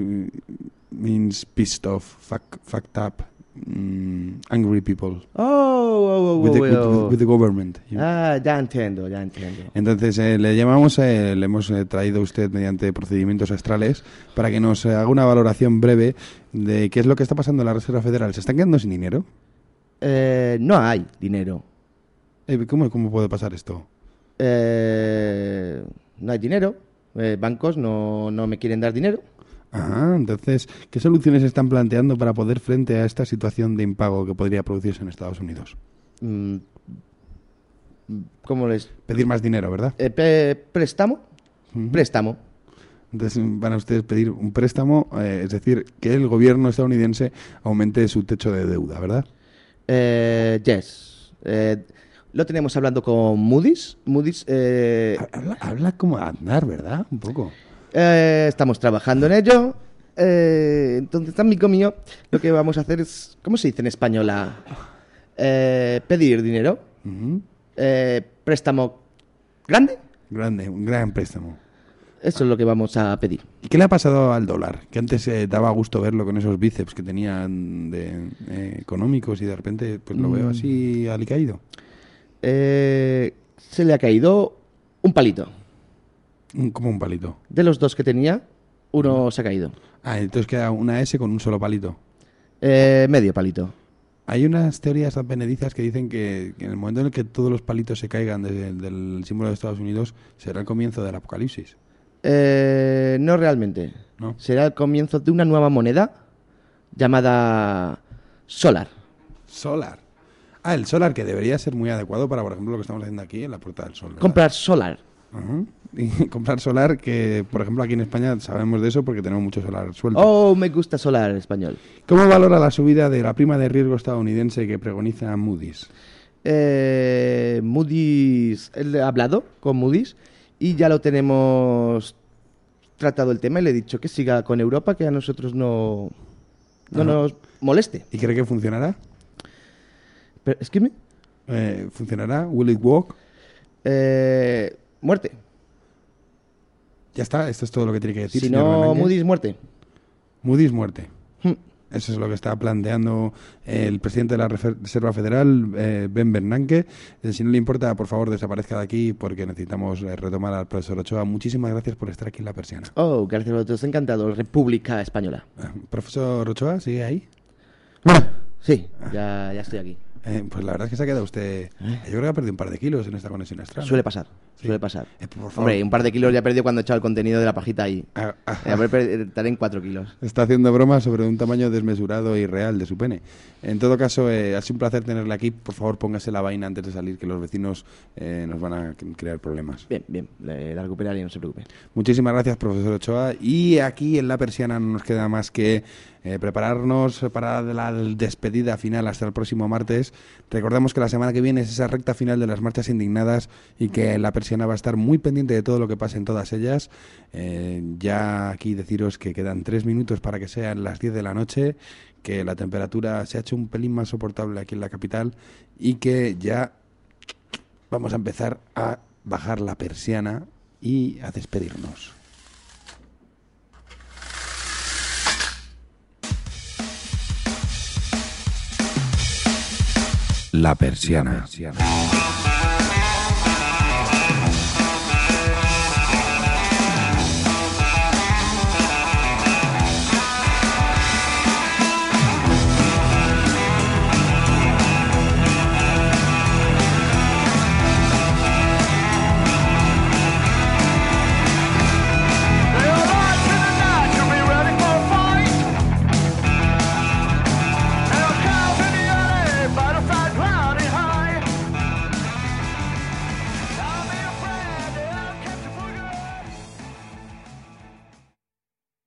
means pissed off, fuck- fucked up, mm, angry people. Oh, oh, oh, with, the, oh, with the- oh. with the government. you know. Ah, ya entiendo, ya entiendo. Entonces eh, le llamamos, eh, le hemos eh, traído a usted mediante procedimientos astrales para que nos haga una valoración breve de qué es lo que está pasando en la Reserva Federal. ¿Se están quedando sin dinero? Eh, no hay dinero. ¿cómo, ¿Cómo puede pasar esto? Eh, no hay dinero. Bancos no, no me quieren dar dinero. Ah, entonces, ¿qué soluciones están planteando para poder frente a esta situación de impago que podría producirse en Estados Unidos? Mm, ¿Cómo les...? Pedir más dinero, ¿verdad? Eh, ¿Préstamo? Préstamo. Entonces van a ustedes pedir un préstamo, eh, es decir, que el gobierno estadounidense aumente su techo de deuda, ¿verdad? Eh, yes. Eh, lo tenemos hablando con Moody's. Moody's... eh, Habla, habla como andar, ¿verdad? Un poco. Eh, estamos trabajando en ello. Eh, entonces, amigo mío, lo que vamos a hacer es, ¿cómo se dice en española? Eh, pedir dinero. Ujú. Eh, préstamo grande. Grande, un gran préstamo. Eso es lo que vamos a pedir. ¿Y qué le ha pasado al dólar? Que antes eh, daba gusto verlo con esos bíceps que tenían de, eh, económicos y de repente pues lo veo Mm. así alicaído. Eh, se le ha caído un palito. Como un palito. De los dos que tenía, uno se ha caído. Ah, entonces queda una S con un solo palito. Eh, medio palito. Hay unas teorías advenedizas que dicen que, que en el momento en el que todos los palitos se caigan desde el- del símbolo de Estados Unidos será el comienzo del apocalipsis. Eh, no realmente. ¿No? Será el comienzo de una nueva moneda llamada Solar. Solar. Ah, el solar que debería ser muy adecuado para, por ejemplo, lo que estamos haciendo aquí en la Puerta del Sol. ¿verdad? Comprar Solar. Y comprar solar, que por ejemplo aquí en España sabemos de eso porque tenemos mucho solar suelto. Oh, me gusta Solar español. ¿Cómo valora la subida de la prima de riesgo estadounidense que pregoniza Moody's? Eh, Moody's, he hablado con Moody's y ya lo tenemos tratado el tema y le he dicho que siga con Europa, que a nosotros no, no Ajá. nos moleste. ¿Y cree que funcionará? Pero, es que me... Eh, ¿Funcionará? ¿Will it work? Eh, muerte. Ya está, esto es todo lo que tiene que decir. Si señor no, Bernanke. Moody's muerte. Moody's muerte. Hmm. Eso es lo que está planteando el presidente de la Reserva Federal, eh, Ben Bernanke. Eh, si no le importa, por favor, desaparezca de aquí porque necesitamos eh, retomar al profesor Ochoa. Muchísimas gracias por estar aquí en La Persiana. Oh, gracias a vosotros, encantado. República Española. Profesor Ochoa, ¿sigue ahí? Sí, ya, ya estoy aquí. Eh, pues la verdad es que se ha quedado usted... Yo creo que ha perdido un par de kilos en esta conexión astral. Suele pasar, Sí. suele pasar. Eh, por favor. Hombre, un par de kilos ya he perdido cuando he echado el contenido de la pajita ahí. Ah, ah. Eh, estaré en cuatro kilos. Está haciendo bromas sobre un tamaño desmesurado y real de su pene. En todo caso, eh, ha sido un placer tenerle aquí. Por favor, póngase la vaina antes de salir, que los vecinos eh, nos van a crear problemas. Bien, bien, la recuperaré, no se preocupe. Muchísimas gracias, profesor Ochoa. Y aquí en La Persiana no nos queda más que eh, prepararnos para la despedida final hasta el próximo martes. Recordamos que la semana que viene es esa recta final de las marchas indignadas y que la persiana va a estar muy pendiente de todo lo que pase en todas ellas. Eh, ya aquí deciros que quedan tres minutos para que sean las 10 de la noche, que la temperatura se ha hecho un pelín más soportable aquí en la capital y que ya vamos a empezar a bajar la persiana y a despedirnos. La persiana.